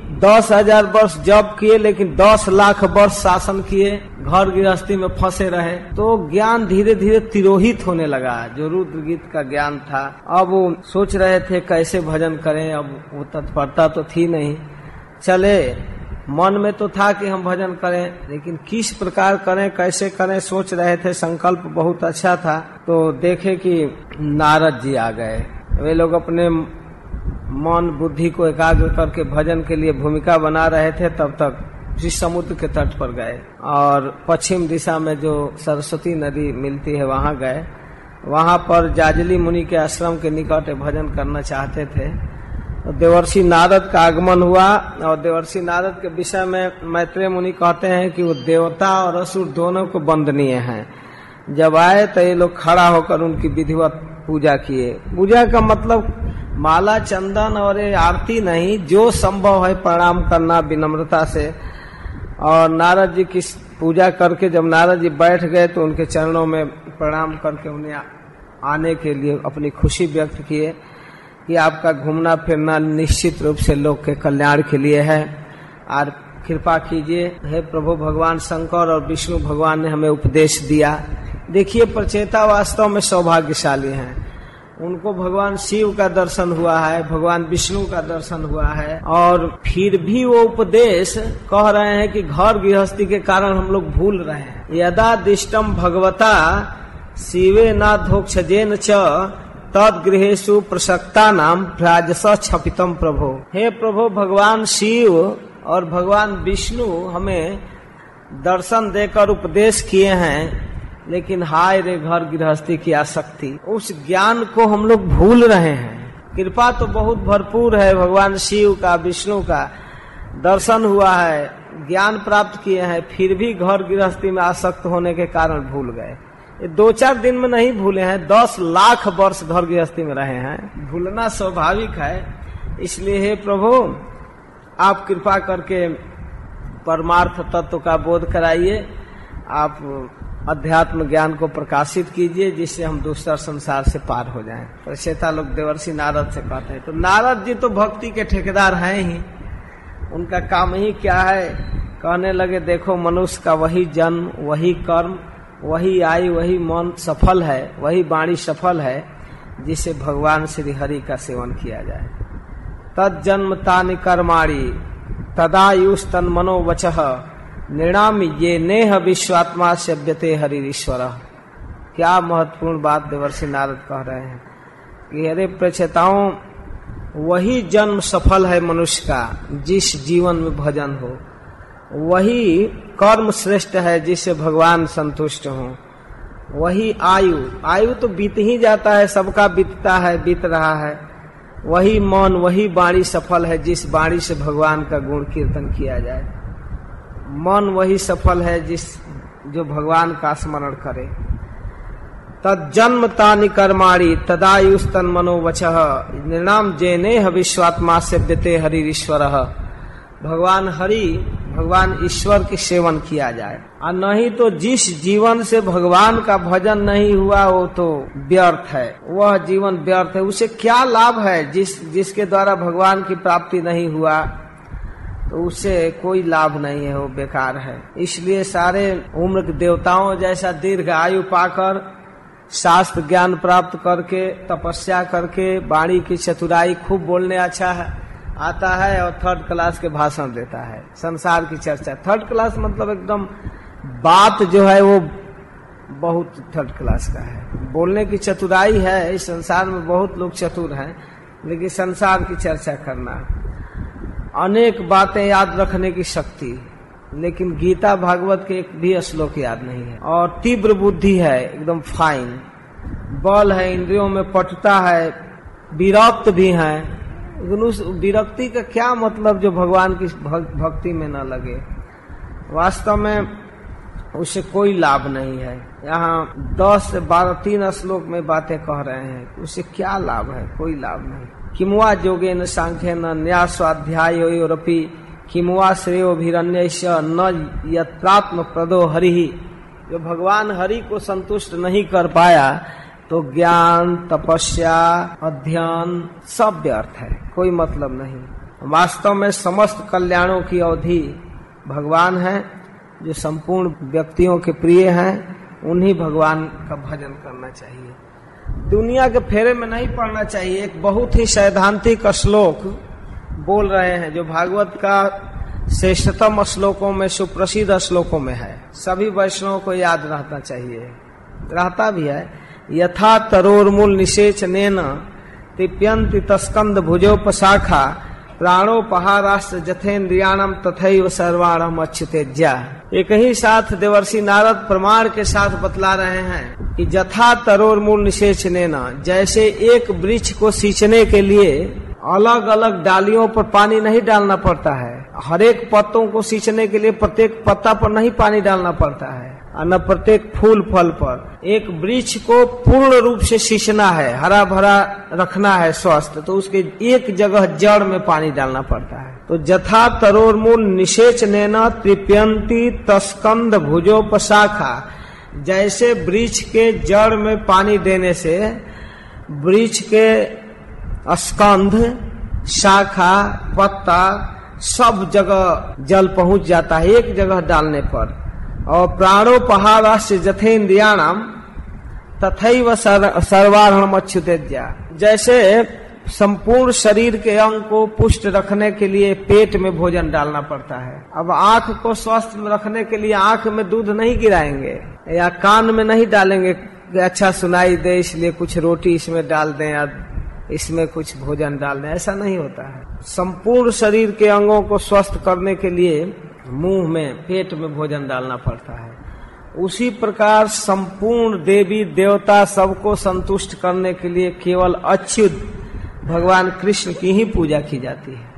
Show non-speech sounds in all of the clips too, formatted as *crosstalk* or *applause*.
दस हज़ार वर्ष जब किए, लेकिन दस लाख वर्ष शासन किए, घर गृहस्थी में फंसे रहे तो ज्ञान धीरे धीरे तिरोहित होने लगा जो रुद्र गीत का ज्ञान था, अब वो सोच रहे थे कैसे भजन करें, अब वो तत्परता तो थी नहीं। चले, मन में तो था कि हम भजन करें, लेकिन किस प्रकार करें, कैसे करें, सोच रहे थे, संकल्प बहुत अच्छा था। तो देखे कि नारद जी आ गए। वे लोग अपने मन बुद्धि को एकाग्र करके भजन के लिए भूमिका बना रहे थे, तब तक उसी समुद्र के तट पर गए। और पश्चिम दिशा में जो सरस्वती नदी मिलती है, वहाँ गए। वहाँ पर जाजली मुनि के आश्रम के निकट भजन करना चाहते थे। देवर्षि नारद का आगमन हुआ, और देवर्षि नारद के विषय में मैत्रेय मुनि कहते हैं कि वो देवता और असुर दोनों को वंदनीय हैं। जब आए तो ये लोग खड़ा होकर उनकी विधिवत पूजा किए। पूजा का मतलब माला, चंदन और ये आरती नहीं, जो संभव है प्रणाम करना विनम्रता से। और नारद जी की पूजा करके जब नारद जी बैठ गए तो उनके चरणों में प्रणाम करके उन्हें आने के लिए अपनी खुशी व्यक्त किए कि आपका घूमना फिरना निश्चित रूप से लोग के कल्याण के लिए है। और कृपा कीजिए, हे प्रभु भगवान, शंकर और विष्णु भगवान ने हमें उपदेश दिया। देखिए, प्रचेता वास्तव में सौभाग्यशाली हैं। उनको भगवान शिव का दर्शन हुआ है, भगवान विष्णु का दर्शन हुआ है। और फिर भी वो उपदेश कह रहे हैं कि घर गृहस्थी के कारण हम लोग भूल रहे हैं। यदा दिष्टम भगवता शिवे न धोक्षजेन च, तद गृहेशु प्रसक्ता नाम भ्राजस छपितम प्रभो। हे प्रभु, भगवान शिव और भगवान विष्णु हमें दर्शन देकर उपदेश किए हैं। लेकिन हाय रे घर गृहस्थी की आसक्ति, उस ज्ञान को हम लोग भूल रहे हैं। कृपा तो बहुत भरपूर है भगवान शिव का, विष्णु का। दर्शन हुआ है, ज्ञान प्राप्त किए हैं, फिर भी घर गृहस्थी में आसक्त होने के कारण भूल गए। ये दो चार दिन में नहीं भूले हैं, दस लाख वर्ष घर गृहस्थी में रहे हैं। भूलना स्वाभाविक है, इसलिए हे प्रभु, आप कृपा करके परमार्थ तत्व का बोध कराइए। आप अध्यात्म ज्ञान को प्रकाशित कीजिए, जिससे हम दूसरा संसार से पार हो जाएँ। प्रचेता लोग देवर्षि नारद से कहते हैं तो नारद जी तो भक्ति के ठेकेदार हैं ही। उनका काम ही क्या है? कहने लगे, देखो, मनुष्य का वही जन्म, वही कर्म, वही आयु, वही मन सफल है, वही वाणी सफल है, जिसे भगवान श्री हरि का सेवन किया जाए। तद जन्म तानि कर्माणी तदायुष तन मनोवच निर्णाम ये नेह विश्वात्मा सभ्यते हरिश्वर क्या महत्वपूर्ण बात देवर्षि नारद कह रहे हैं। कि अरे प्रचेताओं, वही जन्म सफल है मनुष्य का, जिस जीवन में भजन हो। वही कर्म श्रेष्ठ है जिससे भगवान संतुष्ट हो। वही आयु आयु तो बीत ही जाता है, सबका बीतता है, बीत रहा है। वही मौन, वही बाणी सफल है जिस बाणी से भगवान का गुण कीर्तन किया जाए। मन वही सफल है जिस, जो भगवान का स्मरण करे। तद जन्म तानि कर्माणी, तदायुस्तन मनोवच। निर्णाम जैने विश्वात्मा से देते हरि ईश्वर। भगवान हरि, भगवान ईश्वर के सेवन किया जाए। और नहीं तो जिस जीवन से भगवान का भजन नहीं हुआ, वो तो व्यर्थ है। वह जीवन व्यर्थ है। उसे क्या लाभ है जिस, जिसके द्वारा भगवान की प्राप्ति नहीं हुआ? तो उससे कोई लाभ नहीं है, वो बेकार है। इसलिए सारे उम्र के देवताओं जैसा दीर्घ आयु पाकर, शास्त्र ज्ञान प्राप्त करके, तपस्या करके, वाणी की चतुराई खूब बोलने अच्छा है, आता है और थर्ड क्लास के भाषण देता है। संसार की चर्चा। थर्ड क्लास मतलब एकदम बात जो है वो बहुत थर्ड क्लास का है। बोलने की चतुराई है, इस संसार में बहुत लोग चतुर हैं, लेकिन संसार की चर्चा करना। अनेक बातें याद रखने की शक्ति, लेकिन गीता भागवत के एक भी श्लोक याद नहीं है। और तीव्र बुद्धि है, एकदम फाइन बल है, इंद्रियों में पटता है, विरक्त भी है। लेकिन उस विरक्ति का क्या मतलब जो भगवान की भक्ति में न लगे? वास्तव में उससे कोई लाभ नहीं है। यहाँ दस से बारह, तीन श्लोक में बातें कह रहे हैं। उससे क्या लाभ है? कोई लाभ नहीं। किमुआ जोगे न सांख्य न न्यास स्वाध्यायोरपी किमुआ श्रेयोभिरण्य न यत्रात्म प्रदो हरि। जो भगवान हरि को संतुष्ट नहीं कर पाया तो ज्ञान, तपस्या, अध्ययन सब व्यर्थ है। कोई मतलब नहीं। वास्तव में समस्त कल्याणों की अवधि भगवान है, जो संपूर्ण व्यक्तियों के प्रिय हैं, उन्हीं भगवान का भजन करना चाहिए। दुनिया के फेरे में नहीं पढ़ना चाहिए। एक बहुत ही सैद्धांतिक श्लोक बोल रहे हैं, जो भागवत का श्रेष्ठतम श्लोकों में, सुप्रसिद्ध श्लोकों में है। सभी वैष्णव को याद रहना चाहिए। रहता भी है। यथा तरोर्मूल निशेच नेना तिप्यंति तस्कंद भुजोपशाखा प्राणोपहाराष्ट्र जथेन्द्रियाणम तथैव सर्वाणम अच्युतेज्या एक ही साथ देवर्षि नारद प्रमाण के साथ बतला रहे हैं कि जथा तरोर मूल निषेच नेना जैसे एक वृक्ष को सींचने के लिए अलग अलग डालियों पर पानी नहीं डालना पड़ता है, हरेक पत्तों को सींचने के लिए प्रत्येक पत्ता पर नहीं पानी डालना पड़ता है। न प्रत्येक फूल फल पर। एक वृक्ष को पूर्ण रूप से सींचना है हरा भरा रखना है स्वस्थ तो उसके एक जगह जड़ में पानी डालना पड़ता है। तो जथा तरोर मूल निषेच नैना त्रिप्यंती तस्कंद भुजोपशाखा। जैसे वृक्ष के जड़ में पानी देने से वृक्ष के स्कंध, शाखा, पत्ता सब जगह जल पहुँच जाता है, एक जगह डालने पर। और प्राणोपहारा से जथेन्द्रियाणाम तथैव सर्वारण अच्युतेज्या जैसे संपूर्ण शरीर के अंग को पुष्ट रखने के लिए पेट में भोजन डालना पड़ता है। अब आँख को स्वस्थ रखने के लिए आँख में दूध नहीं गिराएँगे, या कान में नहीं डालेंगे अच्छा सुनाई दे, इसलिए कुछ रोटी इसमें डाल दें, या इसमें कुछ भोजन डाल दें, ऐसा नहीं होता है। संपूर्ण शरीर के अंगों को स्वस्थ करने के लिए मुँह में, पेट में भोजन डालना पड़ता है। उसी प्रकार संपूर्ण देवी देवता सबको संतुष्ट करने के लिए केवल अच्युत भगवान कृष्ण की ही पूजा की जाती है।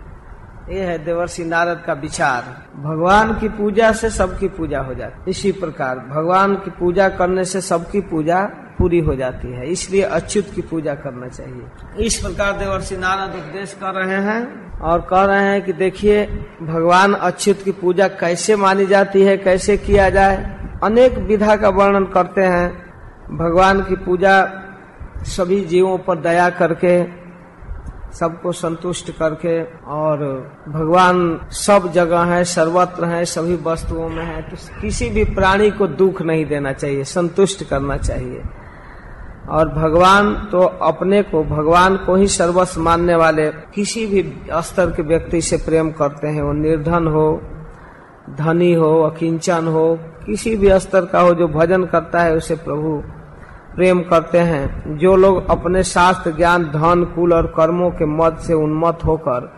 ये है देवर्षि नारद का विचार। भगवान की पूजा से सबकी पूजा हो जाती है। इसी प्रकार भगवान की पूजा करने से सबकी पूजा पूरी हो जाती है। इसलिए अच्युत की पूजा करना चाहिए। इस प्रकार देवर्षि नारद उपदेश कर रहे हैं और कह रहे हैं कि देखिए, भगवान अच्युत की पूजा कैसे मानी जाती है, कैसे किया जाए। अनेक विधा का वर्णन करते हैं। भगवान की पूजा सभी जीवों पर दया करके सबको संतुष्ट करके और भगवान सब जगह है, सर्वत्र है, सभी वस्तुओं में है तो किसी भी प्राणी को दुख नहीं देना चाहिए, संतुष्ट करना चाहिए। और भगवान तो अपने को, भगवान को ही सर्वस्व मानने वाले किसी भी स्तर के व्यक्ति से प्रेम करते हैं। वो निर्धन हो, धनी हो, अकिंचन हो, किसी भी स्तर का हो, जो भजन करता है, उसे प्रभु प्रेम करते हैं। जो लोग अपने शास्त्र, ज्ञान, धन, कुल और कर्मों के मद से उन्मत्त होकर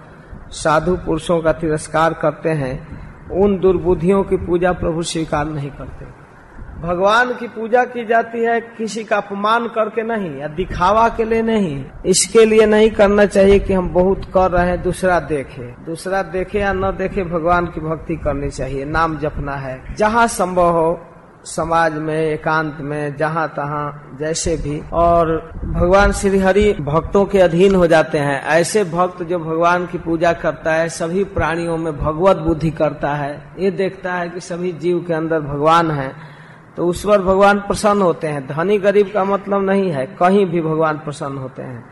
साधु पुरुषों का तिरस्कार करते हैं, उन दुर्बुद्धियों की पूजा प्रभु स्वीकार नहीं करते। भगवान की पूजा की जाती है किसी का अपमान करके नहीं या दिखावा के लिए नहीं। इसके लिए नहीं करना चाहिए कि हम बहुत कर रहे हैं, दूसरा देखे। दूसरा देखे या न देखे, भगवान की भक्ति करनी चाहिए। नाम जपना है। जहाँ संभव हो समाज में, एकांत में, जहाँ तहाँ, जैसे भी। और भगवान श्री हरि भक्तों के अधीन हो जाते हैं। ऐसे भक्त जो भगवान की पूजा करता है, सभी प्राणियों में भगवत बुद्धि करता है। ये देखता है कि सभी जीव के अंदर भगवान है। तो उस पर भगवान प्रसन्न होते हैं। धनी गरीब का मतलब नहीं है। कहीं भी भगवान प्रसन्न होते हैं।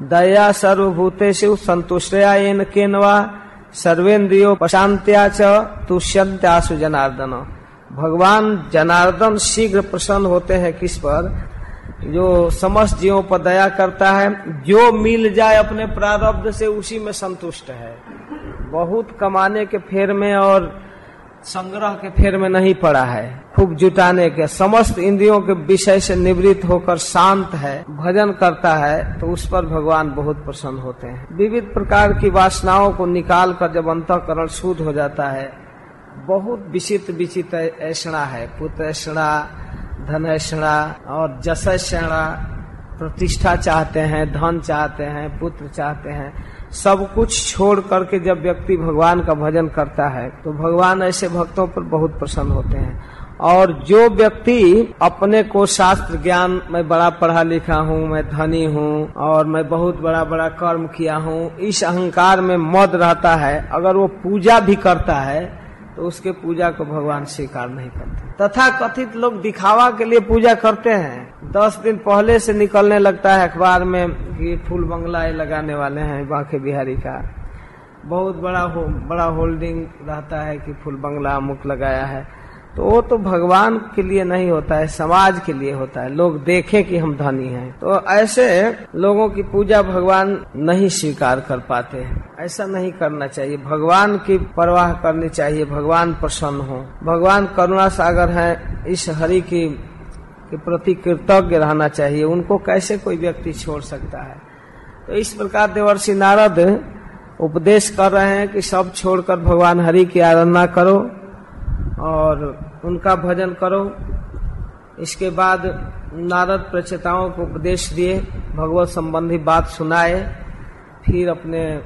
दया सर्वभूते शिव संतुष्टया केनवा, सर्वेन्द्रियो प्रशांत्या च तुष्यंत्यासु जनार्दन। भगवान जनार्दन शीघ्र प्रसन्न होते हैं किस पर? जो समस्त जीवों पर दया करता है, जो मिल जाए अपने प्रारब्ध से उसी में संतुष्ट है। बहुत कमाने के फेर में और संग्रह के फेर में नहीं पड़ा है। खूब जुटाने के, समस्त इंद्रियों के विषय से निवृत्त होकर शांत है, भजन करता है तो उस पर भगवान बहुत प्रसन्न होते हैं। विविध प्रकार की वासनाओं को निकाल कर जब अंतकरण शुद्ध हो जाता है बहुत विचित्र विचित्र ऐसा है। पुत्र ऐसा धन ऐसा और जस ऐसा प्रतिष्ठा चाहते हैं, धन चाहते हैं, पुत्र चाहते हैं। सब कुछ छोड़ करके जब व्यक्ति भगवान का भजन करता है तो भगवान ऐसे भक्तों पर बहुत प्रसन्न होते हैं। और जो व्यक्ति अपने को शास्त्र ज्ञान, मैं बड़ा पढ़ा लिखा हूँ, मैं धनी हूँ और मैं बहुत बड़ा बड़ा कर्म किया हूँ, इस अहंकार में मद रहता है, अगर वो पूजा भी करता है तो उसके पूजा को भगवान स्वीकार नहीं करते। तथा कथित लोग दिखावा के लिए पूजा करते हैं। दस दिन पहले से निकलने लगता है अखबार में कि फूल बंगला लगाने वाले हैं बांके बिहारी का। बहुत बड़ा हो, बड़ा होल्डिंग रहता है कि फूल बंगला मुख लगाया है। तो वो तो भगवान के लिए नहीं होता है, समाज के लिए होता है। लोग देखें कि हम धनी हैं। तो ऐसे लोगों की पूजा भगवान नहीं स्वीकार कर पाते हैं। ऐसा नहीं करना चाहिए। भगवान की परवाह करनी चाहिए। भगवान प्रसन्न हो। भगवान करुणा सागर है। इस हरि की, के प्रति कृतज्ञ रहना चाहिए। उनको कैसे कोई व्यक्ति छोड़ सकता है? तो इस प्रकार देवर्षि नारद उपदेश कर रहे हैं कि सब छोड़कर भगवान हरि की आराधना करो। और उनका भजन करो। इसके बाद नारद प्रचेताओं को उपदेश दिए, भगवत संबंधी बात सुनाए, फिर अपने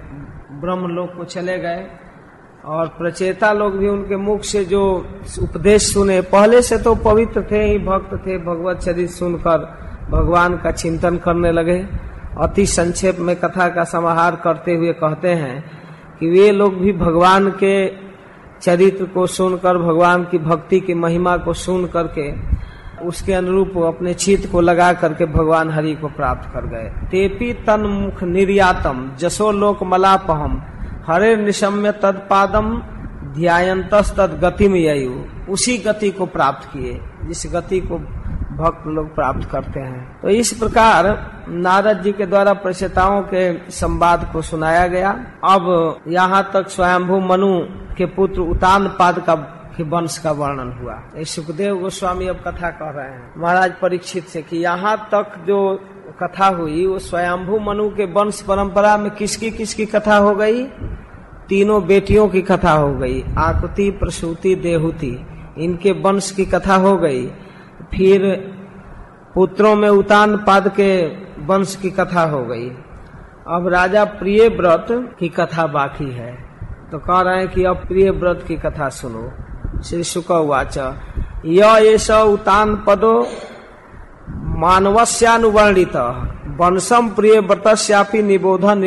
ब्रह्म लोक को चले गए। और प्रचेता लोग भी उनके मुख से जो उपदेश सुने, पहले से तो पवित्र थे, ही भक्त थे, भगवत चरित सुनकर भगवान का चिंतन करने लगे। अति संक्षेप में कथा का समाहार करते हुए कहते हैं कि वे लोग भी भगवान के चरित्र को सुनकर, भगवान की भक्ति की महिमा को सुन करके, उसके अनुरूप अपने चित्त को लगा करके भगवान हरि को प्राप्त कर गए। तेपी तन मुख निर्यातम, जसो लोक मलापहम, हरे निशम्य तद पादम ध्यायंतस तद गति में ययु। उसी गति को प्राप्त किए, जिस गति को भक्त लोग प्राप्त करते हैं। तो इस प्रकार नारद जी के द्वारा प्रचेताओं के संवाद को सुनाया गया। अब यहाँ तक स्वयंभू मनु के पुत्र उतान पाद का वंश का वर्णन हुआ। सुखदेव गोस्वामी अब कथा कह रहे हैं। महाराज परीक्षित से कि यहाँ तक जो कथा हुई, वो स्वयंभू मनु के वंश परंपरा में किसकी किसकी कथा हो गई? तीनों बेटियों की कथा हो गई। आकुति, प्रसूति, देहुति, इनके वंश की कथा हो गई। फिर पुत्रों में उतान पाद के वंश की कथा हो गई। अब राजा प्रिय व्रत की कथा बाकी है। तो कह रहे हैं कि अब प्रिय व्रत की कथा सुनो। श्री शुक उवाच यश उतान पदो मानवस्यानुवर्णित वंशम प्रिय व्रत व्रतस्यापि निबोधन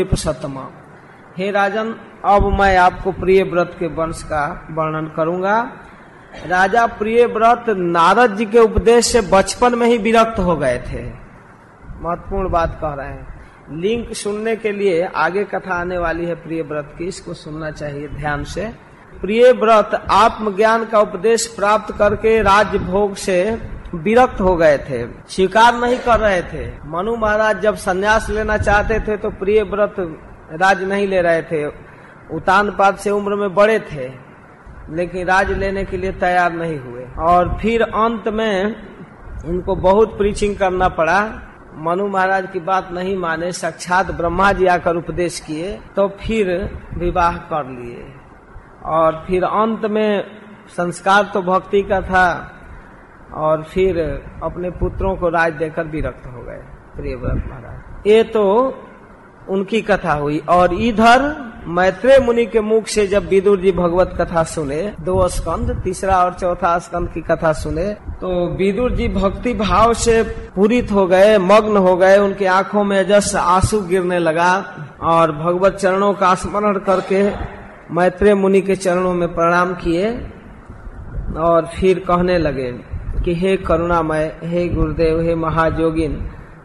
हे राजन, अब मैं आपको प्रिय व्रत के वंश का वर्णन करूँगा। राजा प्रिय व्रत नारद जी के उपदेश से बचपन में ही विरक्त हो गए थे। महत्वपूर्ण बात कह रहे हैं। लिंक सुनने के लिए आगे कथा आने वाली है प्रिय व्रत की, इसको सुनना चाहिए ध्यान से। प्रिय व्रत आत्मज्ञान का उपदेश प्राप्त करके राज्य भोग से विरक्त हो गए थे। स्वीकार नहीं कर रहे थे। मनु महाराज जब संन्यास लेना चाहते थे तो प्रिय व्रत राज नहीं ले रहे थे। उतान पाद से उम्र में बड़े थे। लेकिन राज लेने के लिए तैयार नहीं हुए। और फिर अंत में इनको बहुत प्रीचिंग करना पड़ा। मनु महाराज की बात नहीं माने, साक्षात ब्रह्मा जी आकर उपदेश किए तो फिर विवाह कर लिए। और फिर अंत में संस्कार तो भक्ति का था, और फिर अपने पुत्रों को राज देकर विरक्त हो गए प्रियव्रत महाराज। ये तो उनकी कथा हुई। और इधर मैत्रेय मुनि के मुख से जब विदुर जी भगवत कथा सुने, दो स्कंद, तीसरा और चौथा स्कंद की कथा सुने तो विदुर जी भक्ति भाव से पूरित हो गए, मग्न हो गए, उनकी आँखों में जस आँसू गिरने लगा और भगवत चरणों का स्मरण करके मैत्रेय मुनि के चरणों में प्रणाम किए और फिर कहने लगे कि, हे करुणामय, हे गुरुदेव, हे महाजोगिन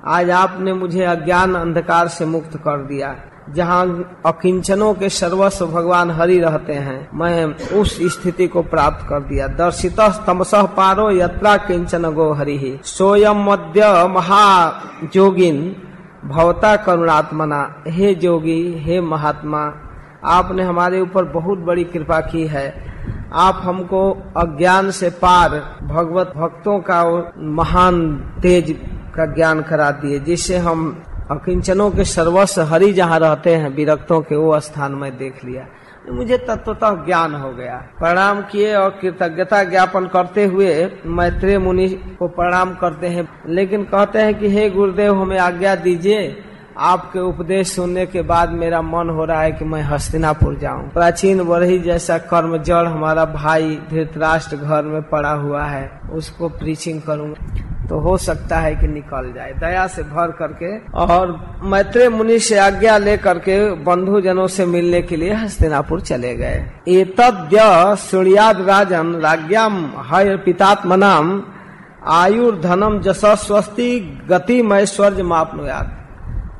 आज आपने मुझे अज्ञान अंधकार से मुक्त कर दिया जहाँ अकिंचनों के सर्वस्व भगवान हरि रहते हैं, मैं उस स्थिति को प्राप्त कर दिया। दर्शित तमस पारो यत्रा किंचन गो हरि। ही सोयम मध्य महाजोगिन भवता करुणात्मना। हे जोगी, हे महात्मा, आपने हमारे ऊपर बहुत बड़ी कृपा की है। आप हमको अज्ञान से पार भगवत भक्तों का महान तेज का ज्ञान करा दिए जिससे हम अकिंचनों के सर्वस्व हरि जहाँ रहते हैं, विरक्तों के वो स्थान में देख लिया। मुझे तत्वतः ज्ञान हो गया। प्रणाम किए और कृतज्ञता ज्ञापन करते हुए मैत्रेय मुनि को प्रणाम करते हैं। लेकिन कहते हैं कि, हे गुरुदेव, हमें आज्ञा दीजिए। आपके उपदेश सुनने के बाद मेरा मन हो रहा है कि मैं हस्तिनापुर जाऊँ। प्राचीन वही जैसा कर्म जड़ हमारा भाई धृतराष्ट्र घर में पड़ा हुआ है, उसको प्रीचिंग करूँगा। तो हो सकता है कि निकल जाए। दया से भर करके और मैत्रेय मुनि से आज्ञा ले करके बंधु जनों से मिलने के लिए हस्तिनापुर चले गए। एतद्य सूर्याद राजन राज्ञाम हय पितात्मनाम आयुर्धनम जस स्वस्ति गति मैश्वर्य मापनुयात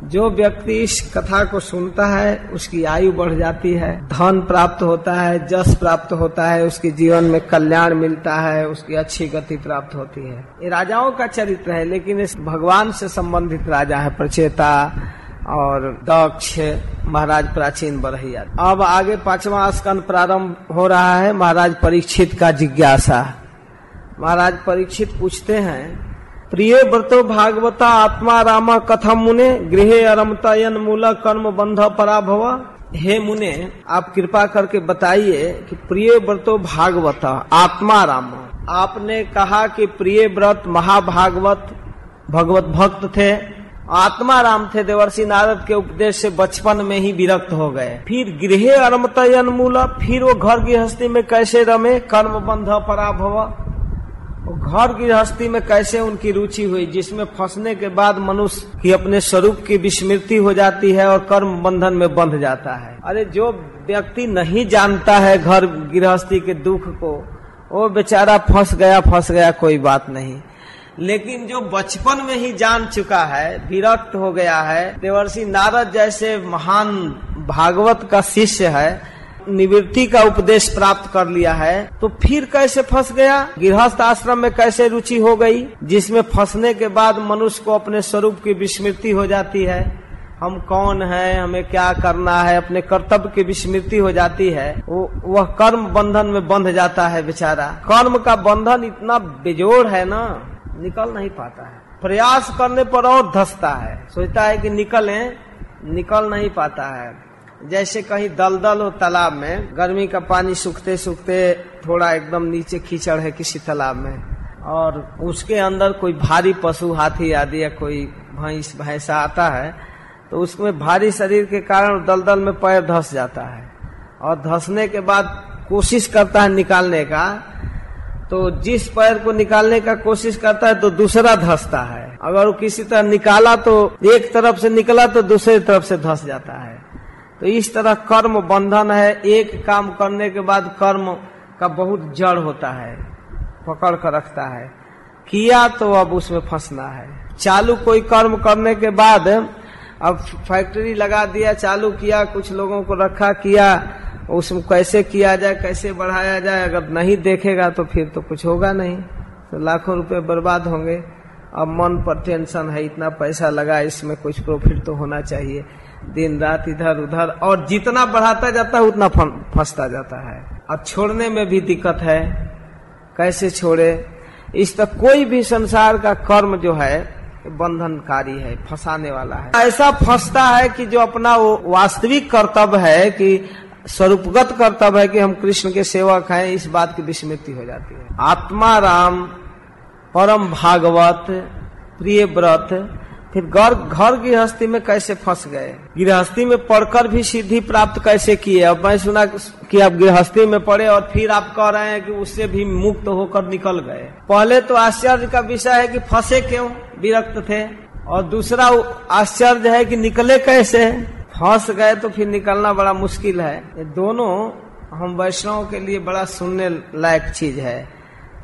जो व्यक्ति इस कथा को सुनता है, उसकी आयु बढ़ जाती है, धन प्राप्त होता है, जस प्राप्त होता है, उसके जीवन में कल्याण मिलता है, उसकी अच्छी गति प्राप्त होती है। ये राजाओं का चरित्र है, लेकिन इस भगवान से संबंधित राजा है, प्रचेता और दक्ष, महाराज प्राचीन बढ़ैया अब आगे पांचवा स्कंद प्रारंभ हो रहा है, महाराज परीक्षित का जिज्ञासा। महाराज परीक्षित पूछते हैं प्रिय व्रतो भागवता आत्मा रामा कथम मुने, गृह अरमतायन मूल कर्म बंध पराभव। हे मुने, आप कृपा करके बताइए कि प्रिय व्रतो भागवता आत्मा राम। आपने कहा कि प्रिय व्रत महाभागवत भगवत भक्त थे, आत्मा राम थे, देवर्षि नारद के उपदेश से बचपन में ही विरक्त हो गए। फिर गृह अरमतयन मूल, फिर वो घर गृहस्थी में कैसे रमे, कर्म बंध पराभव। घर गृहस्थी में कैसे उनकी रुचि हुई, जिसमें फंसने के बाद मनुष्य की अपने स्वरूप की विस्मृति हो जाती है और कर्म बंधन में बंध जाता है। अरे, जो व्यक्ति नहीं जानता है घर गृहस्थी के दुख को, वो बेचारा फंस गया फंस गया, कोई बात नहीं। लेकिन जो बचपन में ही जान चुका है, विरक्त हो गया है, देवर्षि नारद जैसे महान भागवत का शिष्य है निवृत्ति का उपदेश प्राप्त कर लिया है तो फिर कैसे फंस गया? गृहस्थ आश्रम में कैसे रुचि हो गई, जिसमें फंसने के बाद मनुष्य को अपने स्वरूप की विस्मृति हो जाती है? हम कौन है? हमें क्या करना है? अपने कर्तव्य की विस्मृति हो जाती है। वो, वह कर्म बंधन में बंध जाता है बेचारा। कर्म का बंधन इतना बेजोड़ है ना, निकल नहीं पाता है। प्रयास करने पर और धसता है। सोचता है कि निकले, निकल नहीं पाता है। जैसे कहीं दलदल हो तालाब में, गर्मी का पानी सूखते सूखते थोड़ा एकदम नीचे कीचड़ है किसी तालाब में, और उसके अंदर कोई भारी पशु, हाथी आदि या कोई भैंस, भैंसा आता है तो उसमें भारी शरीर के कारण दलदल में पैर धस जाता है, और धसने के बाद कोशिश करता है निकालने का तो जिस पैर को निकालने का कोशिश करता है तो दूसरा धसता है, अगर वो किसी तरह निकाला तो एक तरफ़ से निकला तो दूसरी तरफ़ से धस जाता है। तो इस तरह कर्म बंधन है। एक काम करने के बाद कर्म का बहुत जड़ होता है, पकड़ कर रखता है। किया तो अब उसमें फंसना है। चालू कोई कर्म करने के बाद अब फैक्ट्री लगा दिया, चालू किया, कुछ लोगों को रखा, किया, उसमें कैसे किया जाए, कैसे बढ़ाया जाए, अगर नहीं देखेगा तो फिर तो कुछ होगा नहीं। तो लाखों रुपए बर्बाद होंगे। अब मन पर टेंशन है, इतना पैसा लगा, इसमें कुछ प्रॉफिट तो होना चाहिए। दिन रात इधर उधर, और जितना बढ़ाता जाता है, उतना फंसता जाता है। और छोड़ने में भी दिक्कत है। कैसे छोड़े? इस तक कोई भी संसार का कर्म जो है, बंधनकारी है, फंसाने वाला है। ऐसा फंसता है कि जो अपना वो वास्तविक कर्तव्य है, कि स्वरूपगत कर्तव्य है कि हम कृष्ण के सेवक हैं, इस बात की विस्मृति हो जाती है। आत्मा राम, परम भागवत, प्रिय व्रत फिर घर घर गृहस्थी में कैसे फंस गए? गृहस्थी में पढ़कर भी सिद्धि प्राप्त कैसे किए? अब मैं सुना कि आप गृहस्थी में पढ़े और फिर आप कह रहे हैं कि उससे भी मुक्त होकर निकल गए। पहले तो आश्चर्य का विषय है कि फंसे क्यों? विरक्त थे। और दूसरा आश्चर्य है कि निकले कैसे? फंस गए तो फिर निकलना बड़ा मुश्किल है। ये दोनों हम वैष्णव के लिए बड़ा सुनने लायक चीज़ है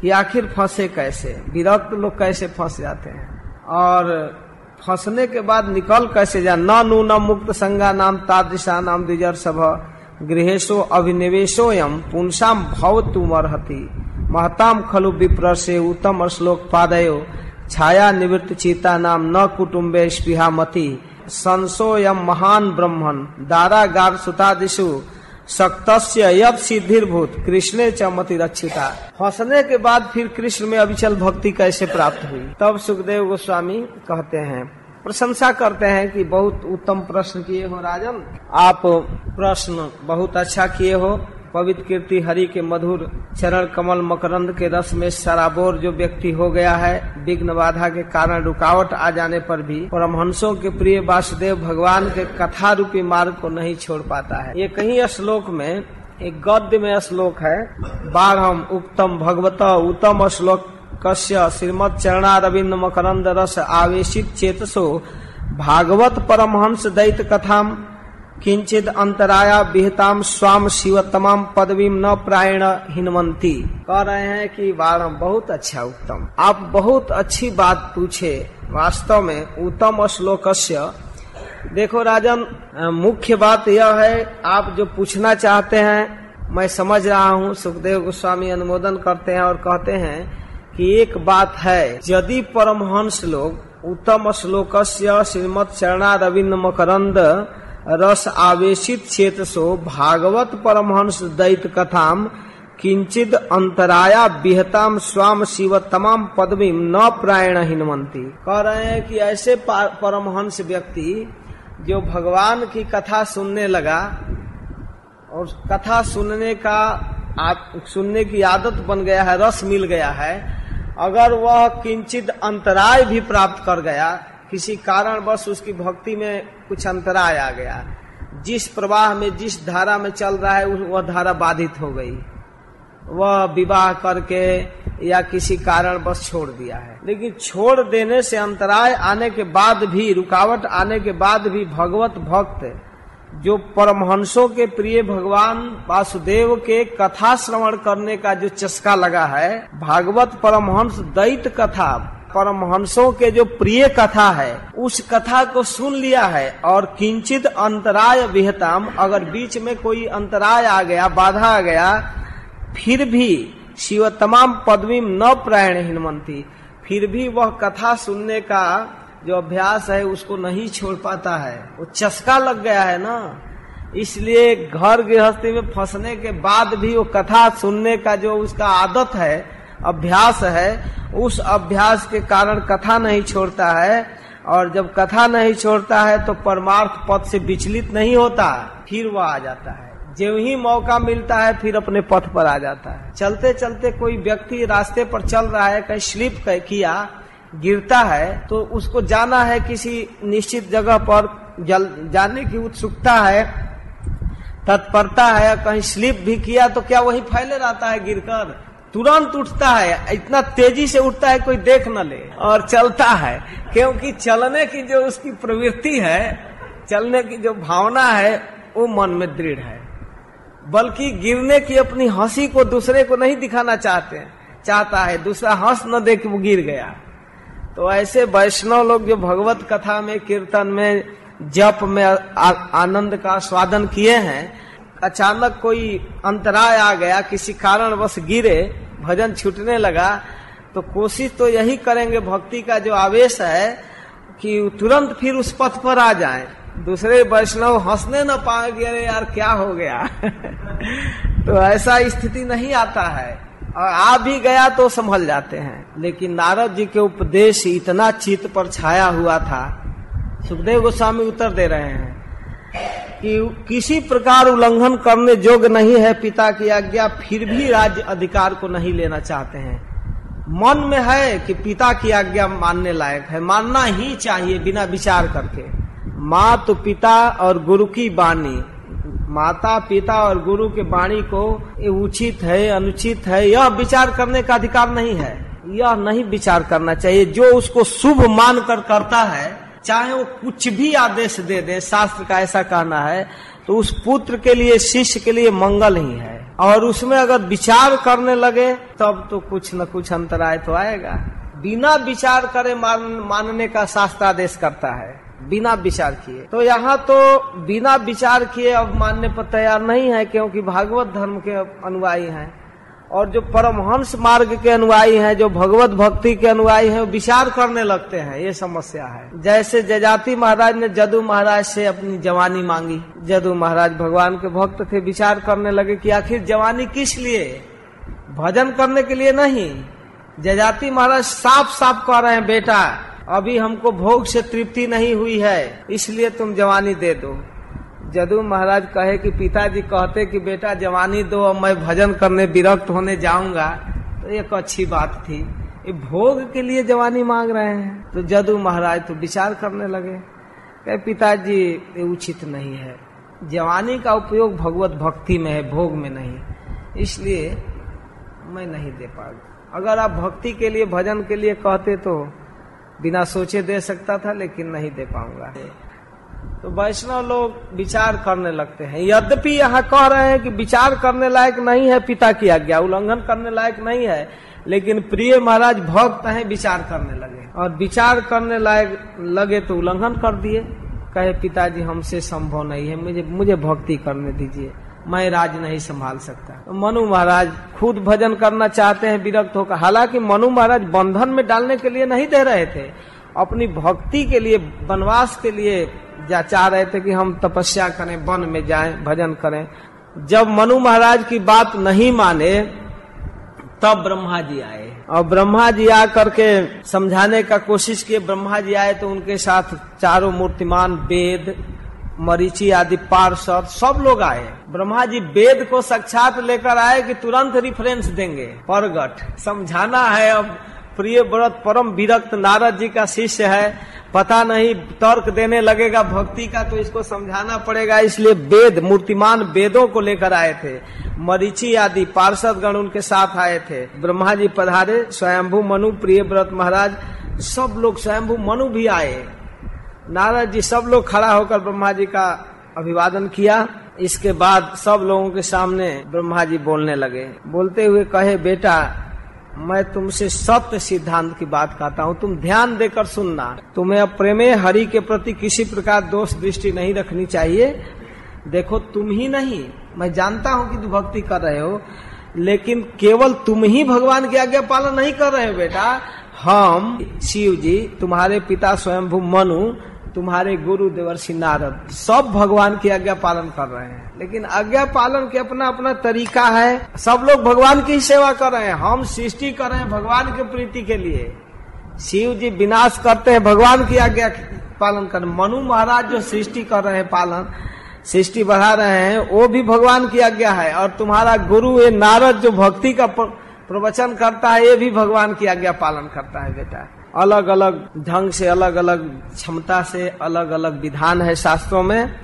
कि आखिर फंसे कैसे? विरक्त लोग कैसे फंस जाते हैं? और फंसने के बाद निकल कैसे जा? न नू न मुक्त संगा, नाम तादृशा, नाम द्विजर सभ। गृहेशो, अभिनिवेशो यम पुंसाम भव तुम अर्ति महताम खलु विप्र से उत्तम श्लोक पादयो। छाया निवृत्त चीता नाम न कुटुम्बे स्पृहा मति। संसो यम महान ब्रह्मन। दारा गार सुतादिशु सक्तस्य यद सिद्धिर्भूत, कृष्ण चमति रक्षिता फंसने के बाद फिर कृष्ण में अविचल भक्ति कैसे प्राप्त हुई? तब सुखदेव गोस्वामी कहते हैं, प्रशंसा करते हैं कि बहुत उत्तम प्रश्न किए हो राजन। आप प्रश्न बहुत अच्छा किए हो। पवित्र कीर्ति हरि के मधुर चरण कमल मकरंद के रस में सराबोर जो व्यक्ति हो गया है, विघ्न बाधा के कारण रुकावट आ जाने पर भी परमहंसों के प्रिय वासुदेव भगवान के कथा रूपी मार्ग को नहीं छोड़ पाता है। ये कहीं श्लोक में, एक गद्य में श्लोक है बारहम उत्तम भगवत उत्तम श्लोक कश्य श्रीमद चरणा रविन्द्र मकरंद रस आवेशित चेतसो, भागवत परमहंस दैत कथाम। किंचित अंतराया विहताम स्वाम शिव तमाम पदवीम न प्रायण हिनवंती कह रहे हैं कि वारम बहुत अच्छा उत्तम। आप बहुत अच्छी बात पूछे, वास्तव में उत्तम श्लोक देखो राजन मुख्य बात यह है, आप जो पूछना चाहते हैं, मैं समझ रहा हूँ, सुखदेव गोस्वामी अनुमोदन करते हैं और कहते हैं कि एक बात है, यदि परमहंस लोग उत्तम श्लोक श्रीमद चरणा रविन्द्र मकरंद रस आवेशित क्षेत्र सो भागवत परमहंस दैत कथाम किंचित अंतराया विहताम स्वाम शिव तमाम पदवी न प्रायण हिनवंती कह रहे हैं कि ऐसे परमहंस व्यक्ति जो भगवान की कथा सुनने लगा और कथा सुनने का आ- सुनने की आदत बन गया है, रस मिल गया है, अगर वह किंचित अंतराय भी प्राप्त कर गया किसी कारणवश उसकी भक्ति में कुछ अंतराय आ गया। जिस प्रवाह में, जिस धारा में चल रहा है वह धारा बाधित हो गई। वह विवाह करके या किसी कारण बस छोड़ दिया है। लेकिन छोड़ देने से अंतराय आने के बाद भी, रुकावट आने के बाद भी भगवत भक्त, जो परमहंसों के प्रिय भगवान, वासुदेव के कथा श्रवण करने का जो चस्का लगा है, भागवत परमहंस दैत कथा परमहंसों के जो प्रिय कथा है, उस कथा को सुन लिया है और किंचित अंतराय विहताम, अगर बीच में कोई अंतराय आ गया, बाधा आ गया, फिर भी शिव तमाम पदवी न प्रायण हिनमंती। फिर भी वह कथा सुनने का जो अभ्यास है, उसको नहीं छोड़ पाता है। वो चस्का लग गया है ना। इसलिए घर गृहस्थी में फंसने के बाद भी वो कथा सुनने का जो उसका आदत है अभ्यास है, उस अभ्यास के कारण कथा नहीं छोड़ता है, और जब कथा नहीं छोड़ता है तो परमार्थ पद से विचलित नहीं होता, फिर वह आ जाता है। जो ही मौका मिलता है, फिर अपने पथ पर आ जाता है। चलते चलते कोई व्यक्ति रास्ते पर चल रहा है, कहीं स्लिप किया, गिरता है तो उसको जाना है किसी निश्चित जगह पर, जल, जाने की उत्सुकता है, तत्परता है, कहीं स्लिप भी किया तो क्या वही फैले रहता है गिरकर? तुरंत उठता है, इतना तेज़ी से उठता है कोई देख न ले। और चलता है, क्योंकि चलने की जो उसकी प्रवृत्ति है, चलने की जो भावना है, वो मन में दृढ़ है। बल्कि गिरने की अपनी हँसी को दूसरे को नहीं दिखाना चाहते चाहता है, दूसरा हंस न देख वो गिर गया। तो ऐसे वैष्णव लोग जो भगवत कथा में, कीर्तन में, जप में आनंद का स्वादन किए हैं अचानक कोई अंतराय आ गया, किसी कारणवश गिरे, भजन छूटने लगा तो कोशिश तो यही करेंगे भक्ति का जो आवेश है कि तुरंत फिर उस पथ पर आ जाए। दूसरे वैष्णव हंसने न पाएँगे अरे यार क्या हो गया? *laughs* तो ऐसा स्थिति नहीं आता है। और आ भी गया तो संभल जाते हैं। लेकिन नारद जी के उपदेश इतना चित्त पर छाया हुआ था। सुखदेव गोस्वामी उत्तर दे रहे हैं। कि किसी प्रकार उल्लंघन करने योग्य नहीं है पिता की आज्ञा, फिर भी राज्य अधिकार को नहीं लेना चाहते हैं। मन में है कि पिता की आज्ञा मानने लायक है, मानना ही चाहिए बिना विचार करके। माँ तो पिता और गुरु की वाणी माता पिता और गुरु के वाणी को उचित है, अनुचित है, यह विचार करने का अधिकार नहीं है। यह नहीं विचार करना चाहिए, जो उसको शुभ मान कर करता है चाहे वो कुछ भी आदेश दे दे शास्त्र का ऐसा कहना है तो उस पुत्र के लिए शिष्य के लिए मंगल ही है। और उसमें अगर विचार करने लगे तब तो कुछ न कुछ अंतराय तो आएगा। बिना विचार करे मान, मानने का शास्त्र आदेश करता है बिना विचार किए। तो यहाँ तो बिना विचार किए अब मानने पर तैयार नहीं है क्योंकि भागवत धर्म के अनुयायी हैं। और जो परमहंस मार्ग के अनुयायी हैं, जो भगवत भक्ति के अनुयायी हैं, वो विचार करने लगते हैं, ये समस्या है। जैसे जजाति महाराज ने जदू महाराज से अपनी जवानी मांगी। जदू महाराज भगवान के भक्त थे, विचार करने लगे कि आखिर जवानी किस लिए? भजन करने के लिए नहीं। जजाति महाराज साफ़ साफ़ कह रहे हैं, बेटा, अभी हमको भोग से तृप्ति नहीं हुई है, इसलिए तुम जवानी दे दो। जदू महाराज कहे कि पिताजी कहते कि बेटा जवानी दो और मैं भजन करने विरक्त होने जाऊँगा। तो एक अच्छी बात थी। ये भोग के लिए जवानी मांग रहे हैं। तो जदू महाराज तो विचार करने लगे। कहे, पिताजी, ये उचित नहीं है। जवानी का उपयोग भगवत भक्ति में है, भोग में नहीं। इसलिए मैं नहीं दे पाऊँगा। अगर आप भक्ति के लिए, भजन के लिए कहते तो बिना सोचे दे सकता था, लेकिन नहीं दे पाऊँगा। तो वैष्णव लोग विचार करने लगते हैं। यद्यपि यहाँ कह रहे हैं कि विचार करने लायक नहीं है, पिता की आज्ञा उल्लंघन करने लायक नहीं है, लेकिन प्रिय महाराज भक्त हैं, विचार करने लगे। और विचार करने लायक लगे तो उल्लंघन कर दिए। कहे, पिताजी, हमसे संभव नहीं है, मुझे मुझे भक्ति करने दीजिए, मैं राज नहीं संभाल सकता। तो मनु महाराज खुद भजन करना चाहते हैं, विरक्त होकर, हालाँकि मनु महाराज बंधन में डालने के लिए नहीं दे रहे थे अपनी भक्ति के लिए वनवास के लिए जा चाह रहे थे कि हम तपस्या करें वन में जाएँ भजन करें। जब मनु महाराज की बात नहीं माने तब ब्रह्मा जी आए। और ब्रह्मा जी आ करके समझाने का कोशिश किए ब्रह्मा जी आए तो उनके साथ चारों मूर्तिमान वेद मरीची आदि पार्षद सब लोग आए। ब्रह्मा जी वेद को साक्षात लेकर आए कि तुरंत रिफरेंस देंगे। परगट। समझाना है अब प्रिय व्रत परम विरक्त नारद जी का शिष्य है। पता नहीं, तर्क देने लगेगा, भक्ति का तो इसको समझाना पड़ेगा, इसलिए वेद, मूर्तिमान वेदों को लेकर आए थे। मरीची आदि पार्षद गण उनके साथ आए थे। ब्रह्मा जी पधारे, स्वयंभू मनु, प्रिय व्रत महाराज, सब लोग स्वयंभू मनु भी आए। नारद जी सब लोग खड़ा होकर ब्रह्मा जी का अभिवादन किया। इसके बाद सब लोगों के सामने ब्रह्मा जी बोलने लगे। बोलते हुए कहे, बेटा मैं तुमसे सत्य सिद्धांत की बात कहता हूँ। तुम ध्यान देकर सुनना। तुम्हें अब प्रेमे हरि के प्रति किसी प्रकार दोष दृष्टि नहीं रखनी चाहिए। देखो, तुम ही नहीं। मैं जानता हूँ कि तुम भक्ति कर रहे हो, लेकिन केवल तुम ही भगवान की आज्ञा पालन नहीं कर रहे हो, बेटा। हम, शिव जी, तुम्हारे पिता स्वयंभू मनु तुम्हारे गुरु देवर्षि नारद, सब भगवान की आज्ञा पालन कर रहे हैं। लेकिन आज्ञा पालन के अपना अपना तरीका है। सब लोग भगवान की सेवा कर रहे हैं। हम सृष्टि कर रहे हैं भगवान के प्रीति के लिए। शिव जी विनाश करते हैं भगवान की आज्ञा पालन कर। मनु महाराज जो सृष्टि कर रहे हैं पालन, सृष्टि बढ़ा रहे हैं, वो भी भगवान की आज्ञा है। और तुम्हारा गुरु ये नारद जो भक्ति का प्रवचन करता है, ये भी भगवान की आज्ञा पालन करता है, बेटा। अलग अलग ढंग से अलग अलग क्षमता से अलग अलग विधान है शास्त्रों में।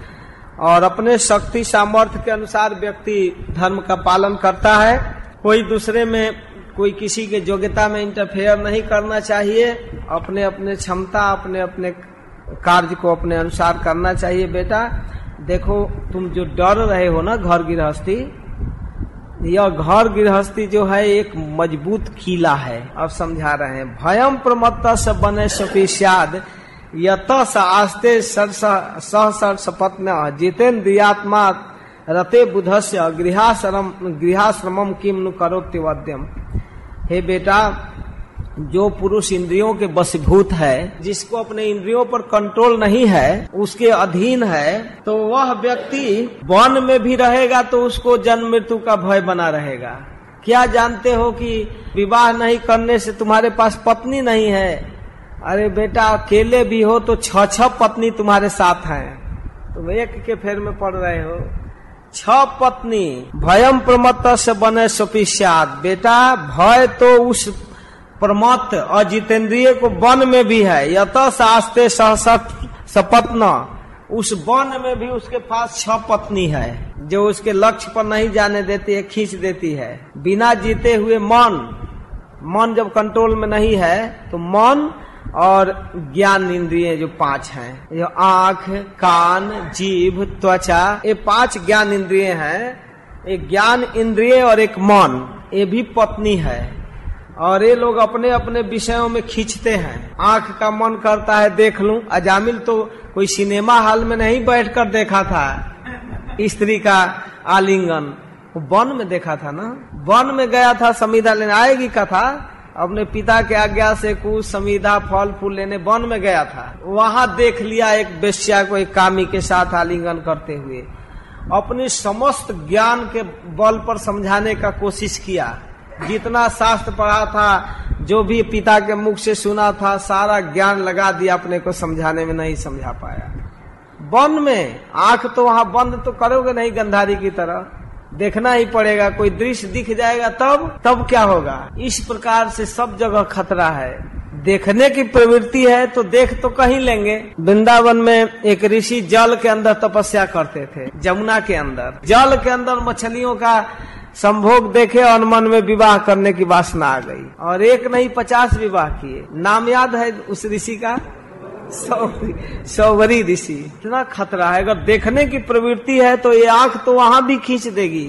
और अपने शक्ति सामर्थ्य के अनुसार व्यक्ति धर्म का पालन करता है। कोई दूसरे में, कोई किसी के योग्यता में इंटरफेयर नहीं करना चाहिए। अपने अपने क्षमता अपने अपने कार्य को अपने अनुसार करना चाहिए, बेटा। देखो, तुम जो डर रहे हो ना, घर गृहस्थी यह घर गृहस्थी जो है, एक मज़बूत किला है। अब समझा रहे हैं। भयम प्रमत्ता से बने सफिष्याद यत आस्ते सह सपत्न। जितेन्द्रियात्मा रते बुध से गृहाश्रम गृहाश्रम किम नु करो हे बेटा जो पुरुष इंद्रियों के बसीभूत है, जिसको अपने इंद्रियों पर कंट्रोल नहीं है, उसके अधीन है तो वह व्यक्ति वन में भी रहेगा तो उसको जन्म मृत्यु का भय बना रहेगा। क्या जानते हो कि विवाह नहीं करने से तुम्हारे पास पत्नी नहीं है? अरे बेटा, अकेले भी हो तो छ छ पत्नी तुम्हारे साथ हैं। तुम एक के फेर में पड़ रहे हो। छ पत्नी भयम प्रमत्त से बने सुपिष्याद बेटा, भय तो उस प्रमत्त और जितेंद्रिय को वन में भी है। यत शास्ते सपत्न। उस वन में भी उसके पास छह पत्नी है। जो उसके लक्ष्य पर नहीं जाने देती है, खींच देती है। बिना जीते हुए मन मन जब कंट्रोल में नहीं है तो मन और ज्ञान इंद्रिय जो पाँच हैं। जो आँख, कान, जीभ, त्वचा, ये पाँच ज्ञान इंद्रिय हैं। एक ज्ञान इंद्रिय और एक मन। ये भी पत्नी है। और ये लोग अपने अपने विषयों में खींचते हैं। आँख का मन करता है, देख लूँ। अजामिल तो कोई सिनेमा हॉल में नहीं बैठकर देखा था। स्त्री का आलिंगन। वन में देखा था ना? वन में गया था संविधा लेने। आएगी कथा? अपने पिता के आज्ञा से कुछ संविधा फल फूल लेने वन में गया था। वहाँ देख लिया एक बेस्या को, एक कामी के साथ आलिंगन करते हुए। अपने समस्त ज्ञान के बल पर समझाने का कोशिश किया। जितना शास्त्र पढ़ा था, जो भी पिता के मुख से सुना था, सारा ज्ञान लगा दिया अपने को, समझाने में नहीं समझा पाया। वन में आँख तो वहाँ बंद तो करोगे नहीं गंधारी की तरह। देखना ही पड़ेगा, कोई दृश्य दिख जाएगा तब तब क्या होगा? इस प्रकार से सब जगह खतरा है। देखने की प्रवृत्ति है तो देख तो कहीं लेंगे। वृंदावन में एक ऋषि जल के अंदर तपस्या करते थे, जमुना के अंदर। जल के अंदर मछलियों का संभोग देखे और मन में विवाह करने की वासना आ गई। और एक नहीं पचास विवाह किए। नाम याद है उस ऋषि का? सौवरी ऋषि। इतना खतरा है। अगर देखने की प्रवृत्ति है तो ये आँख तो वहाँ भी खींच देगी।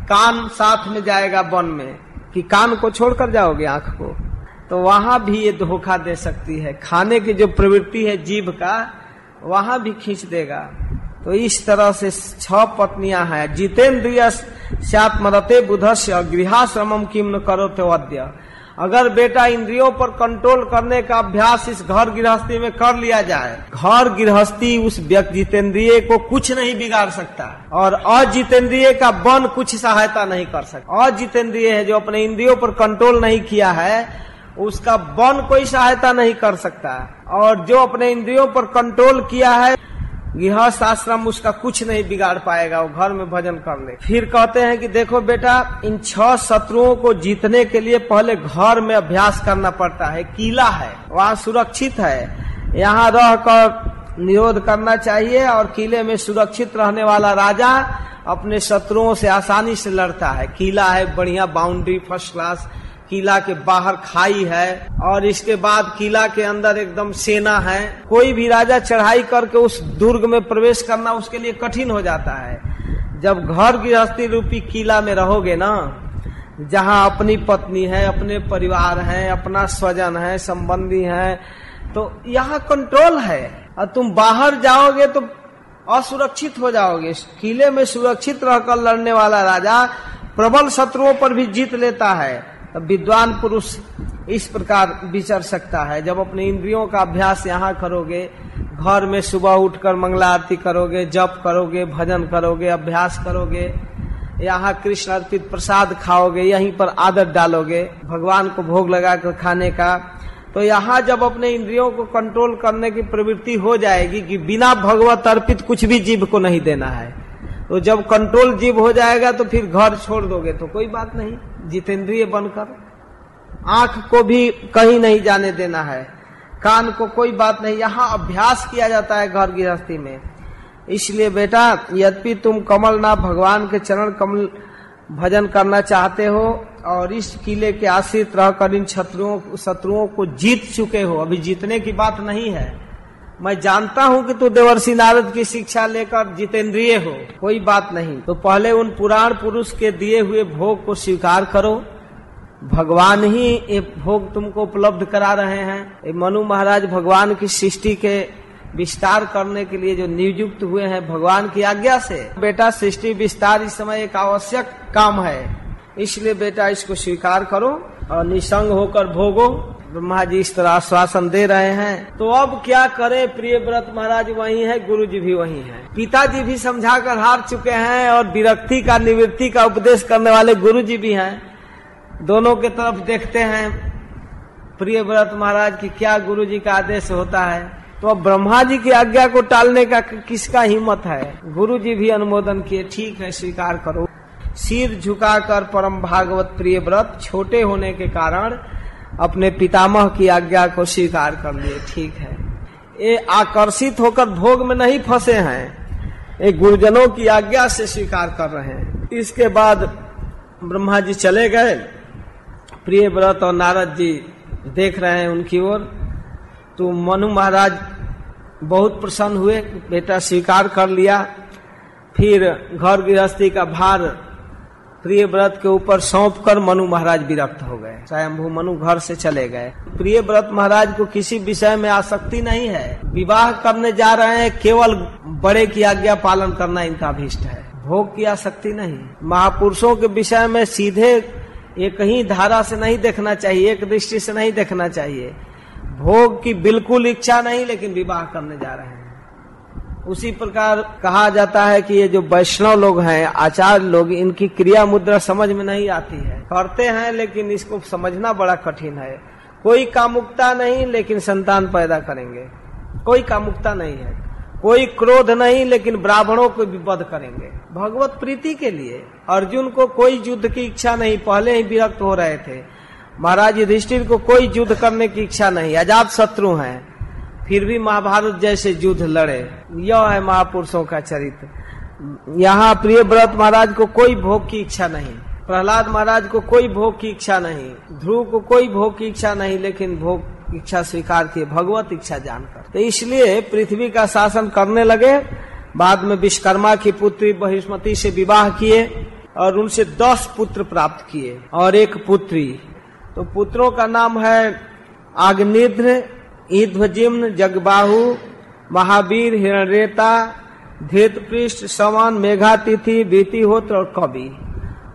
कान साथ में जाएगा वन में। कि कान को छोड़कर जाओगे आँख को? तो वहाँ भी ये धोखा दे सकती है। खाने की जो प्रवृत्ति है जीभ का, वहाँ भी खींच देगा। तो इस तरह से छह पत्नियाँ हैं। जितेंद्रिय मरते बुधस्य गृहाश्रमम किम न करो तो अद्य। अगर बेटा इंद्रियों पर कंट्रोल करने का अभ्यास इस घर गृहस्थी में कर लिया जाए, घर गृहस्थी उस व्यक्ति जितेंद्रिय को कुछ नहीं बिगाड़ सकता। और अजितेंद्रिय का बन कुछ सहायता नहीं कर सकता। अजितेंद्रिय है जो अपने इंद्रियों पर कंट्रोल नहीं किया है, उसका बन कोई सहायता नहीं कर सकता। और जो अपने इंद्रियों पर कंट्रोल किया है गृहस्थ आश्रम उसका कुछ नहीं बिगाड़ पाएगा, वो घर में भजन कर ले फिर कहते हैं कि देखो बेटा, इन छह शत्रुओं को जीतने के लिए पहले घर में अभ्यास करना पड़ता है। किला है, वहाँ सुरक्षित है। यहाँ रह कर निरोध करना चाहिए और किले में सुरक्षित रहने वाला राजा अपने शत्रुओं से आसानी से लड़ता है। किला है, बढ़िया बाउंड्री फ़र्स्ट क्लास किला के बाहर खाई है और इसके बाद किला के अंदर एकदम सेना है। कोई भी राजा चढ़ाई करके उस दुर्ग में प्रवेश करना उसके लिए कठिन हो जाता है। जब घर गृहस्थी रूपी किला में रहोगे ना, जहाँ अपनी पत्नी है, अपने परिवार है, अपना स्वजन है, संबंधी है तो यहाँ कंट्रोल है। और तुम बाहर जाओगे तो असुरक्षित हो जाओगे। किले में सुरक्षित रहकर लड़ने वाला राजा प्रबल शत्रुओं पर भी जीत लेता है। विद्वान पुरुष इस प्रकार विचर सकता है। जब अपने इंद्रियों का अभ्यास यहाँ करोगे, घर में सुबह उठकर मंगला आरती करोगे, जप करोगे, भजन करोगे, अभ्यास करोगे, यहाँ कृष्ण अर्पित प्रसाद खाओगे, यहीं पर आदत डालोगे, भगवान को भोग लगाकर खाने का तो यहाँ जब अपने इंद्रियों को कंट्रोल करने की प्रवृत्ति हो जाएगी कि बिना भगवत अर्पित कुछ भी जीव को नहीं देना है। तो जब कंट्रोल जीव हो जाएगा तो फिर घर छोड़ दोगे तो कोई बात नहीं, जितेंद्रिय बनकर। आँख को भी कहीं नहीं जाने देना है, कान को कोई बात नहीं, यहाँ अभ्यास किया जाता है घर गृहस्थी में। इसलिए बेटा, यद्यपि तुम कमल ना भगवान के चरण कमल भजन करना चाहते हो, और इस किले के आश्रित रहकर इन शत्रुओं शत्रुओं को जीत चुके हो, अभी जीतने की बात नहीं है। मैं जानता हूँ कि तू देवर्षि नारद की शिक्षा लेकर जितेंद्रिय हो। कोई बात नहीं। तो पहले उन पुराण पुरुष के दिए हुए भोग को स्वीकार करो। भगवान ही ये भोग तुमको उपलब्ध करा रहे हैं। ये मनु महाराज भगवान की सृष्टि के विस्तार करने के लिए जो नियुक्त हुए हैं भगवान की आज्ञा से। बेटा, सृष्टि विस्तार इस समय एक आवश्यक काम है। इसलिए बेटा, इसको स्वीकार करो और निसंग होकर भोगो। ब्रह्मा जी इस तरह आश्वासन दे रहे हैं। तो अब क्या करे? प्रिय व्रत महाराज वही है गुरु जी भी वही है। पिताजी भी समझा कर हार चुके हैं और विरक्ति का, निवृत्ति का उपदेश करने वाले गुरु जी भी हैं। दोनों के तरफ़ देखते हैं। प्रिय व्रत महाराज की क्या गुरु जी का आदेश होता है? तो अब ब्रह्मा जी की आज्ञा को टालने का किसका हिम्मत है? गुरु जी भी अनुमोदन किए, ठीक है, स्वीकार करो। सिर झुकाकर परम भागवत प्रिय व्रत छोटे होने के कारण अपने पितामह की आज्ञा को स्वीकार कर लिए। ठीक है। ये आकर्षित होकर भोग में नहीं फंसे हैं। ये गुरुजनों की आज्ञा से स्वीकार कर रहे हैं। इसके बाद ब्रह्मा जी चले गए। प्रिय व्रत और नारद जी देख रहे हैं उनकी ओर। तो मनु महाराज बहुत प्रसन्न हुए। बेटा स्वीकार कर लिया। फिर घर गृहस्थी का भार प्रिय व्रत के ऊपर सौंप कर मनु महाराज विरक्त हो गए। स्वयंभू मनु घर से चले गए। प्रिय व्रत महाराज को किसी विषय में आसक्ति नहीं है। विवाह करने जा रहे हैं, केवल बड़े की आज्ञा पालन करना इनका अभिष्ट है। भोग की आसक्ति नहीं। महापुरुषों के विषय में सीधे एक ही धारा से नहीं देखना चाहिए, एक दृष्टि से नहीं देखना चाहिए। भोग की बिल्कुल इच्छा नहीं, लेकिन विवाह करने जा रहे हैं। उसी प्रकार कहा जाता है कि ये जो वैष्णव लोग हैं, आचार्य लोग, इनकी क्रिया मुद्रा समझ में नहीं आती है। करते हैं, लेकिन इसको समझना बड़ा कठिन है। कोई कामुकता नहीं, लेकिन संतान पैदा करेंगे। कोई कामुकता नहीं है। कोई क्रोध नहीं, लेकिन ब्राह्मणों को भी वध करेंगे। भगवत प्रीति के लिए अर्जुन को कोई युद्ध की इच्छा नहीं, पहले ही विरक्त हो रहे थे। महाराज युधिष्ठिर को कोई युद्ध करने की इच्छा नहीं। अजात शत्रु हैं। फिर भी महाभारत जैसे युद्ध लड़े। यह है महापुरुषों का चरित्र। यहाँ प्रिय व्रत महाराज को कोई भोग की इच्छा नहीं। प्रहलाद महाराज को कोई भोग की इच्छा नहीं। ध्रुव को कोई भोग की इच्छा नहीं, लेकिन भोग इच्छा स्वीकार किए, भगवत इच्छा जानकर। तो इसलिए पृथ्वी का शासन करने लगे। बाद में विश्वकर्मा की पुत्री बहिष्मती से विवाह किए और उनसे दस पुत्र प्राप्त किए और एक पुत्री। तो पुत्रों का नाम है आग्निध्र ईध्वजिम्न जगबाहु, महावीर हिरणरेता धृत पृष्ठ समान मेघातिथि बीतिहोत्र और कवि।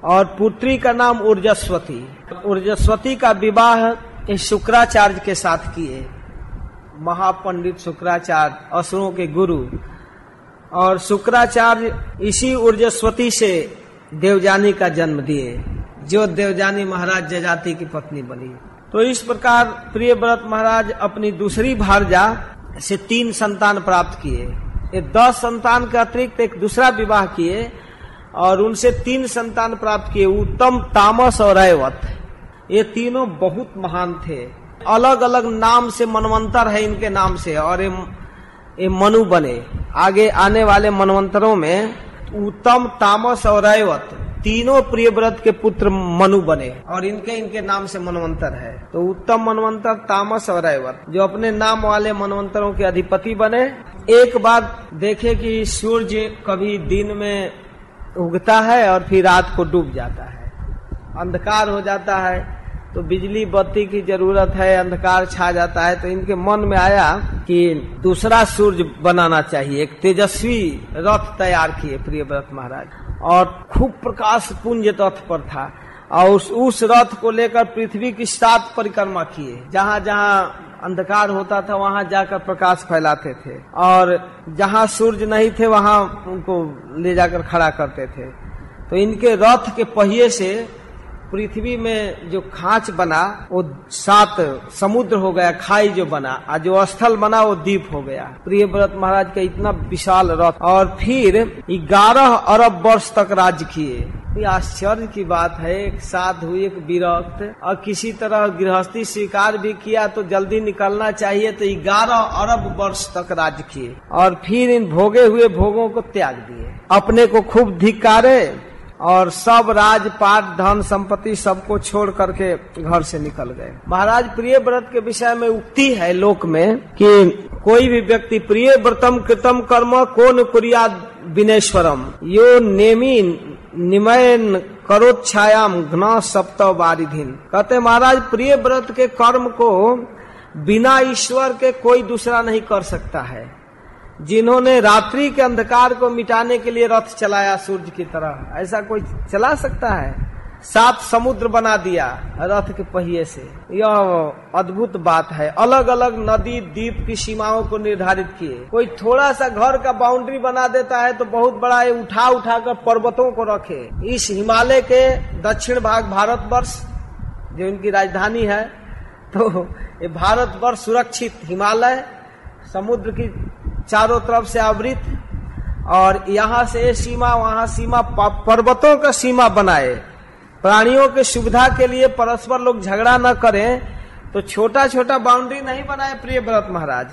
और पुत्री का नाम ऊर्जस्वती। ऊर्जस्वती का विवाह शुक्राचार्य के साथ किए। महापंडित शुक्राचार्य, असुरों के गुरु। और शुक्राचार्य इसी ऊर्जस्वती से देवजानी का जन्म दिए, जो देवजानी महाराज जजाति की पत्नी बनी। तो इस प्रकार प्रिय व्रत महाराज अपनी दूसरी भारजा से तीन संतान प्राप्त किए। ये दस संतान के अतिरिक्त एक दूसरा विवाह किए और उनसे तीन संतान प्राप्त किए उत्तम तामस और अयवत ये तीनों बहुत महान थे। अलग अलग नाम से मनवंतर है इनके नाम से और ये, ये मनु बने। आगे आने वाले मनवंतरों में उत्तम तामस और अयवत तीनों प्रिय व्रत के पुत्र मनु बने और इनके इनके नाम से मनवंतर है। तो उत्तम मनवंतर तामस और रायवर जो अपने नाम वाले मनवंतरों के अधिपति बने। एक बात देखे कि सूर्य कभी दिन में उगता है और फिर रात को डूब जाता है। अंधकार हो जाता है। तो बिजली बत्ती की ज़रूरत है अंधकार छा जाता है तो इनके मन में आया कि दूसरा सूर्य बनाना चाहिए एक तेजस्वी रथ तैयार किए प्रिय व्रत महाराज। और खूब प्रकाश पुंज रथ पर था। और उस, उस रथ को लेकर पृथ्वी की सात परिक्रमा किए। जहाँ जहाँ अंधकार होता था वहाँ जाकर प्रकाश फैलाते थे। और जहाँ सूर्य नहीं थे वहाँ उनको ले जाकर खड़ा करते थे। तो इनके रथ के पहिए से पृथ्वी में जो खांच बना, वो सात समुद्र हो गया, खाई जो बना और जो स्थल बना, वो द्वीप हो गया। प्रिय व्रत महाराज का इतना विशाल रथ। और फिर ग्यारह अरब वर्ष तक राज्य किए। आश्चर्य की बात है, एक साधु, एक विरक्त, और किसी तरह गृहस्थी स्वीकार भी किया तो जल्दी निकलना चाहिए तो ग्यारह अरब वर्ष तक राज्य किए। और फिर इन भोगे हुए भोगों को त्याग दिए। अपने को खूब धिकारे और सब राजपाट धन, संपत्ति सबको छोड़ करके घर से निकल गए। महाराज, प्रिय व्रत के विषय में उक्ति है लोक में कि कोई भी व्यक्ति, प्रिय व्रतम कृतम कर्म कौन कुरिया विनेश्वरम। यो नेमी निमयन करोच्छायाम घ्न सप्त बारिधीन कहते महाराज, प्रिय व्रत के कर्म को बिना ईश्वर के कोई दूसरा नहीं कर सकता है। जिन्होंने रात्रि के अंधकार को मिटाने के लिए रथ चलाया सूर्य की तरह। ऐसा कोई चला सकता है? सात समुद्र बना दिया रथ के पहिए से। यह अद्भुत बात है। अलग अलग नदी, द्वीप की सीमाओं को निर्धारित किए। कोई थोड़ा सा घर का बाउंड्री बना देता है तो बहुत बड़ा ये उठा उठा कर पर्वतों को रखे। इस हिमालय के दक्षिण भाग भारतवर्ष, जो इनकी राजधानी है तो ये भारतवर्ष सुरक्षित हिमालय, समुद्र की चारों तरफ़ से आवृत और यहाँ से सीमा, वहाँ सीमा पर्वतों का सीमा बनाए। प्राणियों के सुविधा के लिए परस्पर लोग झगड़ा न करें तो छोटा छोटा बाउंड्री नहीं बनाए प्रिय व्रत महाराज।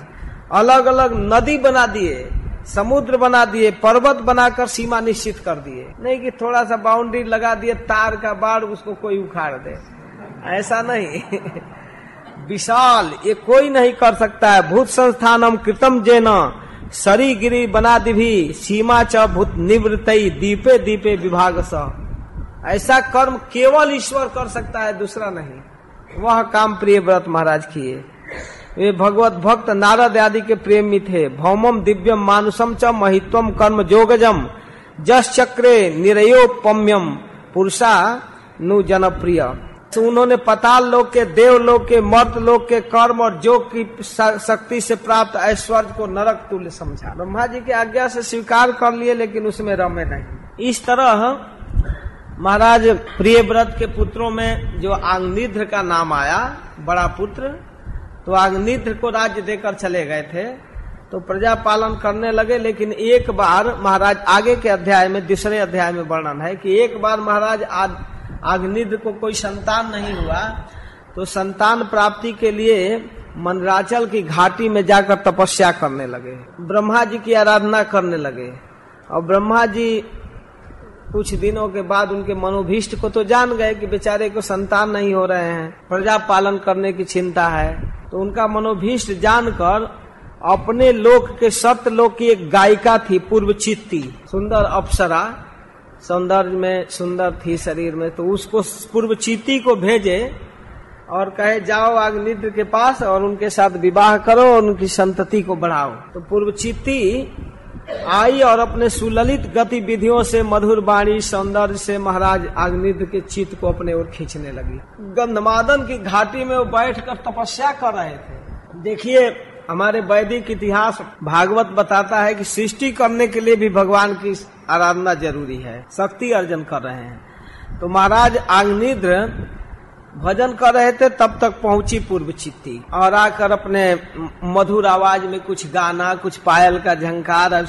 अलग अलग नदी बना दिए, समुद्र बना दिए, पर्वत बनाकर सीमा निश्चित कर दिए। नहीं कि थोड़ा सा बाउंड्री लगा दिए, तार का बाढ़ उसको कोई उखाड़ दे। ऐसा नहीं। *laughs* विशाल, ये कोई नहीं कर सकता है। भूत संस्थान हम कृतम जेना। सरी गिरी बना दिभी, सीमा च भूत निवृत दीपे दीपे विभाग स। ऐसा कर्म केवल ईश्वर कर सकता है, दूसरा नहीं। वह काम प्रिय व्रत महाराज किए। वे भगवत भक्त नारद आदि के प्रेमी थे। भौमम दिव्यम मानुषम च महित्वम कर्म जोगजम। जस चक्रे निरयोपम्यम पुरुषा, नु जनप्रिय। तो उन्होंने पताल लोक के, देव लोक के, मर्द लोक के कर्म और जो की शक्ति से प्राप्त ऐश्वर्य को नरक तुल्य समझा। ब्रह्मा जी की आज्ञा से स्वीकार कर लिए, लेकिन उसमें रमे नहीं। इस तरह महाराज प्रिय व्रत के पुत्रों में जो आग्निध्र का नाम आया, बड़ा पुत्र तो आग्निध्र को राज्य देकर चले गए थे। तो प्रजा पालन करने लगे, लेकिन एक बार महाराज आगे के अध्याय में, दूसरे अध्याय में वर्णन है कि एक बार महाराज आग्निध्र को कोई संतान नहीं हुआ तो संतान प्राप्ति के लिए मनराचल की घाटी में जाकर तपस्या करने लगे। ब्रह्मा जी की आराधना करने लगे। और ब्रह्मा जी कुछ दिनों के बाद उनके मनोभीष्ट को तो जान गए कि बेचारे को संतान नहीं हो रहे हैं, प्रजा पालन करने की चिंता है। तो उनका मनोभीष्ट जानकर अपने लोक के सत्य लोक की एक गायिका थी पूर्व चित्ती सुंदर अप्सरा। सौंदर्य में, सुंदर थी शरीर में तो उसको पूर्व चीती को भेजे और कहे, जाओ अग्निद्र के पास और उनके साथ विवाह करो और उनकी संतति को बढ़ाओ। तो पूर्व चित्ती आई और अपने सुललित गतिविधियों से मधुर वाणी, सौंदर्य से महाराज अग्निद्र के चित्त को अपने ओर खींचने लगी। गंधमादन की घाटी में वो बैठकर तपस्या कर रहे थे। देखिए हमारे वैदिक इतिहास भागवत बताता है कि सृष्टि करने के लिए भी भगवान की आराधना ज़रूरी है। शक्ति अर्जन कर रहे हैं। तो महाराज आग्निद्र भजन कर रहे थे, तब तक पहुँची पूर्व चित्ती। और आकर अपने मधुर आवाज़ में कुछ गाना, कुछ पायल का झंकार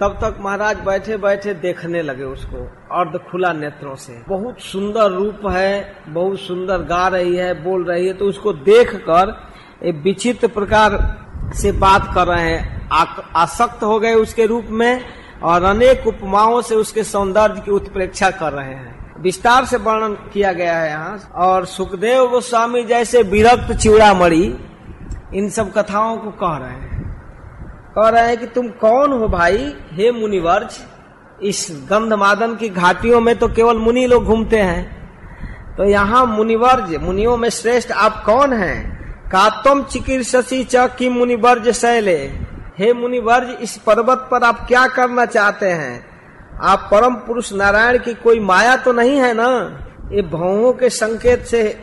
तब तक महाराज बैठे बैठे देखने लगे उसको अर्ध खुला नेत्रों से। बहुत सुंदर रूप है, बहुत सुंदर गा रही है, बोल रही है तो उसको देख कर एक विचित्र प्रकार से बात कर रहे हैं। आसक्त हो गए उसके रूप में और अनेक उपमाओं से उसके सौंदर्य की उत्प्रेक्षा कर रहे हैं। विस्तार से वर्णन किया गया है यहाँ। और सुखदेव गोस्वामी जैसे विरक्त चिड़ामणि इन सब कथाओं को कह रहे हैं। कह रहे हैं कि तुम कौन हो भाई? हे मुनिवर्ज, इस गंधमादन की घाटियों में तो केवल मुनि लोग घूमते हैं। तो यहाँ मुनिवर्ज, मुनियों में श्रेष्ठ आप कौन हैं? कातम चिकित्सी च की मुनिवर्ज शैले? हे मुनिवर्ज, इस पर्वत पर आप क्या करना चाहते हैं? आप परम पुरुष नारायण की कोई माया तो नहीं है ना? ये भावों के संकेत से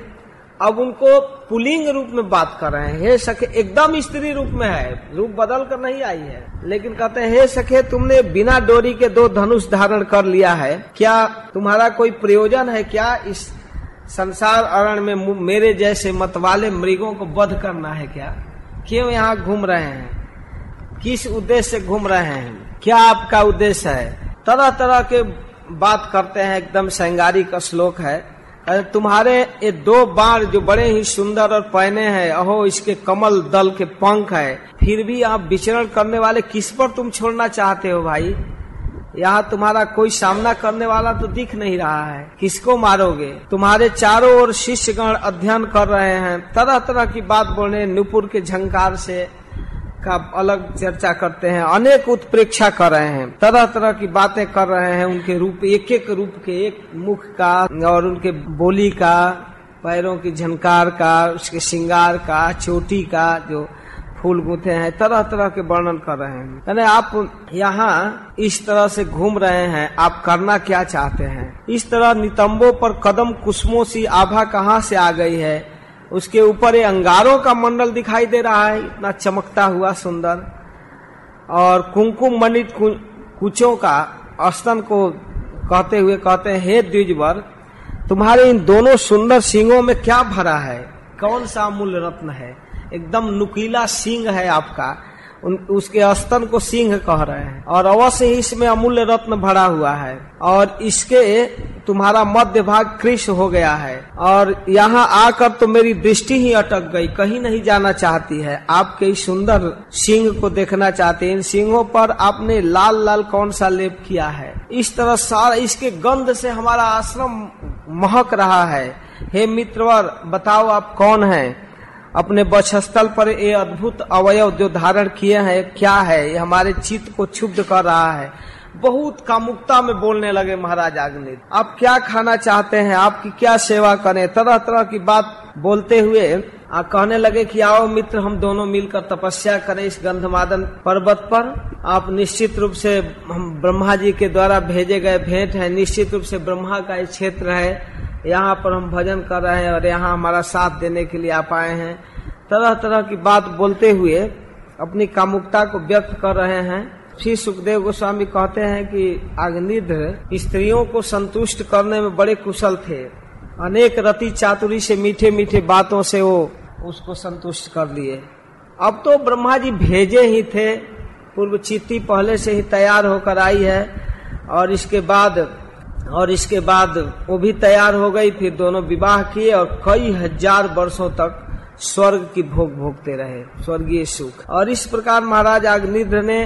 अब उनको पुलिंग रूप में बात कर रहे हैं। हे सखे, एकदम स्त्री रूप में है। रूप बदल कर नहीं आई है। लेकिन कहते हैं, हे सखे, तुमने बिना डोरी के दो धनुष धारण कर लिया है। क्या तुम्हारा कोई प्रयोजन है? क्या इस संसार अरण में मेरे जैसे मतवाले मृगों को वध करना है क्या? क्यों यहाँ घूम रहे हैं? किस उद्देश्य से घूम रहे हैं? क्या आपका उद्देश्य है? तरह तरह के बात करते हैं, एकदम श्रृंगारी का श्लोक है। तुम्हारे ये दो बाण जो बड़े ही सुंदर और पहने हैं, अहो, इसके कमल दल के पंख है। फिर भी आप विचरण करने वाले किस पर तुम छोड़ना चाहते हो भाई? यहाँ तुम्हारा कोई सामना करने वाला तो दिख नहीं रहा है। किसको मारोगे? तुम्हारे चारों ओर शिष्यगण अध्ययन कर रहे हैं। तरह तरह की बात बोले नुपुर के झंकार से का अलग चर्चा करते हैं। अनेक उत्प्रेक्षा कर रहे हैं। तरह तरह की बातें कर रहे हैं उनके रूप एक एक रूप के एक मुख का और उनके बोली का, पैरों की झनकार का, उसके श्रृंगार का, चोटी का जो फूल गूथे हैं तरह तरह के वर्णन कर रहे हैं। यानी आप यहाँ इस तरह से घूम रहे हैं, आप करना क्या चाहते हैं? इस तरह नितंबों पर कदम कुसुमों सी आभा कहाँ से आ गई है? उसके ऊपर अंगारों का मंडल दिखाई दे रहा है, इतना चमकता हुआ सुंदर। और कुंकुम मंडित कुचों का स्तन को कहते हुए कहते हैं, हे द्विजवर, तुम्हारे इन दोनों सुंदर सिंगों में क्या भरा है? कौन सा अमूल्य रत्न है? एकदम नुकीला सिंह है आपका। उन, उसके अस्तन को सिंह कह रहे हैं। और अवश्य ही इसमें अमूल्य रत्न भरा हुआ है। और इसके तुम्हारा मध्य भाग कृष हो गया है। और यहाँ आकर तो मेरी दृष्टि ही अटक गई। कहीं नहीं जाना चाहती है। आपके इस सुंदर सिंह को देखना चाहते हैं। इन सिंहों पर आपने लाल लाल कौन सा लेप किया है? इस तरह सारा इसके गंध से हमारा आश्रम महक रहा है। हे मित्रवर बताओ आप कौन हैं? अपने बक्षस्थल पर ये अद्भुत अवयव जो धारण किए हैं, क्या है? ये हमारे चित्त को क्षुब्ध कर रहा है। बहुत कामुकता में बोलने लगे महाराज आग्नि आप क्या खाना चाहते हैं? आपकी क्या सेवा करें? तरह तरह की बात बोलते हुए, आ, कहने लगे कि आओ मित्र, हम दोनों मिलकर तपस्या करें इस गंधमादन पर्वत पर। आप निश्चित रूप से, हम ब्रह्मा जी के द्वारा भेजे गए भेंट है। निश्चित रूप से ब्रह्मा का क्षेत्र है। यहाँ पर हम भजन कर रहे हैं और यहाँ हमारा साथ देने के लिए आप आए हैं। तरह तरह की बात बोलते हुए अपनी कामुकता को व्यक्त कर रहे हैं। श्री सुखदेव गोस्वामी कहते हैं कि अग्निध्र स्त्रियों को संतुष्ट करने में बड़े कुशल थे। अनेक रति चातुरी से मीठे मीठे बातों से वो उसको संतुष्ट कर लिए। अब तो ब्रह्मा जी भेजे ही थे। पूर्व चित्ती पहले से ही तैयार होकर आई है और इसके बाद और इसके बाद वो भी तैयार हो गई, फिर दोनों विवाह किए और कई हज़ार वर्षों तक स्वर्ग की भोग भोगते रहे, स्वर्गीय सुख। और इस प्रकार महाराज अग्निध्र ने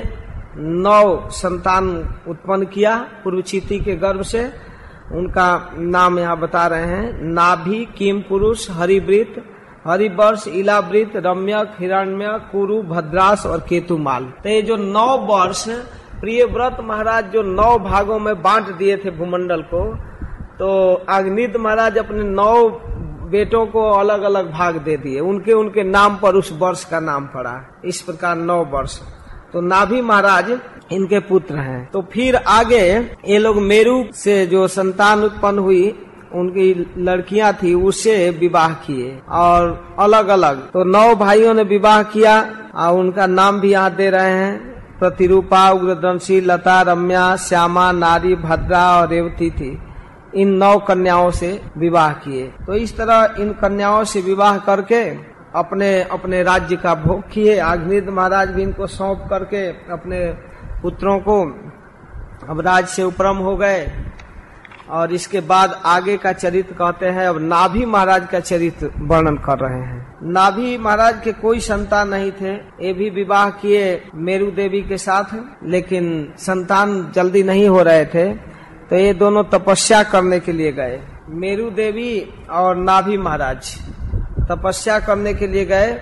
नौ संतान उत्पन्न किया पूर्वचिति के गर्भ से। उनका नाम यहाँ बता रहे हैं, नाभि, किम पुरुष, हरिवृत, हरिवर्ष, इलावृत, रम्यक हिरण्य कुरु, भद्रास और केतुमाल। तो ये जो नौ वर्ष प्रिय व्रत महाराज जो नौ भागों में बांट दिए थे भूमंडल को तो अग्निद महाराज अपने नौ बेटों को अलग अलग भाग दे दिए। उनके उनके नाम पर उस वर्ष का नाम पड़ा। इस प्रकार नौ वर्ष। तो नाभि महाराज इनके पुत्र हैं। तो फिर आगे ये लोग मेरू से जो संतान उत्पन्न हुई, उनकी लड़कियाँ थी उससे विवाह किए और अलग अलग तो नौ भाइयों ने विवाह किया और उनका नाम भी यहाँ दे रहे हैं। प्रतिरूपा, उग्रदंशी, लता, रम्या, श्यामा, नारी, भद्रा और रेवती थी। इन नौ कन्याओं से विवाह किए। तो इस तरह इन कन्याओं से विवाह करके अपने अपने राज्य का भोग किए। आग्निद महाराज भी इनको सौंप करके अपने पुत्रों को अब राज से उपरम हो गए। और इसके बाद आगे का चरित्र कहते हैं, अब नाभि महाराज का चरित्र वर्णन कर रहे हैं। नाभि महाराज के कोई संतान नहीं थे। ये भी विवाह किए मेरू देवी के साथ, लेकिन संतान जल्दी नहीं हो रहे थे। तो ये दोनों तपस्या करने के लिए गए। मेरू देवी और नाभि महाराज तपस्या करने के लिए गए।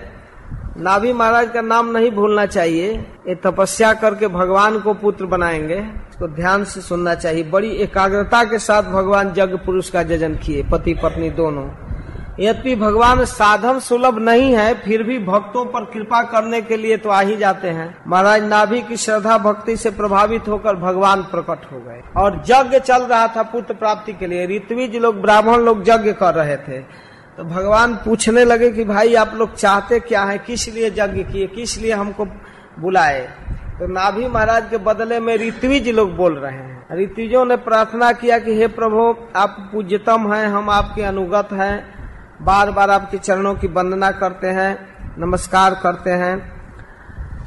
नाभि महाराज का नाम नहीं भूलना चाहिए। ये तपस्या करके भगवान को पुत्र बनाएँगे। इसको ध्यान से सुनना चाहिए। बड़ी एकाग्रता के साथ भगवान जग पुरुष का जजन किए पति पत्नी दोनों। यद्यपि भगवान साधन सुलभ नहीं है, फिर भी भक्तों पर कृपा करने के लिए तो आ ही जाते हैं। महाराज नाभि की श्रद्धा भक्ति से प्रभावित होकर भगवान प्रकट हो गए। और यज्ञ चल रहा था पुत्र प्राप्ति के लिए। ऋतविज लोग, ब्राह्मण लोग यज्ञ कर रहे थे। तो भगवान पूछने लगे कि भाई, आप लोग चाहते क्या है? किस लिए यज्ञ किए? किस लिए हमको बुलाए? तो नाभि महाराज के बदले में ऋतविज लोग बोल रहे हैं। ऋत्विजों ने प्रार्थना किया कि, हे प्रभु, आप पूज्यतम हैं, हम आपके अनुगत हैं। बार बार आपके चरणों की वंदना करते हैं, नमस्कार करते हैं,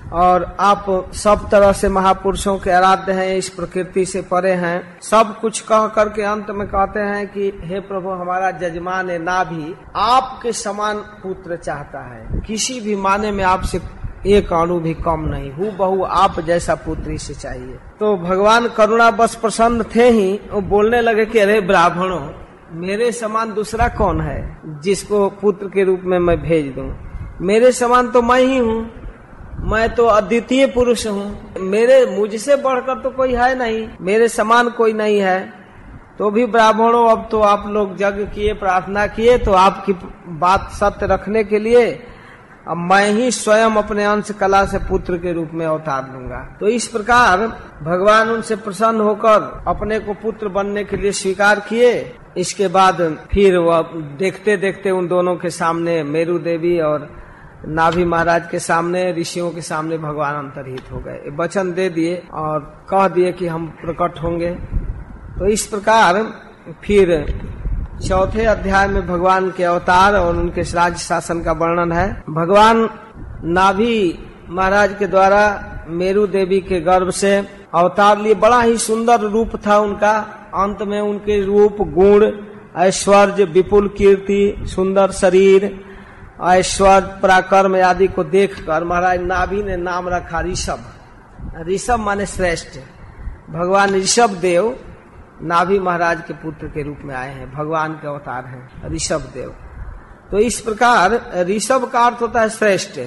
और आप सब तरह से महापुरुषों के आराध्य हैं, इस प्रकृति से परे हैं। सब कुछ कह करके अंत में कहते हैं कि, हे प्रभु, हमारा जजमान ना भी आपके समान पुत्र चाहता है। किसी भी माने में आपसे एक अणु भी कम नहीं। हु बहु, आप जैसा पुत्री से चाहिए। तो भगवान करुणा बस प्रसन्न थे ही, वो बोलने लगे कि, अरे ब्राह्मणों मेरे समान दूसरा कौन है जिसको पुत्र के रूप में मैं भेज दूँ? मेरे समान तो मैं ही हूँ। मैं तो अद्वितीय पुरुष हूँ। मेरे, मुझसे बढ़कर तो कोई है नहीं। मेरे समान कोई नहीं है। तो भी ब्राह्मणों, अब तो आप लोग जग किए, प्रार्थना किए तो आपकी बात सत्य रखने के लिए अब मैं ही स्वयं अपने अंश कला से पुत्र के रूप में अवतार लूँगा। तो इस प्रकार भगवान उनसे प्रसन्न होकर अपने को पुत्र बनने के लिए स्वीकार किए। इसके बाद फिर वह देखते देखते उन दोनों के सामने, मेरू देवी और नाभि महाराज के सामने, ऋषियों के सामने भगवान अंतरहित हो गए। वचन दे दिए और कह दिए कि हम प्रकट होंगे। तो इस प्रकार फिर चौथे अध्याय में भगवान के अवतार और उनके राज्य शासन का वर्णन है। भगवान नाभि महाराज के द्वारा मेरू देवी के गर्भ से अवतार लिए बड़ा ही सुंदर रूप था उनका। अंत में उनके रूप, गुण, ऐश्वर्य, विपुल कीर्ति, सुंदर शरीर, ऐश्वर्य, पराक्रम आदि को देखकर महाराज नाभि ने नाम रखा ऋषभ। ऋषभ माने श्रेष्ठ। भगवान ऋषभ देव नाभि महाराज के पुत्र के रूप में आए हैं, भगवान के अवतार हैं, ऋषभ देव। तो इस प्रकार ऋषभ का अर्थ होता है श्रेष्ठ।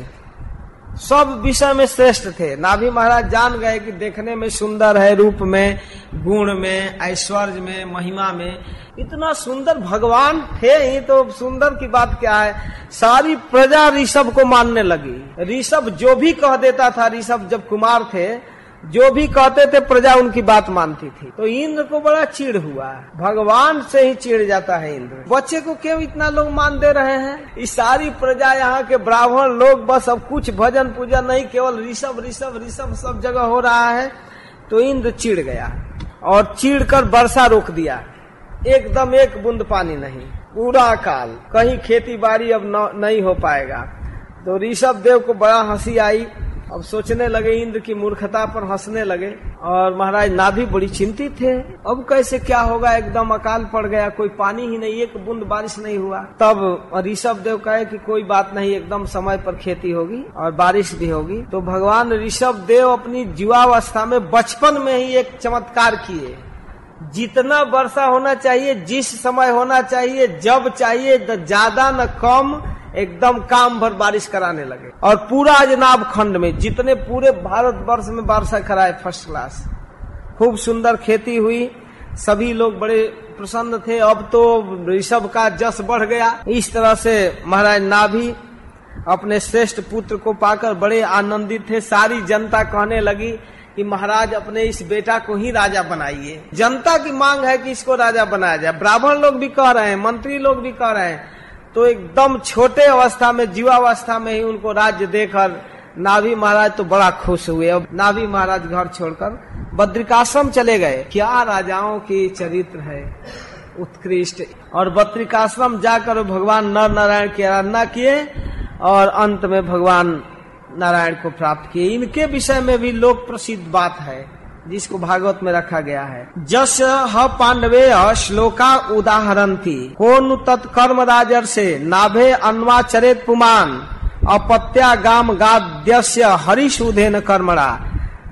सब विषय में श्रेष्ठ थे। नाभि महाराज जान गए कि देखने में सुंदर है, रूप में, गुण में, ऐश्वर्य में, महिमा में। इतना सुंदर भगवान थे ही तो सुंदर की बात क्या है? सारी प्रजा ऋषभ को मानने लगी। ऋषभ जो भी कह देता था, ऋषभ जब कुमार थे जो भी कहते थे, प्रजा उनकी बात मानती थी। तो इंद्र को बड़ा चिड़ हुआ। भगवान से ही चिड़ जाता है इंद्र। बच्चे को क्यों इतना लोग मान दे रहे हैं? इस सारी प्रजा यहाँ के ब्राह्मण लोग बस अब कुछ भजन पूजा नहीं, केवल ऋषभ ऋषभ ऋषभ सब जगह हो रहा है। तो इंद्र चिड़ गया और चिड़ कर वर्षा रोक दिया। एकदम एक बूंद पानी नहीं, पूरा काल। कहीं खेती बाड़ी अब नहीं हो पाएगा। तो ऋषभ देव को बड़ा हँसी आई। अब सोचने लगे इंद्र की मूर्खता पर हंसने लगे और महाराज नाभि बड़ी चिंतित थे। अब कैसे क्या होगा? एकदम अकाल पड़ गया, कोई पानी ही नहीं, एक बूंद बारिश नहीं हुआ। तब ऋषभ देव कहे कि कोई बात नहीं, एकदम समय पर खेती होगी और बारिश भी होगी। तो भगवान ऋषभ देव अपनी युवावस्था में बचपन में ही एक चमत्कार किए। जितना वर्षा होना चाहिए, जिस समय होना चाहिए, जब चाहिए, ज़्यादा न कम एकदम काम भर बारिश कराने लगे। और पूरा अजनाब खंड में, जितने पूरे भारत वर्ष में वर्षा कराए फ़र्स्ट क्लास खूब सुंदर खेती हुई। सभी लोग बड़े प्रसन्न थे। अब तो ऋषभ का जस बढ़ गया। इस तरह से महाराज नाभि अपने श्रेष्ठ पुत्र को पाकर बड़े आनंदित थे। सारी जनता कहने लगी कि महाराज अपने इस बेटा को ही राजा बनाइए। जनता की मांग है कि इसको राजा बनाया जाए। ब्राह्मण लोग भी कह रहे हैं, मंत्री लोग भी कह रहे हैं तो एकदम छोटे अवस्था में, जीवावस्था में ही उनको राज्य देकर नाभी महाराज तो बड़ा खुश हुए। अब नाभि महाराज घर छोड़कर बद्रिकाश्रम चले गए। क्या राजाओं की चरित्र है? उत्कृष्ट। और बद्रिकाश्रम जाकर भगवान नर नारायण की आराधना किए और अंत में भगवान नारायण को प्राप्त किए। इनके विषय में भी लोक प्रसिद्ध बात है। जिसको भागवत में रखा गया है। जस ह पांडवे श्लोका उदाहरण थी कौन तत्कर्म राजर से नाभे अन्वाचरित पुमान। अपत्या गाम गाद्यस्य हरिशुधेन कर्मणा।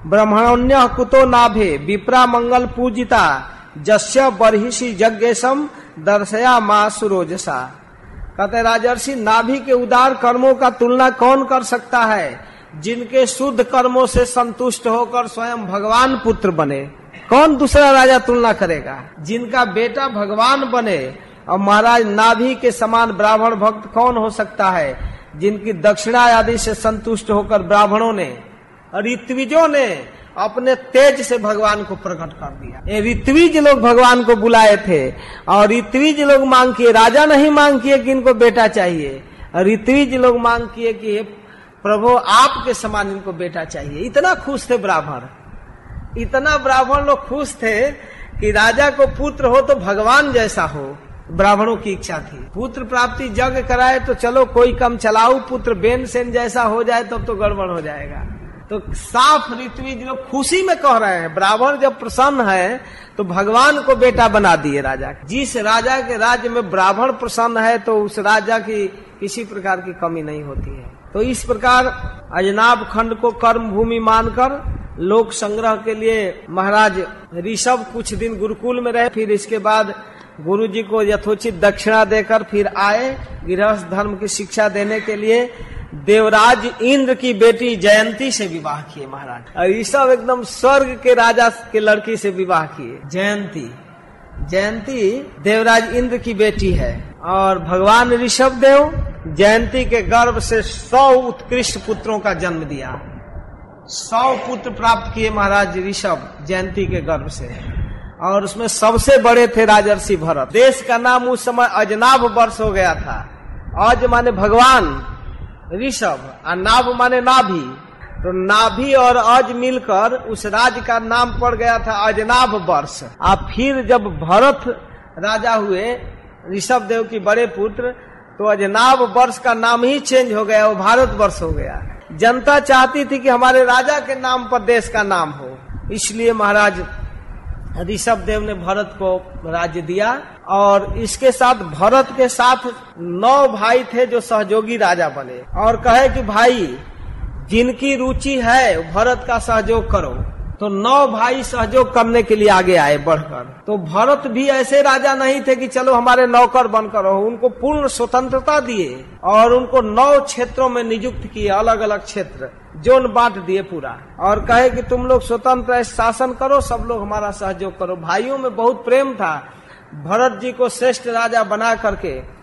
ब्रह्मण्य कुतो नाभे, विप्रा मंगल पूजिता। जस्य बरहिषि यज्ञेशम दर्शया माँ सुरोजसा कहते राजर्षि, नाभि के उदार कर्मों का तुलना कौन कर सकता है? जिनके शुद्ध कर्मों से संतुष्ट होकर स्वयं भगवान पुत्र बने, कौन दूसरा राजा तुलना करेगा? जिनका बेटा भगवान बने और महाराज नाभि के समान ब्राह्मण भक्त कौन हो सकता है? जिनकी दक्षिणा आदि से संतुष्ट होकर ब्राह्मणों ने ऋत्विजों ने अपने तेज से भगवान को प्रकट कर दिया। ये ऋत्विज लोग भगवान को बुलाए थे और ऋत्विज लोग मांग किए, राजा नहीं मांग किए कि इनको बेटा चाहिए। ऋत्विज लोग मांग किए कि प्रभु आपके समान इनको बेटा चाहिए। इतना खुश थे ब्राह्मण। इतना ब्राह्मण लोग खुश थे कि राजा को पुत्र हो तो भगवान जैसा हो। ब्राह्मणों की इच्छा थी। पुत्र प्राप्ति जग कराए तो चलो कोई कम चलाऊ पुत्र बेन सेन जैसा हो जाए तब तो, गड़बड़ हो जाएगा। तो साफ़ ऋत्विज लोग खुशी में कह रहे हैं ब्राह्मण जब प्रसन्न है तो भगवान को बेटा बना दिए राजा। जिस राजा के राज्य में ब्राह्मण प्रसन्न है तो उस राजा की किसी प्रकार की कमी नहीं होती है। तो इस प्रकार अजनाब खंड को कर्म भूमि मानकर लोक संग्रह के लिए महाराज ऋषभ कुछ दिन गुरुकुल में रहे, फिर इसके बाद गुरु जी को यथोचित दक्षिणा देकर फिर आए गृहस्थ धर्म की शिक्षा देने के लिए। देवराज इंद्र की बेटी जयंती से विवाह किए महाराज। और सब एकदम स्वर्ग के राजा के लड़की से विवाह किए। जयंती। जयंती देवराज इंद्र की बेटी है और भगवान ऋषभ देव जयंती के गर्भ से सौ उत्कृष्ट पुत्रों का जन्म दिया। सौ पुत्र प्राप्त किए महाराज ऋषभ जयंती के गर्भ से। और उसमें सबसे बड़े थे राजर्षि भरत। देश का नाम उस समय अजनाभ वर्ष हो गया था। अज माने भगवान ऋषभ और नाभ माने नाभि। तो नाभि और अज मिलकर उस राज का नाम पड़ गया था अजनाभ वर्ष। और फिर जब भरत राजा हुए ऋषभ देव की बड़े पुत्र तो अजनाभ वर्ष का नाम ही चेंज हो गया, वो भारत वर्ष हो गया। जनता चाहती थी कि हमारे राजा के नाम पर देश का नाम हो। इसलिए महाराज ऋषभ देव ने भरत को राज्य दिया और इसके साथ भरत के साथ नौ भाई थे जो सहयोगी राजा बने। और कहे कि भाई जिनकी रुचि है, भरत का सहयोग करो। तो नौ भाई सहयोग करने के लिए आगे आए बढ़कर। तो भरत भी ऐसे राजा नहीं थे कि चलो हमारे नौकर बनकर रहो। उनको पूर्ण स्वतंत्रता दिए और उनको नौ क्षेत्रों में नियुक्त किए अलग अलग क्षेत्र। जोन बांट दिए पूरा। और कहे कि तुम लोग स्वतंत्र शासन करो, सब लोग हमारा सहयोग करो। भाइयों में बहुत प्रेम था। भरत जी को श्रेष्ठ राजा बना करके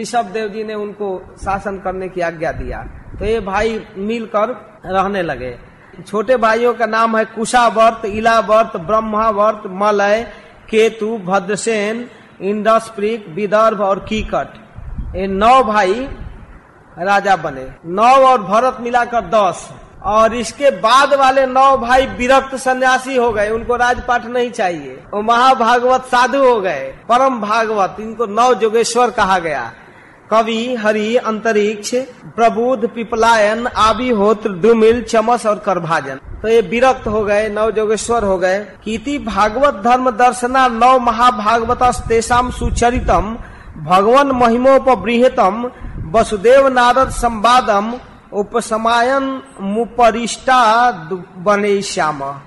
ऋषभ देव जी ने उनको शासन करने की आज्ञा दिया। तो ये भाई मिलकर रहने लगे। छोटे भाइयों का नाम है कुशावर्त, इलावर्त, ब्रह्मावर्त, मलय, केतु, भद्रसेन इंडस्प्रिक विदर्भ और कीकट। ये नौ भाई राजा बने। नौ और भरत मिलाकर दस। और इसके बाद वाले नौ भाई विरक्त सन्यासी हो गए। उनको राजपाठ नहीं चाहिए। वो महाभागवत साधु हो गए। परम भागवत, इनको नौ जोगेश्वर कहा गया। कवि, हरि, अंतरिक्ष, प्रबुद्ध, पिपलायन, आबिहोत्र, दुमिल, चमस और करभाजन। तो ये विरक्त हो गए नव जोगेश्वर हो गए। कीति भागवत धर्म दर्शना नव महाभागवत तेसाम सुचरितम, भगवान महिमोपबृहतम, वसुदेव नारद संवादम उपसमायन मुपरिष्टा बने श्याम।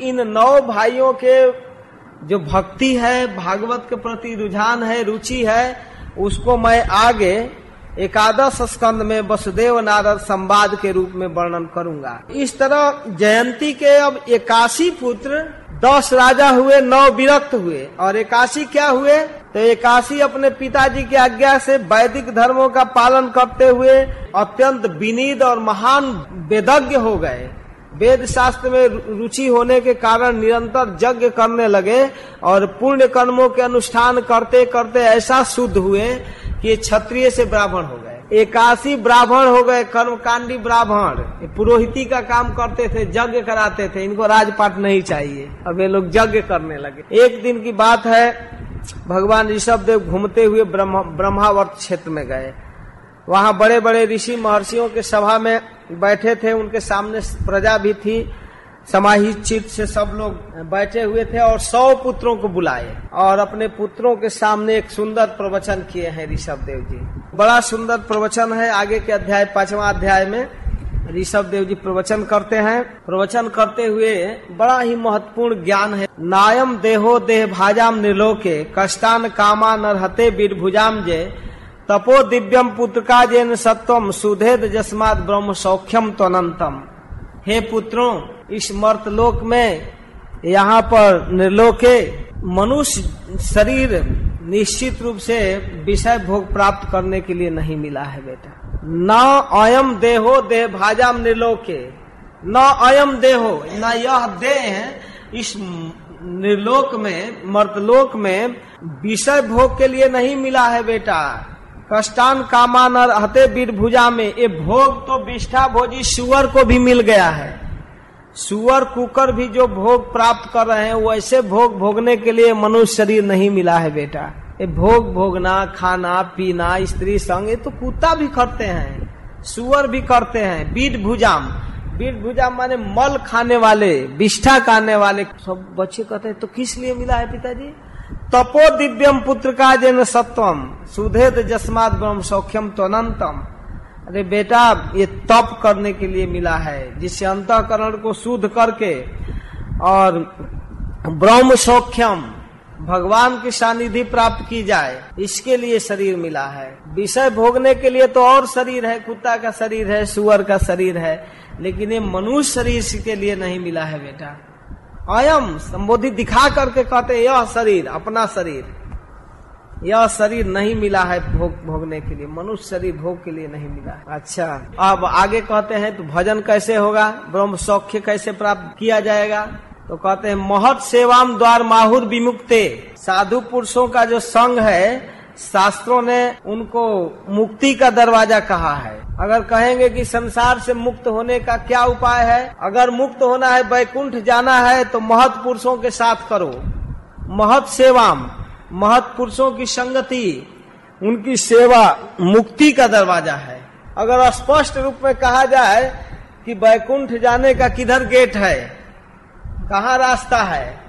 इन नौ भाइयों के जो भक्ति है, भागवत के प्रति रुझान है, रुचि है, उसको मैं आगे एकादश स्कंद में वसुदेव नारद संवाद के रूप में वर्णन करूँगा। इस तरह जयंती के अब इक्यासी पुत्र, दस राजा हुए, नौ विरक्त हुए। और एकाशी क्या हुए? तो एकाशी अपने पिताजी की आज्ञा से वैदिक धर्मों का पालन करते हुए अत्यंत विनीत और महान वेदज्ञ हो गए। वेद शास्त्र में रुचि होने के कारण निरंतर यज्ञ करने लगे और पुण्य कर्मों के अनुष्ठान करते करते ऐसा शुद्ध हुए कि क्षत्रिय से ब्राह्मण हो गए। एकासी ब्राह्मण हो गए, कर्मकांडी ब्राह्मण। पुरोहिती का काम करते थे, यज्ञ कराते थे, इनको राजपाट नहीं चाहिए। अब ये लोग यज्ञ करने लगे। एक दिन की बात है भगवान ऋषभ देव घूमते हुए ब्रह्मावर्त क्षेत्र में गए। वहाँ बड़े बड़े ऋषि महर्षियों के सभा में बैठे थे, उनके सामने प्रजा भी थी समाहित चित्त से सब लोग बैठे हुए थे और सौ पुत्रों को बुलाए और अपने पुत्रों के सामने एक सुंदर प्रवचन किए हैं ऋषभ देव जी। बड़ा सुंदर प्रवचन है आगे के अध्याय, पांचवा अध्याय में। ऋषभ देव जी प्रवचन करते हैं। प्रवचन करते हुए बड़ा ही महत्वपूर्ण ज्ञान है। नायम देहो देह भाजाम निर्लोके, कष्टान कामा नरहते भुजाम जे। तपो दिव्यम पुत्र का जैन सत्वम, सुधेद जस्मात ब्रह्म सौख्यम त्वनंतम। हे पुत्रों, इस मर्तलोक में यहाँ पर निर्लोके, मनुष्य शरीर निश्चित रूप से विषय भोग प्राप्त करने के लिए नहीं मिला है बेटा। न अयम देहो देह भाजाम निर्लोके। न अयम देहो, न यह देह इस निर्लोक में, मर्तलोक में विषय भोग के लिए नहीं मिला है बेटा। कष्टान कामान और हते बीर भुजा में ये भोग तो विष्ठा भोजी सुअर को भी मिल गया है। सुअर कुकर भी जो भोग प्राप्त कर रहे हैं, वो ऐसे भोग भोगने के लिए मनुष्य शरीर नहीं मिला है बेटा। ये भोग भोगना, खाना, पीना, स्त्री संग, ये तो कुत्ता भी करते हैं, सुअर भी करते हैं, बीट भुजाम। बीट भुजाम माने मल खाने वाले विष्ठा खाने वाले। सब बच्चे कहते हैं तो किस लिए मिला है पिताजी? तपो दिव्यम पुत्र का जन सत्वम सुधेद जस्मात ब्रह्म सौख्यम अनंतम अरे बेटा, ये तप करने के लिए मिला है, जिससे अंतकरण को शुद्ध करके और ब्रह्म सौख्यम भगवान की सानिधि प्राप्त की जाए, इसके लिए शरीर मिला है। विषय भोगने के लिए तो और शरीर है, कुत्ता का शरीर है, सुअर का शरीर है, लेकिन ये मनुष्य शरीर के लिए नहीं मिला है बेटा। अयम, संबोधित दिखा करके कहते यह शरीर, अपना शरीर। यह शरीर नहीं मिला है भोग, भोगने के लिए। मनुष्य शरीर भोग के लिए नहीं मिला अच्छा अब आगे कहते हैं तो भजन कैसे होगा? ब्रह्म सौख्य कैसे प्राप्त किया जाएगा? तो कहते हैं, महत सेवाम द्वार माहुर विमुक्ते। साधु पुरुषों का जो संघ है, शास्त्रों ने उनको मुक्ति का दरवाज़ा कहा है। अगर कहेंगे कि संसार से मुक्त होने का क्या उपाय है? अगर मुक्त होना है, वैकुंठ जाना है तो महत पुरुषों के साथ करो। महत सेवाम। महत पुरुषों की संगति, उनकी सेवा मुक्ति का दरवाज़ा है। अगर स्पष्ट रूप में कहा जाए कि बैकुंठ जाने का किधर गेट है, कहा रास्ता है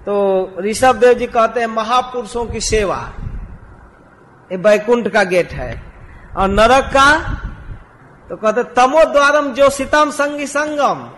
तो ऋषभ देव जी कहते हैं, महापुरुषों की सेवा, ये बैकुंठ का गेट है। और नरक का तो कहते तमो द्वारम जो सीतम संगी संगम।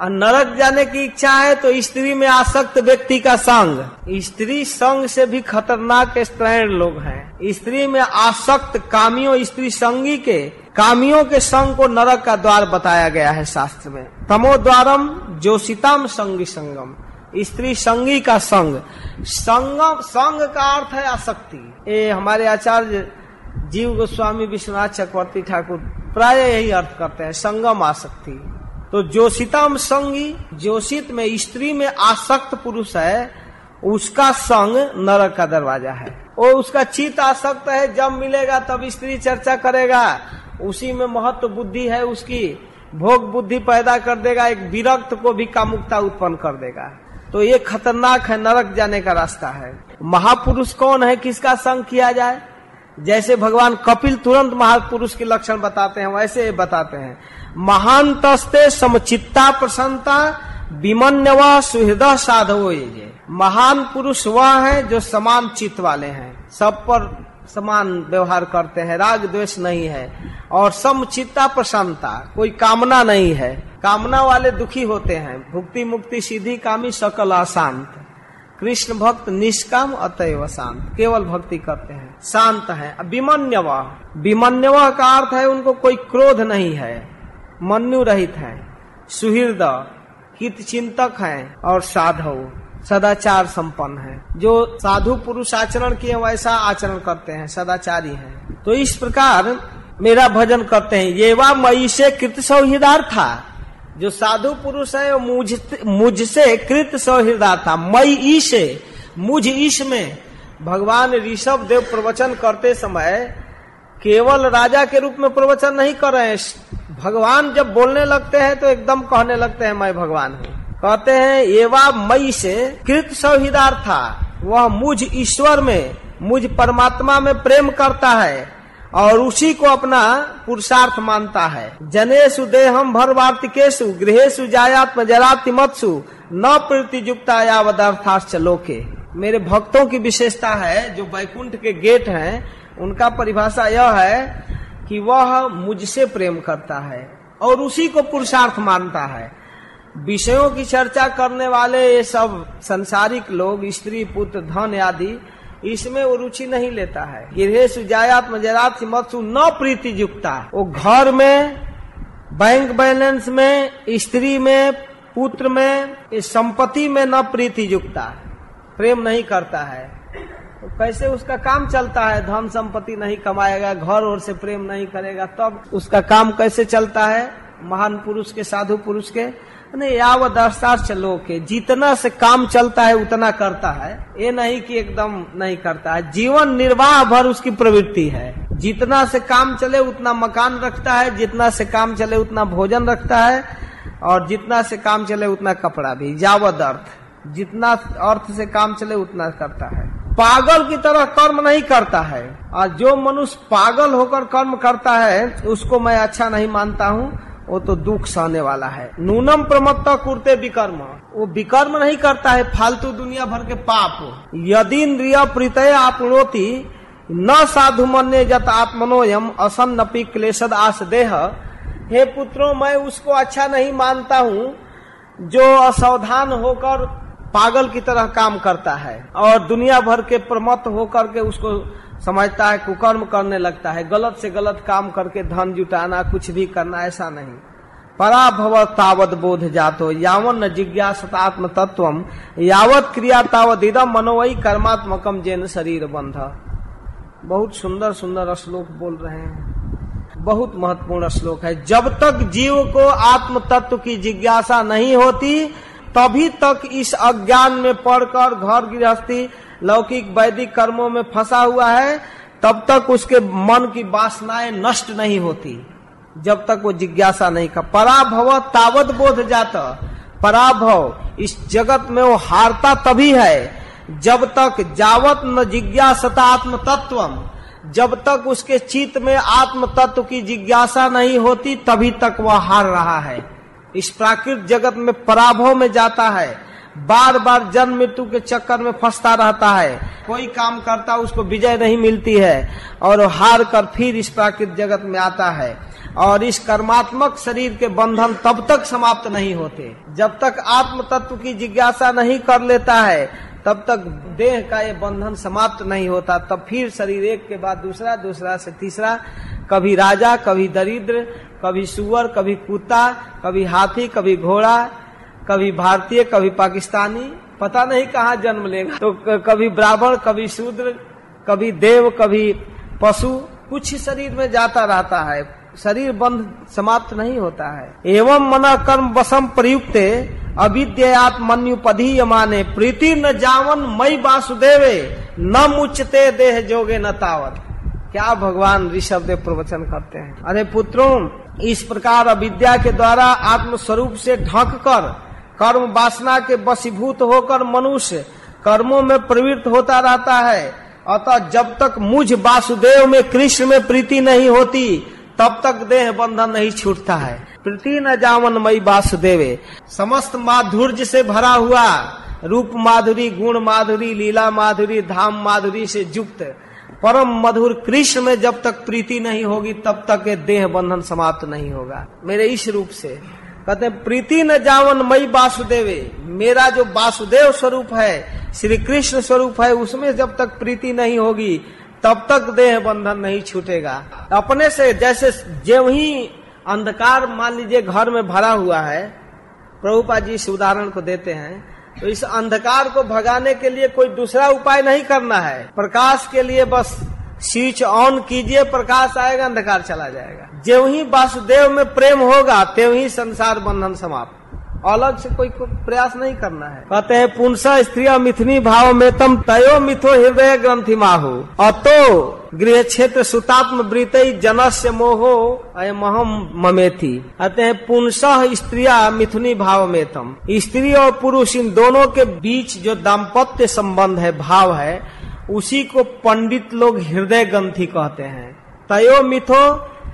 और नरक जाने की इच्छा है तो स्त्री में आसक्त व्यक्ति का संग। स्त्री संग से भी खतरनाक स्त्रैण लोग हैं। स्त्री में आसक्त कामियों, स्त्री संगी के, कामियों के संग को नरक का द्वार बताया गया है शास्त्र में। तमो द्वारम जोशितम संगी संगम। स्त्री संगी का संग। संगम, संग का अर्थ है आसक्ति। ये हमारे आचार्य जीव गोस्वामी विश्वनाथ चक्रवर्ती ठाकुर प्राय यही अर्थ करते हैं, संगम आसक्ति। तो जोशितम संगी, जोशित में स्त्री में आसक्त पुरुष है, उसका संग नरक का दरवाज़ा है। वो उसका चित आसक्त है, जब मिलेगा तब स्त्री चर्चा करेगा। उसी में महत्व बुद्धि है उसकी। भोग बुद्धि पैदा कर देगा, एक विरक्त को भी कामुकता उत्पन्न कर देगा। तो ये खतरनाक है, नरक जाने का रास्ता है। महापुरुष कौन है, किसका संग किया जाए? जैसे भगवान कपिल तुरंत महापुरुष के लक्षण बताते हैं, वैसे बताते हैं। महान तस्ते समचित्ता प्रसन्नता विमन्य व सुहृदय साधवो ये। महान पुरुष वह है जो समान चित्त वाले हैं। सब पर समान व्यवहार करते हैं, राग द्वेष नहीं है। और समचित्ता प्रसन्नता, कोई कामना नहीं है। कामना वाले दुखी होते हैं। भुक्ति मुक्ति सीधी कामी सकल अशांत। कृष्ण भक्त निष्काम अतएव शांत। केवल भक्ति करते हैं। शांत है। विमन्यव विमन्यव का अर्थ है उनको कोई क्रोध नहीं है। मनु रहित है। सुहृद हित चिंतक हैं और साधव, सदाचार संपन्न है। जो साधु पुरुष आचरण किए, वैसा आचरण करते हैं, सदाचारी हैं। तो इस प्रकार मेरा भजन करते हैं। ये वा मई से कृत सौहृदार था जो साधु पुरुष है, वो मुझ, मुझसे कृत सौहिदार था मई ई से मुझ ईश में। भगवान ऋषभ देव प्रवचन करते समय केवल राजा के रूप में प्रवचन नहीं कर रहे हैं। भगवान जब बोलने लगते हैं तो एकदम कहने लगते हैं, मैं भगवान हूँ। कहते हैं, एवा मई से कृत सौहिदार था। वह मुझ ईश्वर में, मुझ परमात्मा में प्रेम करता है और उसी को अपना पुरुषार्थ मानता है। जनेशु देहम भर वार्तिकेशु गृहेशु जायात्म जरातिमत्सु न प्रतिजुक्ता यावदार्थाश्च लोके। मेरे भक्तों की विशेषता है, जो वैकुंठ के गेट हैं उनका परिभाषा यह है कि वह मुझसे प्रेम करता है और उसी को पुरुषार्थ मानता है। विषयों की चर्चा करने वाले ये सब संसारिक लोग, स्त्री, पुत्र, धन आदि, इसमें वो रुचि नहीं लेता है। गृहेश जायात्म जरात मत्सु न प्रीति युक्ता वो घर में, बैंक बैलेंस में, स्त्री में, पुत्र में संपत्ति में न प्रीति युक्ता प्रेम नहीं करता है। तो कैसे उसका काम चलता है? धन संपत्ति नहीं कमाएगा, घर और से प्रेम नहीं करेगा, तब उसका काम कैसे चलता है? महान पुरुष के, साधु पुरुष के? यावत लोग के जितना से काम चलता है, उतना करता है। ये नहीं कि एकदम नहीं करता है। जीवन निर्वाह भर उसकी प्रवृत्ति है। जितना से काम चले, उतना मकान रखता है। जितना से काम चले, उतना भोजन रखता है। और जितना से काम चले, उतना कपड़ा भी। यावत अर्थ। जितना अर्थ से काम चले, उतना करता है। पागल की तरह कर्म नहीं करता है। और जो मनुष्य पागल होकर कर्म करता है, उसको मैं अच्छा नहीं मानता हूँ, वो तो दुख सहने वाला है। नूनम प्रमत्ता कुर्ते विकर्म। वो विकर्म नहीं करता है, फालतू दुनिया भर के पाप। यदि इंद्रिय प्रीतय आपनोति, न साधु मन जत आत्मनोयम, असन्नपी क्लेशद आस देह हे पुत्रों, मैं उसको अच्छा नहीं मानता हूँ, जो असावधान होकर पागल की तरह काम करता है और दुनिया भर के प्रमत्त होकर के उसको समझता है, कुकर्म करने लगता है। गलत से गलत काम करके धन जुटाना, कुछ भी करना, ऐसा नहीं। पराभव तावत बोध जातो। यावन न जिज्ञासतात्म तत्व। यावत क्रिया तावत इदम मनोवई कर्मात्मकम जैन शरीर बंध बहुत सुंदर सुंदर श्लोक बोल रहे हैं। बहुत महत्वपूर्ण श्लोक है। जब तक जीव को आत्म तत्व की जिज्ञासा नहीं होती तभी तक इस अज्ञान में पढ़कर घर गृहस्थी लौकिक वैदिक कर्मों में फंसा हुआ है, तब तक उसके मन की वासनाएँ नष्ट नहीं होती। जब तक वो जिज्ञासा नहीं कर पराभव तावत बोध जाता। पराभव इस जगत में वो हारता तभी है, जब तक जावत न जिज्ञासता आत्म तत्व जब तक उसके चित्त में आत्म तत्व की जिज्ञासा नहीं होती, तभी तक वह हार रहा है। इस प्राकृत जगत में पराभव में जाता है। बार बार जन्म मृत्यु के चक्कर में फंसता रहता है। कोई काम करता, उसको विजय नहीं मिलती है और हार कर फिर इस प्राकृत जगत में आता है। और इस कर्मात्मक शरीर के बंधन तब तक समाप्त नहीं होते। जब तक आत्म तत्व की जिज्ञासा नहीं कर लेता है, तब तक देह का ये बंधन समाप्त नहीं होता। तब फिर शरीर एक के बाद दूसरा दूसरा से तीसरा। कभी राजा, कभी दरिद्र कभी सुअर, कभी कुत्ता, कभी हाथी, कभी घोड़ा, कभी भारतीय, कभी पाकिस्तानी, पता नहीं कहाँ जन्म लेगा। तो कभी ब्राह्मण, कभी शूद्र, कभी देव, कभी पशु, कुछ शरीर में जाता रहता है। शरीर बंध समाप्त नहीं होता है। एवं मना कर्म वसम प्रयुक्त अविद्यात मनुपधि माने, प्रीति न जावन मई वासुदेवे न मुचते देह जोगे न तावत क्या भगवान ऋषभ देव प्रवचन करते हैं? अरे पुत्रों, इस प्रकार अविद्या के द्वारा आत्म स्वरूप से ढक कर, कर्म वासना के बसीभूत होकर मनुष्य कर्मों में प्रवृत्त होता रहता है। अतः जब तक मुझ वासुदेव में कृष्ण में प्रीति नहीं होती, तब तक देह बंधन नहीं छूटता है। प्रीति न जावन मई वासुदेवे। समस्त माधुर्य से भरा हुआ, रूप माधुरी, गुण माधुरी, लीला माधुरी, धाम माधुरी से युक्त। परम मधुर कृष्ण में जब तक प्रीति नहीं होगी, तब तक ये देह बंधन समाप्त नहीं होगा। मेरे इस रूप से कहते प्रीति न जावन मई वासुदेवे, मेरा जो वासुदेव स्वरूप है, श्री कृष्ण स्वरूप है, उसमें जब तक प्रीति नहीं होगी, तब तक देह बंधन नहीं छूटेगा। अपने से जैसे जो ही अंधकार, मान लीजिए, घर में भरा हुआ है प्रभुपा जी इस उदाहरण को देते हैं तो इस अंधकार को भगाने के लिए कोई दूसरा उपाय नहीं करना है। प्रकाश के लिए बस स्विच ऑन कीजिए, प्रकाश आएगा, अंधकार चला जाएगा। जो ही वासुदेव में प्रेम होगा, त्यों ही संसार बंधन समाप्त। अलग से कोई प्रयास नहीं करना है। कहते हैं, पुंसा स्त्रिया मिथुनी भाव में तम तयो मिथो हृदय ग्रंथि माहो। अतो गृह क्षेत्र सुतात्म वृत जनस्य मोहो अयमहम ममेथी। कहते हैं, पुंस स्त्रिया मिथुनी भाव में तम। स्त्री और पुरुष इन दोनों के बीच जो दाम्पत्य संबंध है, भाव है, उसी को पंडित लोग हृदय ग्रंथि कहते हैं। तयो मिथो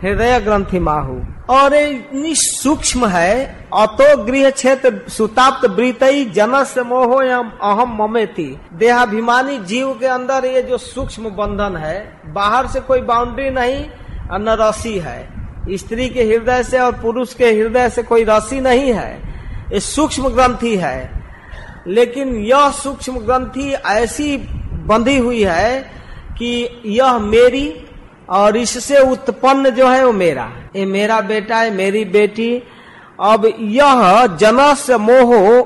हृदय ग्रंथि माहू और इतनी सूक्ष्म है, अतो गृह क्षेत्र सुताप्त वृतई जनस मोहो अहम ममेती। देहाभिमानी जीव के अंदर ये जो सूक्ष्म बंधन है, बाहर से कोई बाउंड्री नहीं और न रसी है। स्त्री के हृदय से और पुरुष के हृदय से कोई रसी नहीं है। ये सूक्ष्म ग्रंथि है। लेकिन यह सूक्ष्म ग्रंथि ऐसी बंधी हुई है कि यह मेरी और इससे उत्पन्न जो है वो मेरा। ये मेरा बेटा है मेरी बेटी। अब यह जनस मोह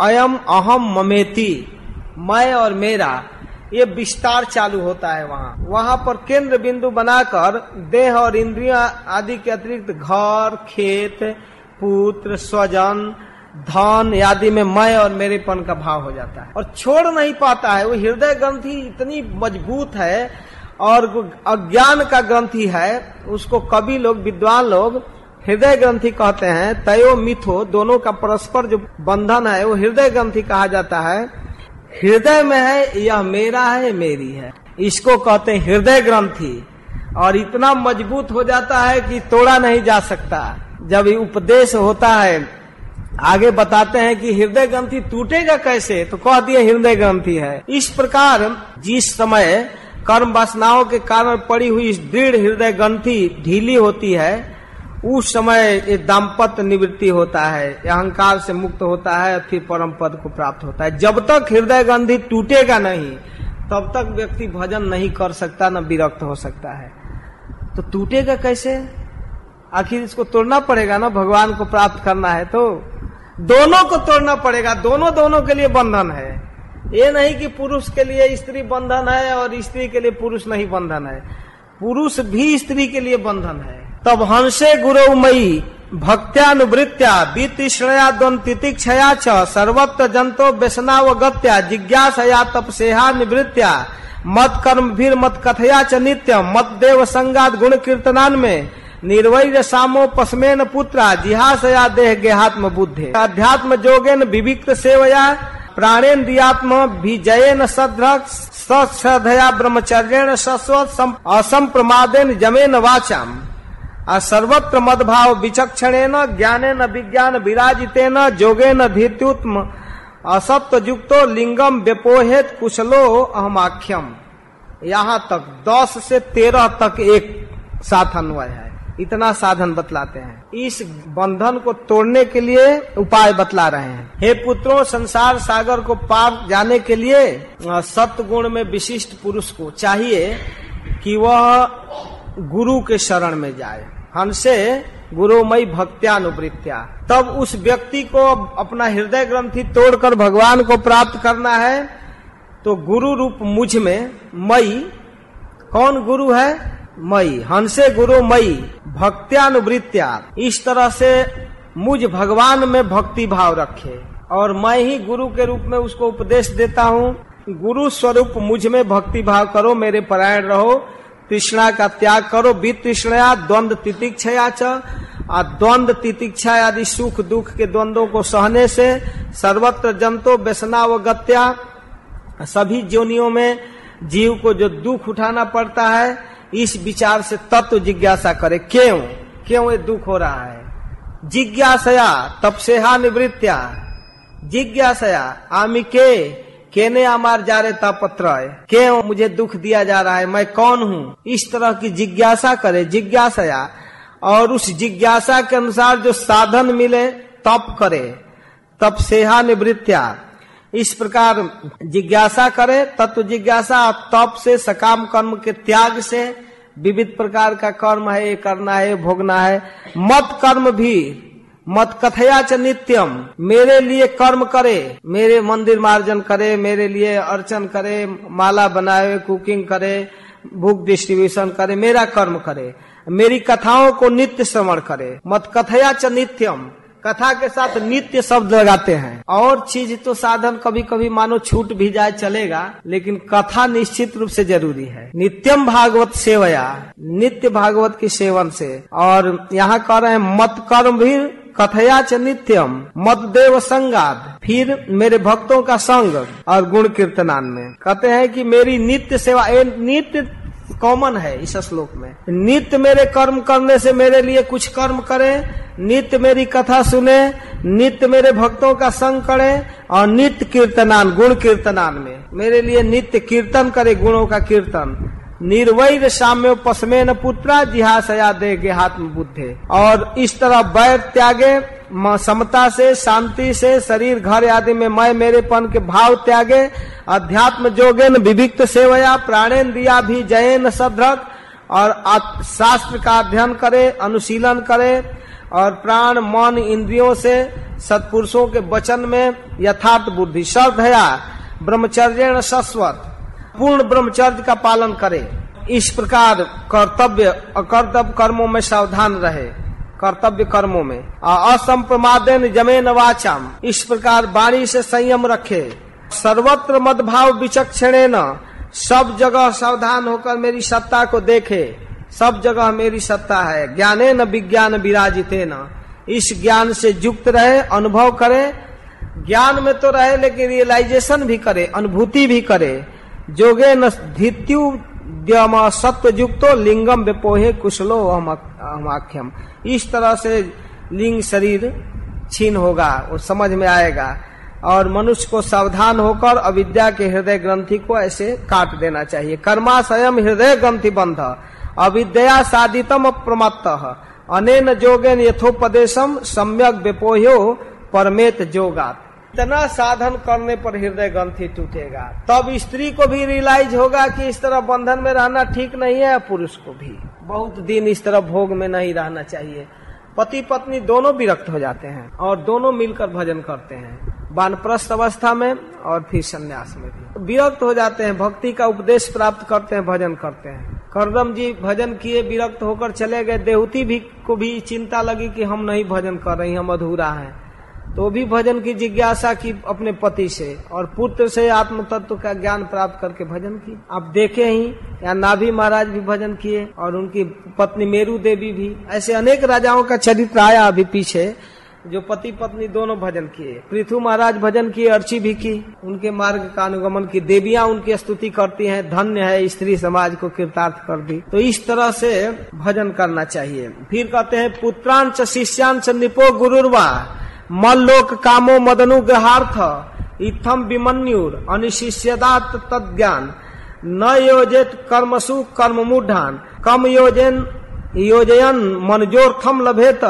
अयम अहम ममेती। मैं और मेरा, ये विस्तार चालू होता है वहाँ। वहाँ पर केंद्र बिंदु बनाकर देह और इंद्रिया आदि के अतिरिक्त घर, खेत, पुत्र, स्वजन, धन आदि में मैं और मेरेपन का भाव हो जाता है। और छोड़ नहीं पाता है। वो हृदय ग्रंथि इतनी मज़बूत है और अज्ञान का ग्रंथि है, उसको कवि लोग, विद्वान लोग हृदय ग्रंथि कहते हैं, तयो मिथो, दोनों का परस्पर जो बंधन है, वो हृदय ग्रंथि कहा जाता है। हृदय में है, यह मेरा है, मेरी है। इसको कहते हैं हृदय ग्रंथि। और इतना मज़बूत हो जाता है कि तोड़ा नहीं जा सकता। जब उपदेश होता है, आगे बताते हैं कि हृदय ग्रंथि टूटेगा कैसे तो कह दिए हृदय ग्रंथि है। इस प्रकार, जिस समय कर्म वासनाओं के कारण पड़ी हुई इस दृढ़ हृदय ग्रंथि ढीली होती है, उस समय ये दाम्पत्य निवृत्ति होता है अहंकार से मुक्त होता है, फिर परम पद को प्राप्त होता है। जब तक हृदय ग्रंथि टूटेगा नहीं, तब तक व्यक्ति भजन नहीं कर सकता, न विरक्त हो सकता है। तो टूटेगा कैसे? आखिर इसको तोड़ना पड़ेगा ना, भगवान को प्राप्त करना है तो? दोनों को तोड़ना पड़ेगा, दोनों दोनों के लिए बंधन है। ये नहीं कि पुरुष के लिए स्त्री बंधन है और स्त्री के लिए पुरुष नहीं बंधन है। पुरुष भी स्त्री के लिए बंधन है। तब हंसे गुरु मई भक्त्यानुवृत्या वितृष्णया तितिक्षया च, सर्वत्र जंतो व्यसना व गत्या जिज्ञासया तपसेहा निवृत्या मत कर्म भीर मत कथया च नित्य मत देव संगात गुण कीर्तनान में निर्वैर सामो पसमेन पुत्रा, जिहासया देह गेहात्म बुद्धे अध्यात्म जोगेन विविक्त सेवया प्राणेन्द्रियात्म विजयन सद्रक सधया ब्रह्मचर्य सस्वत असंप्रमादेन जमेन वाचाम। आ सर्वत्र मदभाव विचक्षण ज्ञान न विज्ञान विराजितेन, जोगेन धीत्युत्म असत्य युक्तो लिंगम व्यपोहित कुशलो अहमाख्यम यहाँ तक दस से तेरह तक एक साथ अन्वय है। इतना साधन बतलाते हैं। इस बंधन को तोड़ने के लिए उपाय बतला रहे हैं। हे पुत्रों, संसार सागर को पार जाने के लिए सत्य गुण में विशिष्ट पुरुष को चाहिए कि वह गुरु के शरण में जाए। हमसे गुरुमयी भक्त्यानुवृत्या तब उस व्यक्ति को अपना हृदय ग्रंथि तोड़कर भगवान को प्राप्त करना है। तो गुरु रूप मुझमें, मई, कौन गुरु है? मई। हंसे गुरु मई। भक्त्यानुवृत्या इस तरह से मुझ भगवान में भक्ति भाव रखे। और मैं ही गुरु के रूप में उसको उपदेश देता हूँ, गुरु स्वरूप मुझमें भक्ति भाव करो, मेरे परायण रहो, तृष्णा का त्याग करो तृष्णया द्वंद तितिक्षया च। द्वंद तितिक्षा आदि सुख दुख के द्वंद्वों को सहने से सर्वत्र जंतो व्यसना व गत्या सभी जोनियों में जीव को जो दुख उठाना पड़ता है इस विचार से तत्व जिज्ञासा करे, क्यों? क्यों ये दुख हो रहा है? जिज्ञासया तपसेहा निवृत्तिया जिज्ञासया, आमी के? केने अमार जा रहे तापत्र क्यों मुझे दुख दिया जा रहा है? मैं कौन हूँ? इस तरह की जिज्ञासा करे, जिज्ञासया। और उस जिज्ञासा के अनुसार जो साधन मिले, तप करे। तप सेहा निवृत्तिया इस प्रकार जिज्ञासा करे, तत्व जिज्ञासा तप से, सकाम कर्म के त्याग से, विविध प्रकार का कर्म है, ये करना है, भोगना है। मत कर्म भी, मत कथया च नित्यम। मेरे लिए कर्म करे, मेरे मंदिर मार्जन करे, मेरे लिए अर्चन करे, माला बनाए, कुकिंग करे, बुक डिस्ट्रीब्यूशन करे, मेरा कर्म करे। मेरी कथाओं को नित्य श्रवण करे। मत कथया च नित्यम। कथा के साथ नित्य शब्द लगाते हैं। और चीज़ तो साधन कभी कभी मानो छूट भी जाए, चलेगा, लेकिन कथा निश्चित रूप से ज़रूरी है। नित्यम भागवत सेवया, नित्य भागवत के सेवन से। और यहाँ कह रहे हैं, मत कर्म भी कथया च नित्यम, मत देव संगाद, फिर मेरे भक्तों का संग, और गुण कीर्तनान में। कहते हैं कि मेरी नित्य सेवा नित्य कॉमन है इस श्लोक में। नित्य मेरे कर्म करने से मेरे लिए कुछ कर्म करें, नित्य मेरी कथा सुने, नित्य मेरे भक्तों का संग करे और नित्य कीर्तनान, गुण कीर्तनान में। मेरे लिए नित्य कीर्तन करे, गुणों का कीर्तन। निर्वैर साम्य पसमे न पुत्रा जिहासया दे गे हाथ बुद्धे। और इस तरह वैर त्यागे समता से, शांति से, शरीर, घर आदि में मैं मेरेपन के भाव त्यागे, अध्यात्म जोगेन विविक्त सेवया, प्राणेन दिया भी जयन सदृक और शास्त्र का अध्ययन करे, अनुशीलन करे, और प्राण, मन, इंद्रियों से, सत्पुरुषों के वचन में यथार्थ बुद्धि। श्रद्धया ब्रह्मचर्य शाश्वत। पूर्ण ब्रह्मचर्य का पालन करे। इस प्रकार कर्तव्य अकर्तव्य कर्मों में सावधान रहे। कर्तव्य कर्मों में। असंप्रमादेन जमेन वाचाम। इस प्रकार वाणी से संयम रखे। सर्वत्र मदभाव विचक्षण न सब जगह सावधान होकर मेरी सत्ता को देखे। सब जगह मेरी सत्ता है। ज्ञाने न विज्ञान विराजिते न इस ज्ञान से युक्त रहे, अनुभव करे। ज्ञान में तो रहे, लेकिन रियलाइजेशन भी करे, अनुभूति भी करे। जोगे न धित्यु सत्य युक्तो लिंगम विपोहे कुशलो हम आख्यम। इस तरह से लिंग शरीर छीन होगा, वो समझ में आएगा। और मनुष्य को सावधान होकर अविद्या के हृदय ग्रंथि को ऐसे काट देना चाहिए। कर्मा स्वयं हृदय ग्रंथि बंध। अविद्या साधितम प्रमत्त। अनेन जोगेन यथोपदेशम सम्यक विपोह्यो परमेत जोगात। इतना साधन करने पर हृदय ग्रंथि टूटेगा। तब स्त्री को भी रियलाइज़ होगा कि इस तरह बंधन में रहना ठीक नहीं है, पुरुष को भी। बहुत दिन इस तरह भोग में नहीं रहना चाहिए। पति पत्नी दोनों विरक्त हो जाते हैं और दोनों मिलकर भजन करते हैं। वानप्रस्थ अवस्था में और फिर संन्यास में भी। विरक्त हो जाते हैं, भक्ति का उपदेश प्राप्त करते हैं, भजन करते हैं। करदम जी भजन किए, विरक्त होकर चले गए। देवती भी को भी चिंता लगी कि हम नहीं भजन कर रही हम अधूरा हैं। तो भी भजन की जिज्ञासा की अपने पति से और पुत्र से आत्म तत्व का ज्ञान प्राप्त करके भजन की। आप देखे ही या नाभि महाराज भी भजन किए और उनकी पत्नी मेरू देवी भी। ऐसे अनेक राजाओं का चरित्र आया अभी पीछे, जो पति पत्नी दोनों भजन किए। पृथु महाराज भजन किए, अर्ची भी की। उनके मार्ग का अनुगमन की देवियाँ उनकी स्तुति करती हैं, धन्य है स्त्री समाज को कृतार्थ कर दी। तो इस तरह से भजन करना चाहिए। फिर कहते हैं पुत्रांश शिष्यांश निपो गुरुर्वा। मल्लोक कामो मदनुग्रहार्थ इथम विमन्युर, अनिशिष्यदात तज्ञान न योजित कर्मसु कर्म मुढ़ान, कम योजन, योजयन मनजोर्थम लभेत,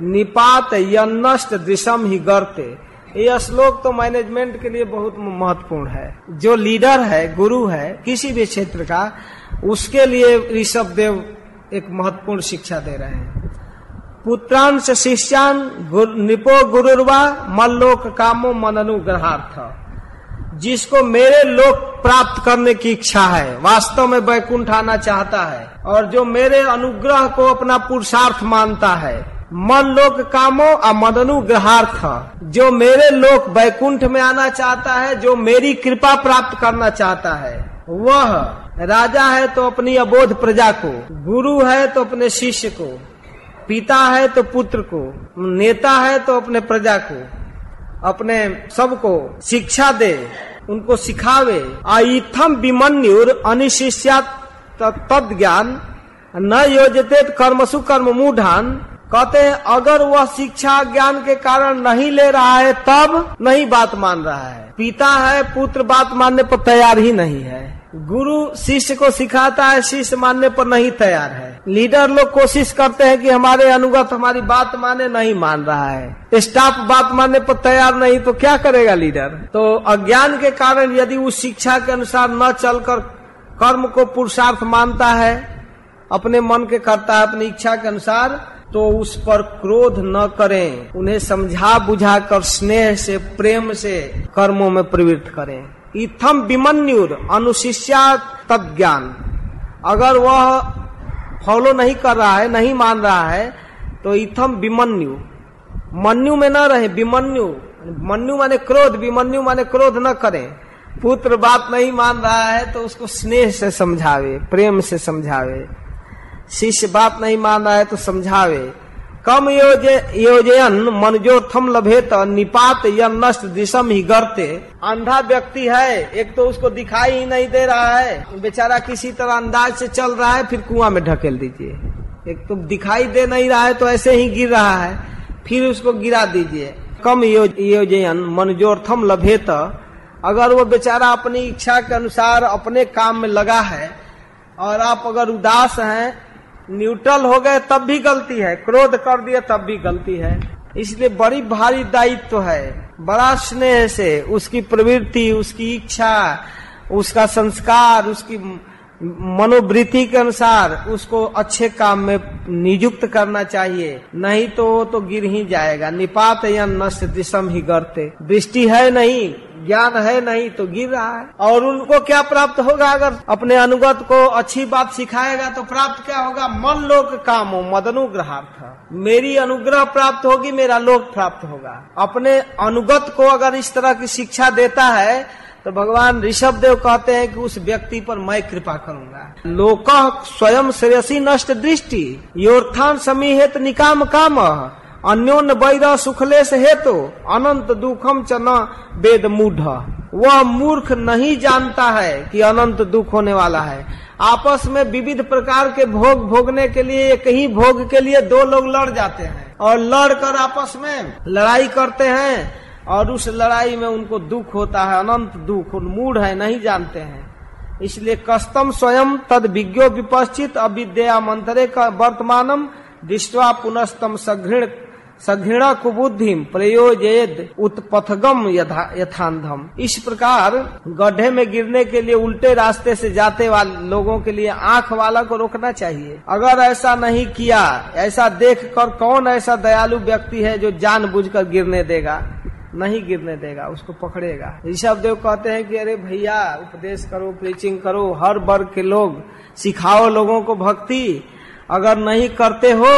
निपात यन्नष्ट दिशम ही गर्ते। ये श्लोक तो मैनेजमेंट के लिए बहुत महत्वपूर्ण है। जो लीडर है, गुरु है, किसी भी क्षेत्र का, उसके लिए ऋषभ देव एक महत्वपूर्ण शिक्षा दे रहे हैं। पुत्रांश शिष्यान निपो गुरुर्वा, मल्लोक कामो मननुग्रहार्थ। जिसको मेरे लोक प्राप्त करने की इच्छा है, वास्तव में वैकुंठ आना चाहता है, और जो मेरे अनुग्रह को अपना पुरुषार्थ मानता है मन लोक कामो और मदनुग्रहार्थ जो मेरे लोक वैकुंठ में आना चाहता है, जो मेरी कृपा प्राप्त करना चाहता है, वह राजा है तो अपनी अबोध प्रजा को, गुरु है तो अपने शिष्य को। पिता है तो पुत्र को, नेता है तो अपने प्रजा को, अपने सबको शिक्षा दे, उनको सिखावे। आइथम विमन्युर अनिशिष्या तद ज्ञान न योजते कर्मसु कर्म मूढ़ान। कहते हैं अगर वह शिक्षा ज्ञान के कारण नहीं ले रहा है, तब नहीं बात मान रहा है। पिता है, पुत्र बात मानने पर तैयार ही नहीं है। गुरु शिष्य को सिखाता है, शिष्य मानने पर नहीं तैयार है। लीडर लोग कोशिश करते हैं कि हमारे अनुगत, हमारी बात माने नहीं मान रहा है। स्टाफ बात मानने पर तैयार नहीं तो क्या करेगा लीडर? तो अज्ञान के कारण यदि उस शिक्षा के अनुसार न चलकर कर्म को पुरुषार्थ मानता है, अपने मन के करता है अपनी इच्छा के अनुसार तो उस पर क्रोध न करें। उन्हें समझा बुझा कर, स्नेह से, प्रेम से कर्मों में प्रवृत्त करें। इथम विमन्युर अनुशिष्या तद ज्ञान अगर वह फॉलो नहीं कर रहा है, नहीं मान रहा है तो इथम विमन्यु। मन्यु में न रहे, विमन्यु। मन्यु माने क्रोध, विमन्यु माने क्रोध न करें। पुत्र बात नहीं मान रहा है तो उसको स्नेह से समझावे, प्रेम से समझावे। शिष्य बात नहीं मान रहा है तो समझावे। कम योजे, योजयन मनजोथम लभेत, निपात या नष्ट दिशम ही गर्ते। अंधा व्यक्ति है, एक तो उसको दिखाई ही नहीं दे रहा है। बेचारा किसी तरह अंदाज से चल रहा है, फिर कुआँ में ढकेल दीजिए। एक तो दिखाई दे नहीं रहा है तो ऐसे ही गिर रहा है, फिर उसको गिरा दीजिए। कम योजयन मनजोर्थम लभेत। अगर वो बेचारा अपनी इच्छा के अनुसार अपने काम में लगा है, और आप अगर उदास हैं न्यूट्रल हो गए तब भी गलती है। क्रोध कर दिया तब भी गलती है। इसलिए बड़ी भारी दायित्व तो है। बड़ा स्नेह से उसकी प्रवृत्ति, उसकी इच्छा, उसका संस्कार, उसकी मनोवृत्ति के अनुसार उसको अच्छे काम में नियुक्त करना चाहिए। नहीं तो तो गिर ही जाएगा। निपात या नष्ट दिशम ही करते दृष्टि है नहीं, ज्ञान है नहीं तो गिर रहा है। और उनको क्या प्राप्त होगा? अगर अपने अनुगत को अच्छी बात सिखाएगा तो प्राप्त क्या होगा? मन लोक काम हो मदनुग्रहार्थ मेरी अनुग्रह प्राप्त होगी, मेरा लोक प्राप्त होगा। अपने अनुगत को अगर इस तरह की शिक्षा देता है तो भगवान ऋषभ देव कहते हैं कि उस व्यक्ति पर मैं कृपा करूँगा। लोक स्वयं श्रेयसी नष्ट दृष्टि, योर्थान समीहित निकाम काम, अन्योन वैर सुखलेश हेतु, अनंत दुखम च न वेद मूढ़। वह मूर्ख नहीं जानता है कि अनंत दुख होने वाला है। आपस में विविध प्रकार के भोग भोगने के लिए, एक ही भोग के लिए दो लोग लड़ जाते हैं और लड़कर आपस में लड़ाई करते हैं। और उस लड़ाई में उनको दुख होता है, अनंत दुख मूड है, नहीं जानते हैं। इसलिए कस्तम स्वयं तद विज्ञो विपश्चित अविद्या मंत्रे का वर्तमानम दृष्टवा पुनस्तम सघृण सघृणा कुबुद्धि प्रयोजेद उत्पथगम यथांधम। इस प्रकार गड्ढे में गिरने के लिए उल्टे रास्ते से जाते वाले लोगों के लिए आँख वाला को रोकना चाहिए। अगर ऐसा नहीं किया, ऐसा देख कर कौन ऐसा दयालु व्यक्ति है जो जानबूझकर गिरने देगा? नहीं गिरने देगा, उसको पकड़ेगा। ऋषभ देव कहते हैं कि, अरे भैया, उपदेश करो प्रीचिंग करो, हर वर्ग के लोग, सिखाओ लोगों को भक्ति। अगर नहीं करते हो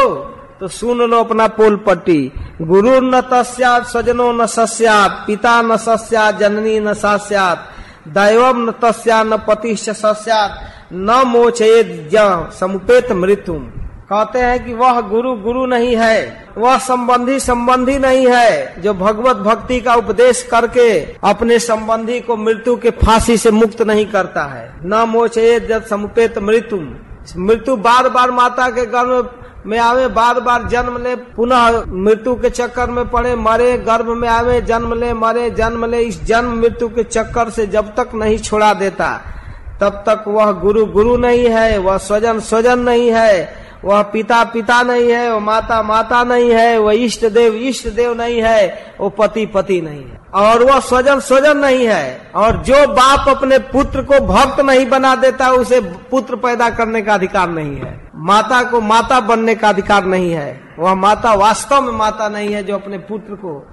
तो सुन लो अपना पोल पट्टी गुरु न तस्यात, स्वजनो न सस्यात, पिता न सस्यात, जननी न सस्यात, दैवम न तस्या, न पति सस्यात, न मोचेद समुपेत मृत्यु कहते हैं कि वह गुरु गुरु नहीं है, वह संबंधी संबंधी नहीं है, जो भगवत भक्ति का उपदेश करके अपने संबंधी को मृत्यु के फांसी से मुक्त नहीं करता है। न मोचे जब समुपेत मृत्यु मृत्यु बार बार माता के गर्भ में आवे बार बार जन्म ले, पुनः मृत्यु के चक्कर में पड़े, मरे, गर्भ में आवे, जन्म ले, मरे, जन्म ले, इस जन्म मृत्यु के चक्कर से जब तक नहीं छोड़ा देता, तब तक वह गुरु गुरु नहीं है, वह स्वजन स्वजन नहीं है। वह पिता पिता नहीं है, वह माता माता नहीं है, वह इष्ट देव इष्ट देव नहीं है वो पति पति नहीं है। और वह स्वजन स्वजन नहीं है। और जो बाप अपने पुत्र को भक्त नहीं बना देता, उसे पुत्र पैदा करने का अधिकार नहीं है। माता को माता बनने का अधिकार नहीं है। वह माता वास्तव में माता नहीं है जो अपने पुत्र को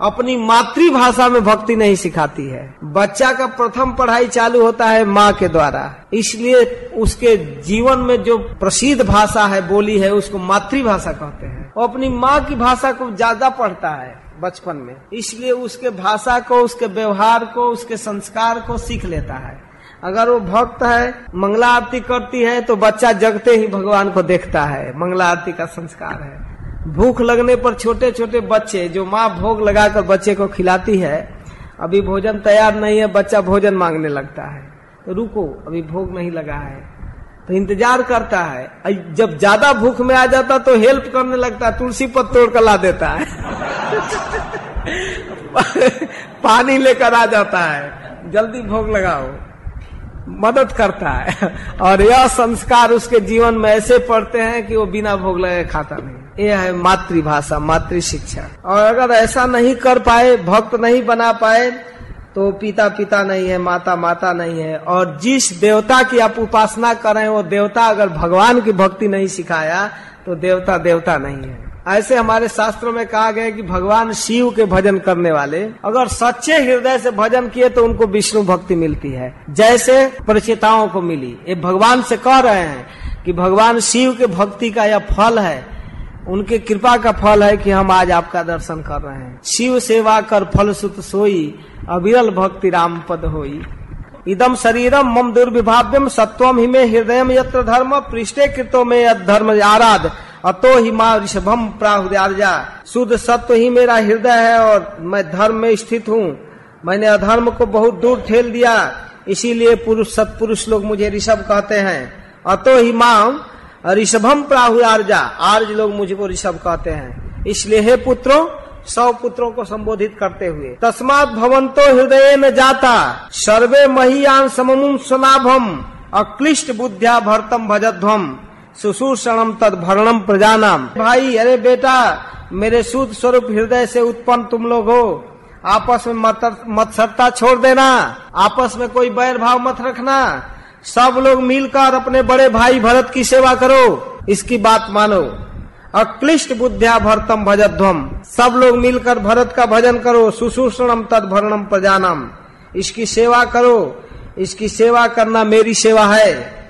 अपनी मातृभाषा में भक्ति नहीं सिखाती है। बच्चा का प्रथम पढ़ाई चालू होता है माँ के द्वारा। इसलिए उसके जीवन में जो प्रसिद्ध भाषा है, बोली है, उसको मातृभाषा कहते हैं। वो अपनी माँ की भाषा को ज़्यादा पढ़ता है बचपन में। इसलिए उसके भाषा को, उसके व्यवहार को, उसके संस्कार को सीख लेता है। अगर वो भक्त है, मंगला आरती करती है तो बच्चा जगते ही भगवान को देखता है। मंगला आरती का संस्कार है। भूख लगने पर छोटे छोटे बच्चे, जो माँ भोग लगाकर बच्चे को खिलाती है, अभी भोजन तैयार नहीं है, बच्चा भोजन मांगने लगता है। तो रुको, अभी भोग नहीं लगा है। तो इंतज़ार करता है। जब ज़्यादा भूख में आ जाता तो हेल्प करने लगता है तुलसी पत तोड़ कर ला देता है। *laughs* पानी लेकर आ जाता है। जल्दी भोग लगाओ। मदद करता है। *laughs* और यह संस्कार उसके जीवन में ऐसे पड़ते हैं कि वो बिना भोग लगे खाता नहीं। ये है मातृभाषा मातृ शिक्षा और अगर ऐसा नहीं कर पाए, भक्त नहीं बना पाए तो पिता पिता नहीं है माता माता नहीं है। और जिस देवता की आप उपासना कर रहे हैं, वो देवता अगर भगवान की भक्ति नहीं सिखाया तो देवता देवता नहीं है। ऐसे हमारे शास्त्रों में कहा गया कि भगवान शिव के भजन करने वाले, अगर सच्चे हृदय से भजन किए तो उनको विष्णु भक्ति मिलती है। जैसे परिचिताओं को मिली। ये भगवान से कह रहे हैं कि भगवान शिव के भक्ति का यह फल है। उनके कृपा का फल है कि हम आज आपका दर्शन कर रहे हैं। शिव सेवा कर फल सुत सोई, अविरल भक्ति राम पद होई। इदम शरीरम मम दुर्विभाव्यम सत्वम ही में हृदय यत्र धर्म, पृष्ठे कृतो में धर्म आराध। अतो ही माँ ऋषभम प्राहुजा शुद्ध सत्व ही मेरा हृदय है और मैं धर्म में स्थित हूँ। मैंने अधर्म को बहुत दूर ठेल दिया। इसीलिए पुरुष सत्पुरुष लोग मुझे ऋषभ कहते हैं। अतो ही माँ ऋषभम प्राहु आर्जा। आर्ज लोग मुझको ऋषभ कहते हैं। इसलिए हे पुत्रों, सौ पुत्रों को संबोधित करते हुए, तस्मात भवंतो हृदय में जाता, सर्वे महियान सममुम सुनाभम, अक्लिष्ट बुद्धिया भरतम भजध्वम, सुसूषणम तद भरणम प्रजानाम। भाई, अरे बेटा, मेरे शुद्ध स्वरूप हृदय से उत्पन्न तुम लोग हो। आपस में मत्सरता छोड़ देना। आपस में कोई बैर भाव मत रखना। सब लोग मिलकर अपने बड़े भाई भरत की सेवा करो। इसकी बात मानो। अक्लिष्ट बुद्धिया भरतम भजध्वम। सब लोग मिलकर भरत का भजन करो। सुसूषणम तद भरणम प्रजानम। इसकी सेवा करो। इसकी सेवा करना मेरी सेवा है।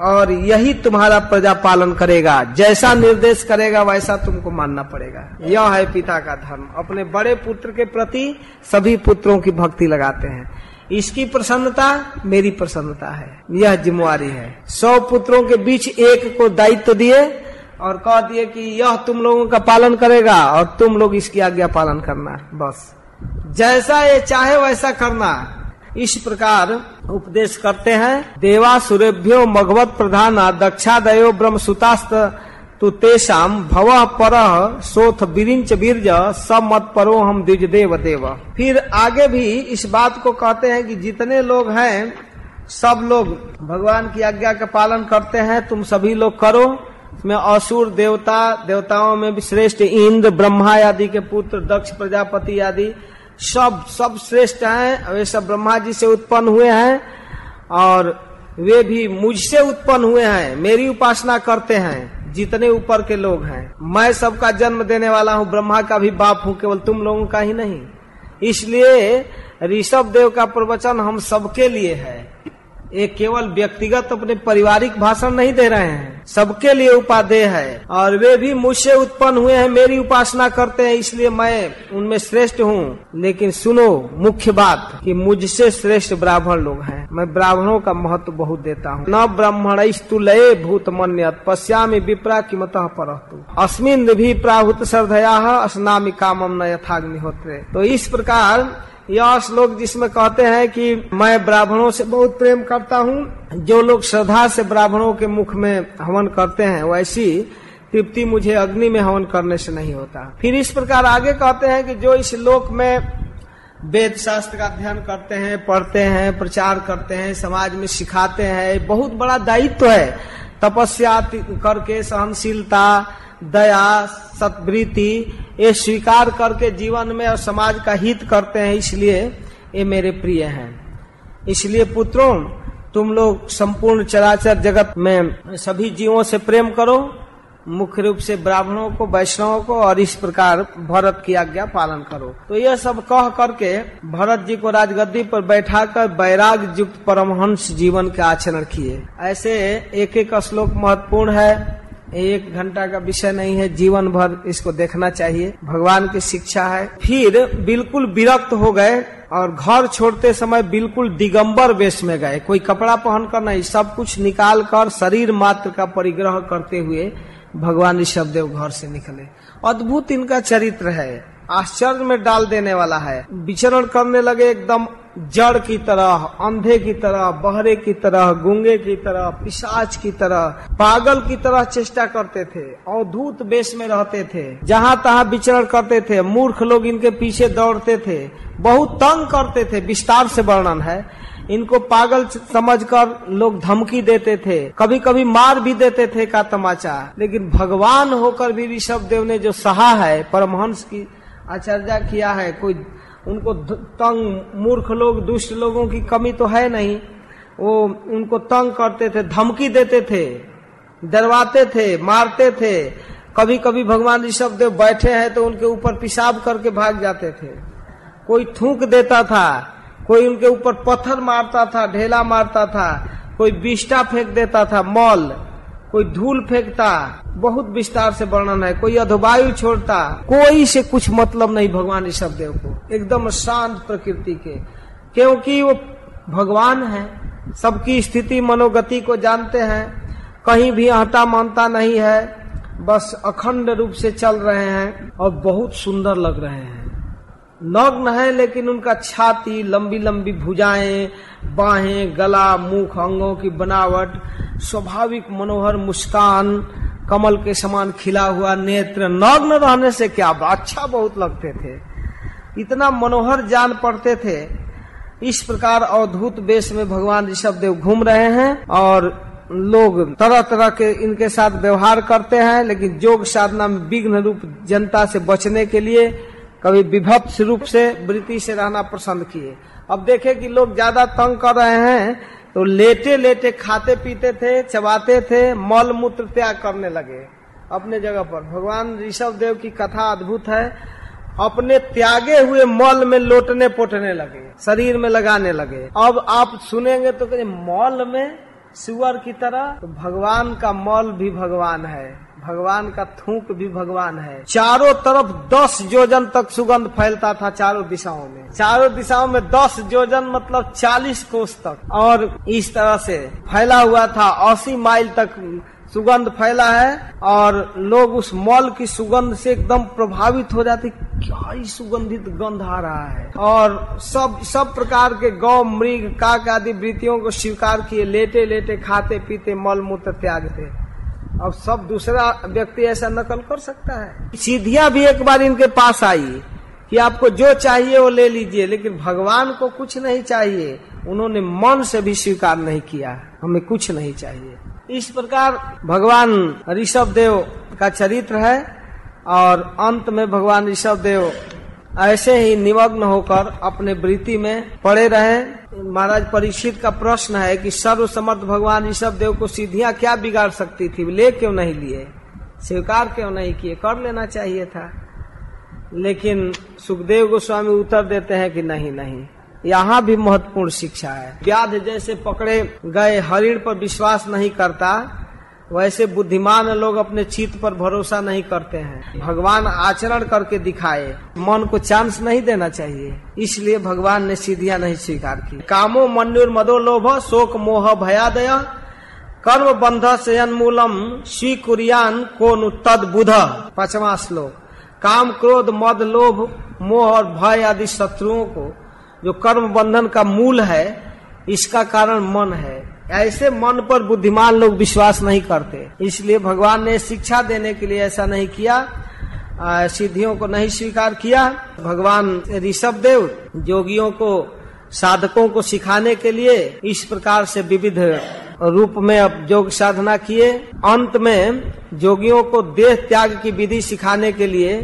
और यही तुम्हारा प्रजा पालन करेगा। जैसा निर्देश करेगा, वैसा तुमको मानना पड़ेगा। यह है पिता का धर्म। अपने बड़े पुत्र के प्रति सभी पुत्रों की भक्ति लगाते हैं। इसकी प्रसन्नता मेरी प्रसन्नता है। यह जिम्मेवारी है। सौ पुत्रों के बीच एक को दायित्व दिए और कह दिए कि यह तुम लोगों का पालन करेगा और तुम लोग इसकी आज्ञा पालन करना। बस। जैसा ये चाहे वैसा करना। इस प्रकार उपदेश करते हैं। देवा सुरेभ्यो मघवत प्रधान दक्षा दयो ब्रह्म सुतास्त तो तेषाम भव पर सोथ बिरिंच बीरज सब मत परो हम द्विज देव देव। फिर आगे भी इस बात को कहते हैं कि जितने लोग हैं, सब लोग भगवान की आज्ञा का पालन करते हैं, तुम सभी लोग करो। इसमें असुर देवता, देवताओं में भी श्रेष्ठ इंद्र, ब्रह्मा आदि के पुत्र, दक्ष प्रजापति आदि, सब सब श्रेष्ठ हैं, वे सब ब्रह्मा जी से उत्पन्न हुए हैं, और वे भी मुझसे उत्पन्न हुए हैं, मेरी उपासना करते हैं। जितने ऊपर के लोग हैं। मैं सबका जन्म देने वाला हूँ, ब्रह्मा का भी बाप हूँ, केवल तुम लोगों का ही नहीं। इसलिए ऋषभ देव का प्रवचन हम सबके लिए है। ये केवल व्यक्तिगत अपने पारिवारिक भाषण नहीं दे रहे हैं। सबके लिए उपादेय है। और वे भी मुझसे उत्पन्न हुए हैं, मेरी उपासना करते हैं, इसलिए मैं उनमें श्रेष्ठ हूँ। लेकिन सुनो, मुख्य बात कि मुझसे श्रेष्ठ ब्राह्मण लोग हैं। मैं ब्राह्मणों का महत्व बहुत देता हूँ। न ब्राह्मण लय भूत मन पश्यामी विप्रा की मत पर अस्मिन भी प्राहुत श्रद्धया, स्नामी कामम न यथाग्निहोत्र। तो इस प्रकार यह श्लोक जिसमें कहते हैं कि मैं ब्राह्मणों से बहुत प्रेम करता हूँ, जो लोग श्रद्धा से ब्राह्मणों के मुख में हवन करते हैं, वैसी तृप्ति मुझे अग्नि में हवन करने से नहीं होता। फिर इस प्रकार आगे कहते हैं कि जो इस लोक में वेद शास्त्र का अध्ययन करते हैं, पढ़ते हैं, प्रचार करते हैं, समाज में सिखाते हैं, बहुत बड़ा दायित्व है। तपस्या करके सहनशीलता, दया सतवृत्ति ये स्वीकार करके जीवन में और समाज का हित करते हैं, इसलिए ये मेरे प्रिय हैं। इसलिए पुत्रों, तुम लोग संपूर्ण चराचर जगत में सभी जीवों से प्रेम करो मुख्य रूप से ब्राह्मणों को, वैष्णवों को और इस प्रकार भरत की आज्ञा पालन करो। तो यह सब कह करके भरत जी को राजगद्दी पर बैठाकर बैराग युक्त परमहंस जीवन का आचरण किए। ऐसे एक एक श्लोक महत्वपूर्ण है। एक घंटा का विषय नहीं है। जीवन भर इसको देखना चाहिए। भगवान की शिक्षा है। फिर बिल्कुल विरक्त हो गए और घर छोड़ते समय बिल्कुल दिगंबर वेश में गए। कोई कपड़ा पहनकर नहीं। सब कुछ निकाल कर शरीर मात्र का परिग्रह करते हुए भगवान ऋषभ देव घर से निकले। अद्भुत इनका चरित्र है। आश्चर्य में डाल देने वाला है। विचरण करने लगे एकदम जड़ की तरह, अंधे की तरह, बहरे की तरह, गुंगे की तरह, पिशाच की तरह, पागल की तरह चेष्टा करते थे और धूत बेश में रहते थे। जहाँ तहाँ विचरण करते थे, मूर्ख लोग इनके पीछे दौड़ते थे। बहुत तंग करते थे। विस्तार से वर्णन है। इनको पागल समझकर लोग धमकी देते थे कभी कभी मार भी देते थे का तमाचा। लेकिन भगवान होकर भी ऋषभ देव ने जो सहा है, परमहंस की आचर्या किया है, कोई उनको तंग, मूर्ख लोग, दुष्ट लोगों की कमी तो है नहीं। वो उनको तंग करते थे, धमकी देते थे, डरवाते थे, मारते थे। कभी कभी भगवान ऋषभ देव बैठे हैं तो उनके ऊपर पेशाब करके भाग जाते थे। कोई थूक देता था कोई उनके ऊपर पत्थर मारता था, ढेला मारता था, कोई बिस्टा फेंक देता था, मॉल, कोई धूल फेंकता, बहुत विस्तार से वर्णन है, कोई अधवायु छोड़ता, कोई से कुछ मतलब नहीं भगवान ऋषभ देव को। एकदम शांत प्रकृति के। क्योंकि वो भगवान है, सबकी स्थिति, मनोगति को जानते हैं, कहीं भी हटा मानता नहीं है, बस अखंड रूप से चल रहे हैं और बहुत सुंदर लग रहे हैं। नग्न है, लेकिन उनका छाती लंबी लंबी भुजाएँ, बाहें, गला, मुख, अंगों की बनावट, स्वाभाविक मनोहर मुस्कान, कमल के समान खिला हुआ नेत्र नग्न रहने से क्या अच्छा बहुत लगते थे। इतना मनोहर जान पड़ते थे। इस प्रकार अवधूत वेश में भगवान ऋषभ देव घूम रहे हैं और लोग तरह तरह के इनके साथ व्यवहार करते हैं, लेकिन योग साधना में विघ्न रूप जनता से बचने के लिए कभी विभत्स रूप से वृत्ति से रहना पसंद किए। अब देखे कि लोग ज़्यादा तंग कर रहे हैं तो लेटे लेटे खाते पीते थे, चबाते थे, मल मूत्र त्याग करने लगे अपने जगह पर। भगवान ऋषभ देव की कथा अद्भुत है। अपने त्यागे हुए मल में लोटने पोटने लगे, शरीर में लगाने लगे। अब आप सुनेंगे तो मल में सुअर की तरह? तो भगवान का मल भी भगवान है। भगवान का थूक भी भगवान है। चारों तरफ़ दस जोजन तक सुगंध फैलता था चारों दिशाओं में। चारों दिशाओं में दस जोजन मतलब चालीस कोस तक। और इस तरह से फैला हुआ था। अस्सी माइल तक सुगंध फैला है और लोग उस मॉल की सुगंध से एकदम प्रभावित हो जाते, क्या ही सुगंधित गंध आ रहा है। और सब सब प्रकार के गौ, मृग, काक आदि वृत्तियों को स्वीकार किए लेटे लेटे खाते पीते मल मूत्र त्यागते। अब सब दूसरा व्यक्ति ऐसा नकल कर सकता है। सीधिया भी एक बार इनके पास आई कि आपको जो चाहिए वो ले लीजिए, लेकिन भगवान को कुछ नहीं चाहिए। उन्होंने मन से भी स्वीकार नहीं किया। हमें कुछ नहीं चाहिए। इस प्रकार भगवान ऋषभ देव का चरित्र है और अंत में भगवान ऋषभ देव ऐसे ही निमग्न होकर अपने वृत्ति में पड़े रहे। महाराज परीक्षित का प्रश्न है कि सर्व समर्थ भगवान ऋषभ देव को सीधियाँ क्या बिगाड़ सकती थी? ले क्यों नहीं लिए? स्वीकार क्यों नहीं किए? कर लेना चाहिए था। लेकिन सुखदेव गोस्वामी उत्तर देते हैं कि नहीं नहीं। यहाँ भी महत्वपूर्ण शिक्षा है। व्याध जैसे पकड़े गए हरिण पर विश्वास नहीं करता। वैसे बुद्धिमान लोग अपने चित्त पर भरोसा नहीं करते हैं। भगवान आचरण करके दिखाए। मन को चांस नहीं देना चाहिए। इसलिए भगवान ने सीधिया नहीं स्वीकार की। कामो मनुर मदो लोभ, शोक मोह भया दया कर्म बंध मूलम स्वीकुरियान को तद बुध। पांचवा श्लोक। काम क्रोध, मद लोभ, मोह और भय आदि शत्रुओं को, जो कर्म बंधन का मूल है, इसका कारण मन है। ऐसे मन पर बुद्धिमान लोग विश्वास नहीं करते। इसलिए भगवान ने शिक्षा देने के लिए ऐसा नहीं किया। सिद्धियों को नहीं स्वीकार किया। भगवान ऋषभ देव योगियों को, साधकों को सिखाने के लिए इस प्रकार से विविध रूप में अब योग साधना किए। अंत में जोगियों को देह त्याग की विधि सिखाने के लिए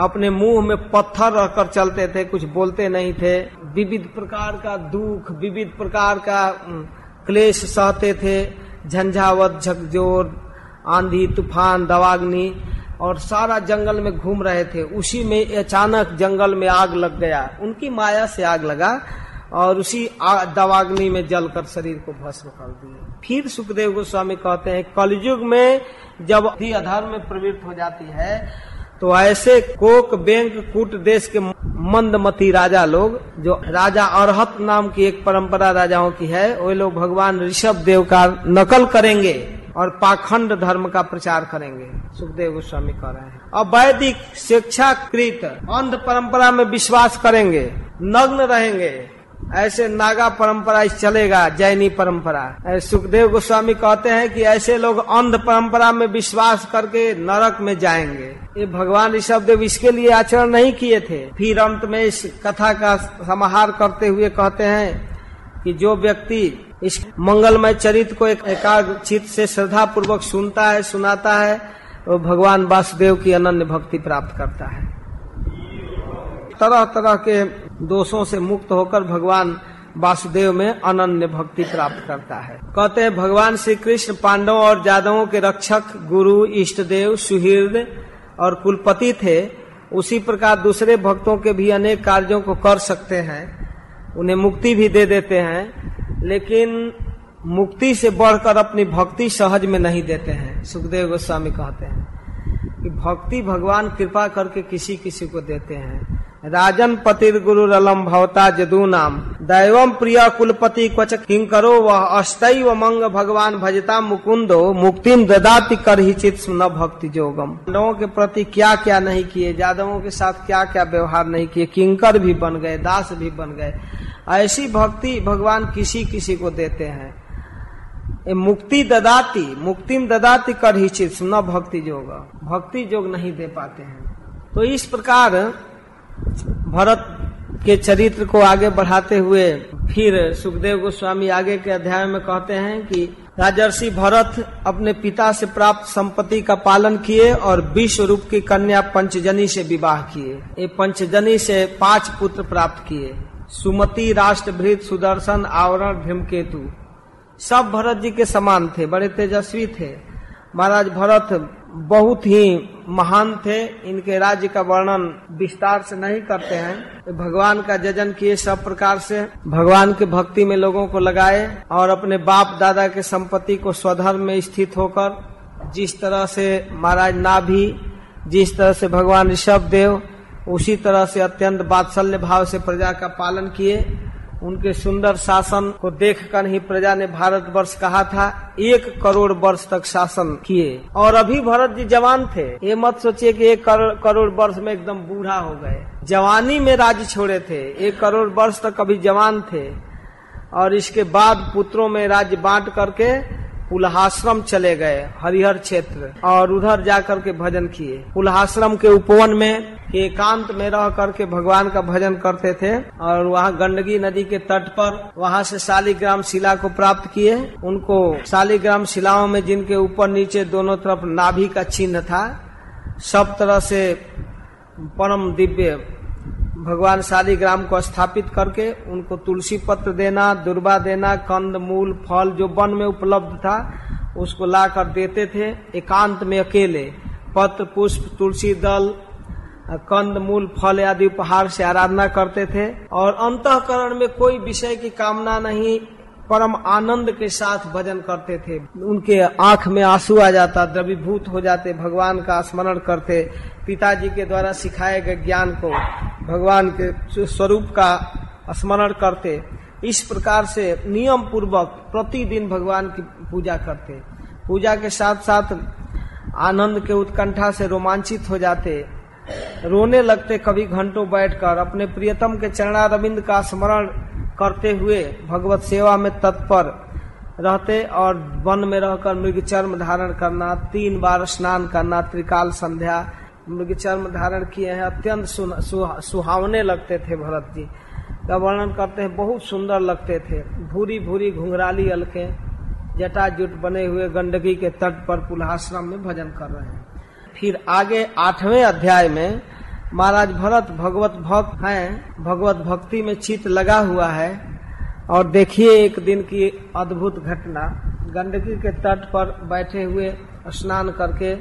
अपने मुँह में पत्थर रहकर चलते थे, कुछ बोलते नहीं थे। विविध प्रकार का दुख, विविध प्रकार का क्लेश सहते थे, झंझावत, झकझोर, आंधी, तूफ़ान, दवाग्नि, और सारा जंगल में घूम रहे थे। उसी में अचानक जंगल में आग लग गया। उनकी माया से आग लगा और उसी दवाग्नि में जलकर शरीर को भस्म कर दिए फिर सुखदेव गोस्वामी कहते हैं, कलयुग में जब भी अधर्म में प्रवृत्त हो जाती है तो ऐसे कोक बैंक कूट देश के मंदमती राजा लोग, जो राजा अरहत नाम की एक परंपरा राजाओं की है वे लोग भगवान ऋषभ देव का नकल करेंगे और पाखंड धर्म का प्रचार करेंगे। सुखदेव गोस्वामी कह रहे हैं। अब वैदिक शिक्षाकृत अंध परंपरा में विश्वास करेंगे, नग्न रहेंगे। ऐसे नागा परंपरा चलेगा, जैनी परंपरा। सुखदेव गोस्वामी कहते हैं कि ऐसे लोग अंध परंपरा में विश्वास करके नरक में जाएँगे। ये भगवान ऋषभ देव इसके लिए आचरण नहीं किए थे। फिर अंत में इस कथा का समाहार करते हुए कहते हैं कि जो व्यक्ति इस मंगलमय चरित्र को एक एकाग्र चित्त से श्रद्धा पूर्वक सुनता है, सुनाता है, वो भगवान वासुदेव की अनन्य भक्ति प्राप्त करता है। तरह तरह के दोषों से मुक्त होकर भगवान वासुदेव में अनन्य भक्ति प्राप्त करता है। कहते हैं, भगवान श्री कृष्ण पांडवों और जादवों के रक्षक गुरु इष्ट देव सुहृद और कुलपति थे। उसी प्रकार दूसरे भक्तों के भी अनेक कार्यों को कर सकते हैं, उन्हें मुक्ति भी दे देते हैं, लेकिन मुक्ति से बढ़कर अपनी भक्ति सहज में नहीं देते हैं, सुखदेव गोस्वामी कहते हैं। कि भक्ति भगवान कृपा करके किसी किसी को देते हैं। राजन पतिर गुरु रलम भवता जदू नाम। दैवम प्रिय कुलपति क्वच किंकरो वह अष्टई व मंग भगवान भजता मुकुंदो मुक्तिम ददाति कर ही चित न भक्ति जोगम। पांडवों के प्रति क्या क्या नहीं किए, जादवों के साथ क्या क्या व्यवहार नहीं किए, किंकर भी बन गए, दास भी बन गए। ऐसी भक्ति भगवान किसी किसी को देते हैं। मुक्ति ददाती मुक्तिम ददाती कर ही चित न भक्ति जोग। भक्ति जोग नहीं दे पाते हैं। तो इस प्रकार भरत के चरित्र को आगे बढ़ाते हुए फिर सुखदेव गोस्वामी आगे के अध्याय में कहते हैं कि राजर्षि भरत अपने पिता से प्राप्त संपत्ति का पालन किए और विश्व रूप की कन्या पंचजनी से विवाह किए। ये पंचजनी से पाँच पुत्र प्राप्त किए। सुमति, राष्ट्रभृत, सुदर्शन, आवरण, भीमकेतु। सब भरत जी के समान थे, बड़े तेजस्वी थे। महाराज भरत बहुत ही महान थे। इनके राज्य का वर्णन विस्तार से नहीं करते हैं। भगवान का जजन किए सब प्रकार से। भगवान के भक्ति में लोगों को लगाए और अपने बाप दादा के संपत्ति को स्वधर्म में स्थित होकर जिस तरह से महाराज नाभि, जिस तरह से भगवान ऋषभ देव उसी तरह से अत्यंत बात्सल्य भाव से प्रजा का पालन किए। उनके सुंदर शासन को देखकर ही प्रजा ने भारत वर्ष कहा था, एक करोड़ वर्ष तक शासन किए। और अभी भरत जी जवान थे, ये मत सोचिए कि एक करोड़ वर्ष में एकदम बूढ़ा हो गए। जवानी में राज्य छोड़े थे, एक करोड़ वर्ष तक अभी जवान थे। और इसके बाद पुत्रों में राज्य बांट करके पुलहाश्रम चले गए, हरिहर क्षेत्र, और उधर जाकर के भजन किए। पुलहाश्रम के उपवन में एकांत में रह करके भगवान का भजन करते थे, और वहाँ गंडगी नदी के तट पर वहाँ से शालीग्राम शिला को प्राप्त किए। उनको शालीग्राम शिलाओं में जिनके ऊपर नीचे दोनों तरफ़ नाभि का चिन्ह था, सब तरह से परम दिव्य भगवान शालीग्राम को स्थापित करके उनको तुलसी पत्र देना, दुर्बा देना, कंद, मूल, फल जो वन में उपलब्ध था, उसको ला कर देते थे, एकांत में अकेले। पत्र पुष्प, तुलसी, दल, कंद, मूल, फल आदि उपहार से आराधना करते थे। और अंतकरण में कोई विषय की कामना नहीं परम आनंद के साथ भजन करते थे। उनके आँख में आँसू आ जाता, द्रवीभूत हो जाते, भगवान का स्मरण करते, पिताजी के द्वारा सिखाए गए ज्ञान को भगवान के स्वरूप का स्मरण करते। इस प्रकार से नियम पूर्वक प्रतिदिन भगवान की पूजा करते। पूजा के साथ साथ आनंद के उत्कंठा से रोमांचित हो जाते। रोने लगते कभी घंटों बैठकर अपने प्रियतम के चरणा रविंद का स्मरण करते हुए भगवत सेवा में तत्पर रहते और वन में रहकर मृग चर्म धारण करना, तीन बार स्नान करना, त्रिकाल संध्या मृग चर्म धारण किए हैं, अत्यंत सुहावने लगते थे भरत जी। का वर्णन करते हैं, बहुत सुंदर लगते थे। भूरी भूरी घुंघराली अलके, जटाजुट बने हुए गंडकी के तट पर पुलहाश्रम में भजन कर रहे हैं। फिर आगे आठवें अध्याय में महाराज भरत भगवत भक्त हैं, भगवत भक्ति में चित लगा हुआ है। और देखिए एक दिन की अद्भुत घटना। गंडकी के तट पर बैठे हुए स्नान करके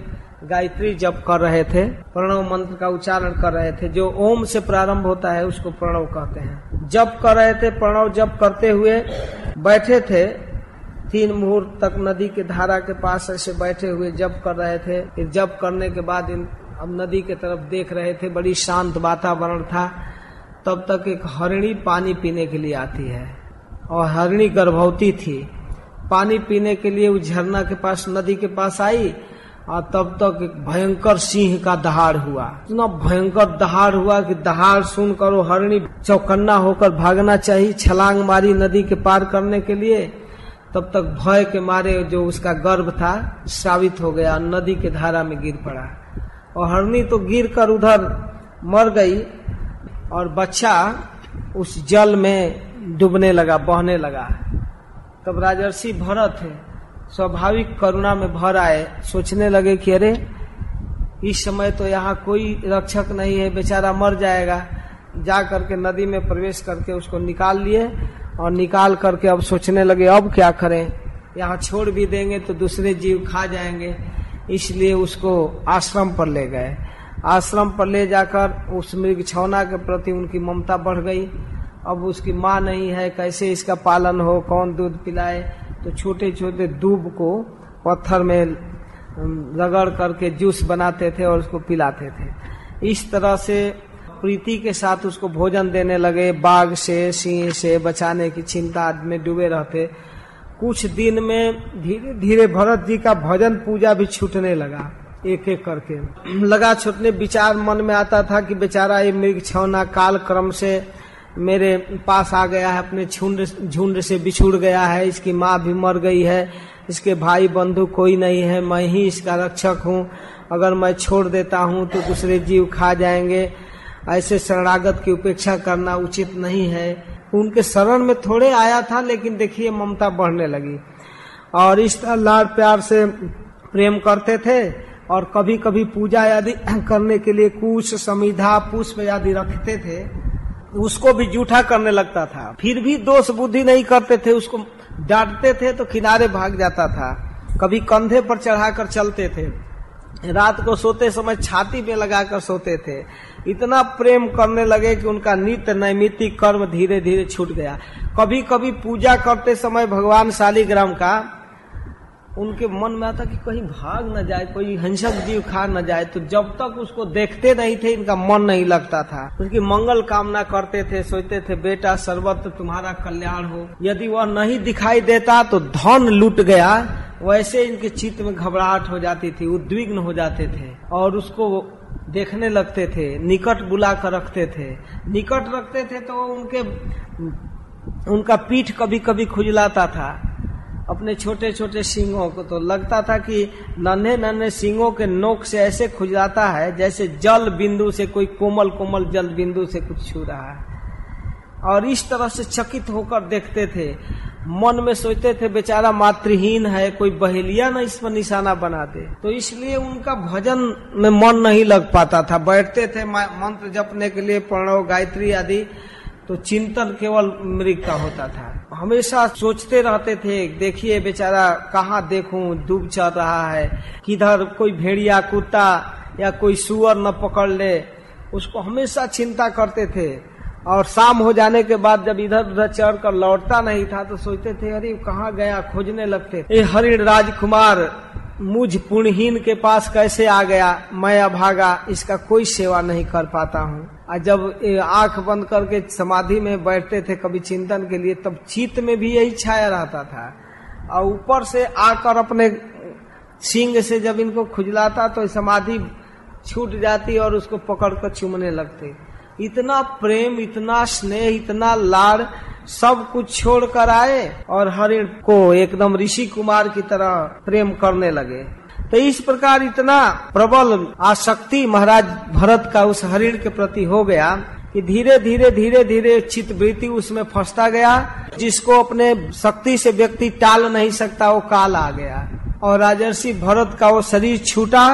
गायत्री जप कर रहे थे, प्रणव मंत्र का उच्चारण कर रहे थे। जो ओम से प्रारंभ होता है, उसको प्रणव कहते हैं। जप कर रहे थे, प्रणव जप करते हुए बैठे थे। तीन मुहूर्त तक नदी के धारा के पास ऐसे बैठे हुए जप कर रहे थे। जप करने के बाद इन अब नदी के तरफ़ देख रहे थे, बड़ी शांत वातावरण था। तब तक एक हरिणी पानी पीने के लिए आती है। और हरिणी गर्भवती थी। पानी पीने के लिए उस झरना के पास, नदी के पास आई और तब तक एक भयंकर सिंह का दहाड़ हुआ। इतना भयंकर दहाड़ हुआ कि दहाड़ सुनकर वो हरिणी चौकन्ना होकर भागना चाहिए, छलांग मारी नदी के पार करने के लिए। तब तक भय के मारे जो उसका गर्भ था, साबित हो गया नदी के धारा में गिर पड़ा। और हरनी तो गिर कर उधर मर गई और बच्चा उस जल में डूबने लगा, बहने लगा। तब राजर्षि भरत है, स्वाभाविक करुणा में भर आए, सोचने लगे कि अरे, इस समय तो यहाँ कोई रक्षक नहीं है, बेचारा मर जाएगा। जा करके नदी में प्रवेश करके उसको निकाल लिए और निकाल करके अब सोचने लगे, अब क्या करें? यहाँ छोड़ भी देंगे तो दूसरे जीव खा जाएँगे। इसलिए उसको आश्रम पर ले गए। आश्रम पर ले जाकर उस मृग छौना के प्रति उनकी ममता बढ़ गई। अब उसकी माँ नहीं है, कैसे इसका पालन हो, कौन दूध पिलाए? तो छोटे छोटे दूब को पत्थर में रगड़ करके जूस बनाते थे और उसको पिलाते थे। इस तरह से प्रीति के साथ उसको भोजन देने लगे। बाघ से, सिंह से बचाने की चिंता में डूबे रहते। कुछ दिन में धीरे धीरे भरत जी का भजन पूजा भी छूटने लगा, एक एक करके। लगा छूटने विचार मन में आता था कि बेचारा ये मृग छौना काल क्रम से मेरे पास आ गया है, अपने झुंड झुंड से बिछुड़ गया है, इसकी माँ भी मर गई है, इसके भाई बंधु कोई नहीं है, मैं ही इसका रक्षक हूँ, अगर मैं छोड़ देता हूँ तो दूसरे जीव खा जाएँगे। ऐसे शरणागत की उपेक्षा करना उचित नहीं है। उनके शरण में थोड़े आया था, लेकिन देखिए ममता बढ़ने लगी। और इस लाड़ प्यार से प्रेम करते थे, और कभी कभी पूजा आदि *clears throat* करने के लिए कुछ समिधा, पुष्प आदि रखते थे, उसको भी जूठा करने लगता था। फिर भी दोष बुद्धि नहीं करते थे, उसको डांटते थे तो किनारे भाग जाता था। कभी कंधे पर चढ़ाकर चलते थे। रात को सोते समय छाती पे लगाकर सोते थे। इतना प्रेम करने लगे कि उनका नित्य नैमितिक कर्म धीरे धीरे छूट गया। कभी कभी पूजा करते समय भगवान शालीग्राम का उनके मन में आता कि कहीं भाग न जाए, कोई हिंसक जीव खा न जाए तो जब तक उसको देखते नहीं थे, इनका मन नहीं लगता था। उसकी मंगल कामना करते थे, सोचते थे, बेटा, सर्वत्र तुम्हारा कल्याण हो। यदि वह नहीं दिखाई देता तो धन लूट गया। वैसे इनके चित्त में घबराहट हो जाती थी, उद्विग्न हो जाते थे और उसको देखने लगते थे, निकट बुला कर रखते थे। निकट रखते थे तो उनके, उनका पीठ कभी कभी खुजलाता था। अपने छोटे छोटे सिंगों को। तो लगता था कि नन्हे नन्हे सिंगों के नोक से ऐसे खुजलाता है जैसे जल बिंदु से कोई कोमल कोमल जल बिंदु से कुछ छू रहा है। और इस तरह से चकित होकर देखते थे। मन में सोचते थे, बेचारा मातृहीन है, कोई बहेलिया ना इस पर निशाना बना दे। तो इसलिए उनका भजन में मन नहीं लग पाता था। बैठते थे मंत्र जपने के लिए, प्रणव, गायत्री आदि तो चिंतन केवल मृग का होता था। हमेशा सोचते रहते थे, देखिए बेचारा, कहाँ देखूँ, डूब चल रहा है। किधर कोई भेड़िया, कुत्ता या कोई सुअर न पकड़ ले। उसको हमेशा चिंता करते थे। और शाम हो जाने के बाद जब इधर उधर चढ़ कर लौटता नहीं था तो सोचते थे, अरे, कहाँ गया? खोजने लगते ए, हरिण राजकुमार, मुझ पुणहीन के पास कैसे आ गया? मैं अभागा, इसका कोई सेवा नहीं कर पाता हूँ। जब आँख बंद करके समाधि में बैठते थे कभी चिंतन के लिए, तब चित्त में भी यही छाया रहता था। और ऊपर से आकर अपने सिंग से जब इनको खुजलाता तो समाधि छूट जाती और उसको पकड़ कर चूमने लगते। इतना प्रेम, इतना स्नेह, इतना लाड़, सब कुछ छोड़ कर आए और हरिण को एकदम ऋषि कुमार की तरह प्रेम करने लगे। तो इस प्रकार इतना प्रबल आसक्ति महाराज भरत का उस हरिण के प्रति हो गया कि धीरे धीरे धीरे धीरे चित्त वृत्ति उसमें फंसता गया, जिसको अपने शक्ति से व्यक्ति टाल नहीं सकता, वो काल आ गया। और राजर्षि भरत का वो शरीर छूटा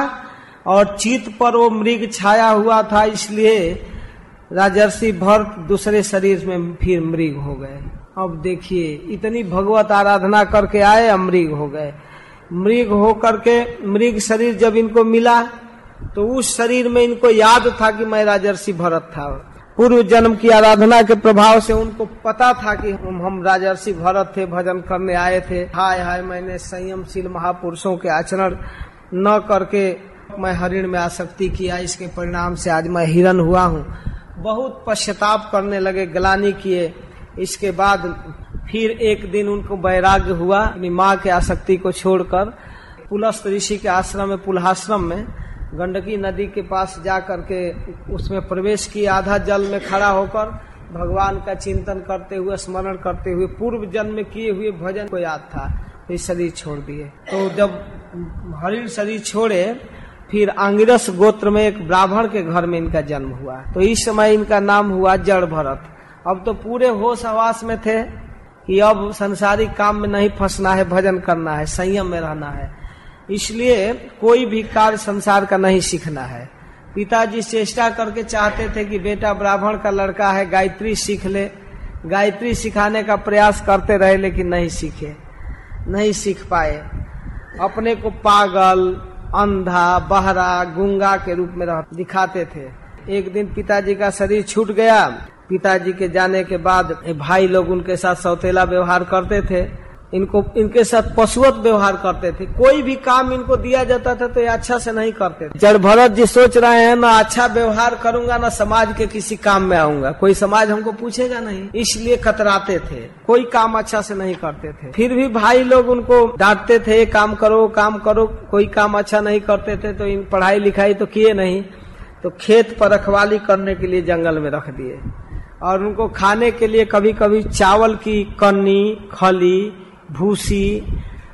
और चित्त पर वो मृग छाया हुआ था, इसलिए राजर्षि भरत दूसरे शरीर में फिर मृग हो गए। अब देखिए, इतनी भगवत आराधना करके आए मृग हो गए। मृग हो करके मृग शरीर जब इनको मिला तो उस शरीर में इनको याद था कि मैं राजर्षि भरत था। पूर्व जन्म की आराधना के प्रभाव से उनको पता था कि हम हम राजर्षि भरत थे, भजन करने आए थे। हाय हाय, मैंने संयमशील महापुरुषों के आचरण न करके मैं हरिण में आसक्ति किया। इसके परिणाम से आज मैं हिरण हुआ हूँ। बहुत पश्चाताप करने लगे, गलानी किए। इसके बाद फिर एक दिन उनको वैराग्य हुआ, अपनी माँ के आसक्ति को छोड़कर। पुलस्त ऋषि के आश्रम में, पुलहाश्रम में, गंडकी नदी के पास जा करके उसमें प्रवेश किया, आधा जल में खड़ा होकर भगवान का चिंतन करते हुए, स्मरण करते हुए, पूर्व जन्म किए हुए भजन को याद था तो शरीर छोड़ दिए। तो जब हरिण शरीर छोड़े, फिर आंगिरस गोत्र में एक ब्राह्मण के घर में इनका जन्म हुआ। तो इस समय इनका नाम हुआ जड़ भरत अब तो पूरे होश आवास में थे कि अब संसारिक काम में नहीं फंसना है, भजन करना है, संयम में रहना है। इसलिए कोई भी कार्य संसार का नहीं सीखना है। पिताजी चेष्टा करके चाहते थे कि बेटा ब्राह्मण का लड़का है, गायत्री सीख ले। गायत्री सिखाने का प्रयास करते रहे, लेकिन नहीं सीखे, नहीं सीख पाए। अपने को पागल, अंधा, बहरा, गुंगा के रूप में दिखाते थे। एक दिन पिताजी का शरीर छूट गया। पिताजी के जाने के बाद भाई लोग उनके साथ सौतेला व्यवहार करते थे। इनको, इनके साथ पशुवत व्यवहार करते थे। कोई भी काम इनको दिया जाता था तो ये अच्छा से नहीं करते थे। जड़ भरत जी सोच रहे हैं, मैं अच्छा व्यवहार करूँगा, ना समाज के किसी काम में आऊँगा। कोई समाज हमको पूछेगा नहीं। इसलिए कतराते थे। कोई काम अच्छा से नहीं करते थे। फिर भी भाई लोग उनको डांटते थे काम करो काम करो। कोई काम अच्छा नहीं करते थे तो इन पढ़ाई लिखाई तो किए नहीं। तो खेत पर रखवाली करने के लिए जंगल में रख दिए। और उनको खाने के लिए कभी कभी चावल की कन्नी, खली, भूसी,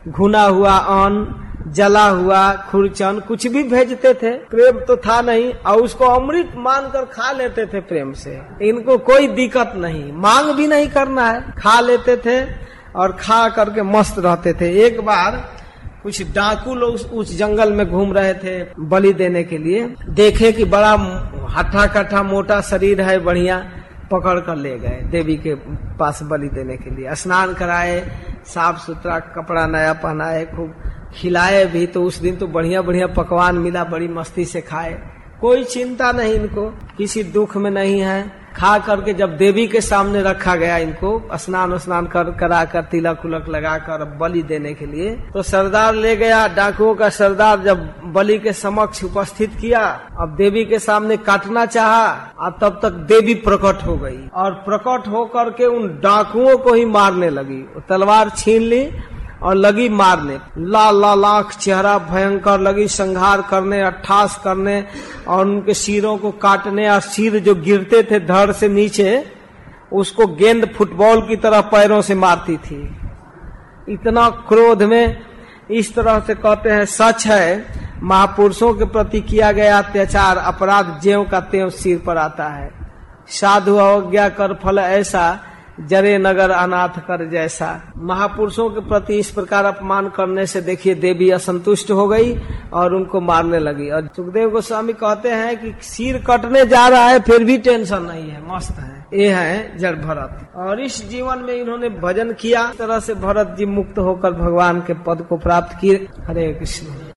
घुना हुआ अन्न, जला हुआ खुरचन, कुछ भी भेजते थे। प्रेम तो था नहीं, और उसको अमृत मानकर खा लेते थे प्रेम से। इनको कोई दिक्कत नहीं, मांग भी नहीं करना है। खा लेते थे और खा करके मस्त रहते थे। एक बार कुछ डाकू लोग उस जंगल में घूम रहे थे बलि देने के लिए। देखे कि बड़ा हट्ठा कट्ठा मोटा शरीर है, बढ़िया। पकड़ कर ले गए देवी के पास बलि देने के लिए। स्नान कराए, साफ़ सुथरा कपड़ा नया पहनाए, खूब खिलाए भी तो उस दिन तो बढ़िया बढ़िया पकवान मिला, बड़ी मस्ती से खाए। कोई चिंता नहीं इनको, किसी दुख में नहीं है। खा करके जब देवी के सामने रखा गया इनको, स्नान स्नान कर करा कर तिलक उलक लगा कर बलि देने के लिए तो सरदार ले गया, डाकुओं का सरदार जब बलि के समक्ष उपस्थित किया, अब देवी के सामने काटना चाहा और तब तक देवी प्रकट हो गई। और प्रकट हो करके उन डाकुओं को ही मारने लगी। तलवार छीन ली और लगी मारने। ला ला लाख चेहरा भयंकर, लगी संहार करने, अट्ठास करने और उनके सिरों को काटने और सिर जो गिरते थे धड़ से नीचे, उसको गेंद फुटबॉल की तरह पैरों से मारती थी। इतना क्रोध में इस तरह से कहते हैं, सच है, महापुरुषों के प्रति किया गया अत्याचार, अपराध ज्यो का त्यों सिर पर आता है। साधु अवज्ञा कर फल ऐसा जरे नगर अनाथ कर जैसा। महापुरुषों के प्रति इस प्रकार अपमान करने से देखिए देवी असंतुष्ट हो गई और उनको मारने लगी। और सुखदेव गोस्वामी कहते हैं कि सिर कटने जा रहा है, फिर भी टेंशन नहीं है, मस्त है। ये है जड़ भरत। और इस जीवन में इन्होंने भजन किया। तरह से भरत जी मुक्त होकर भगवान के पद को प्राप्त किए। हरे कृष्ण।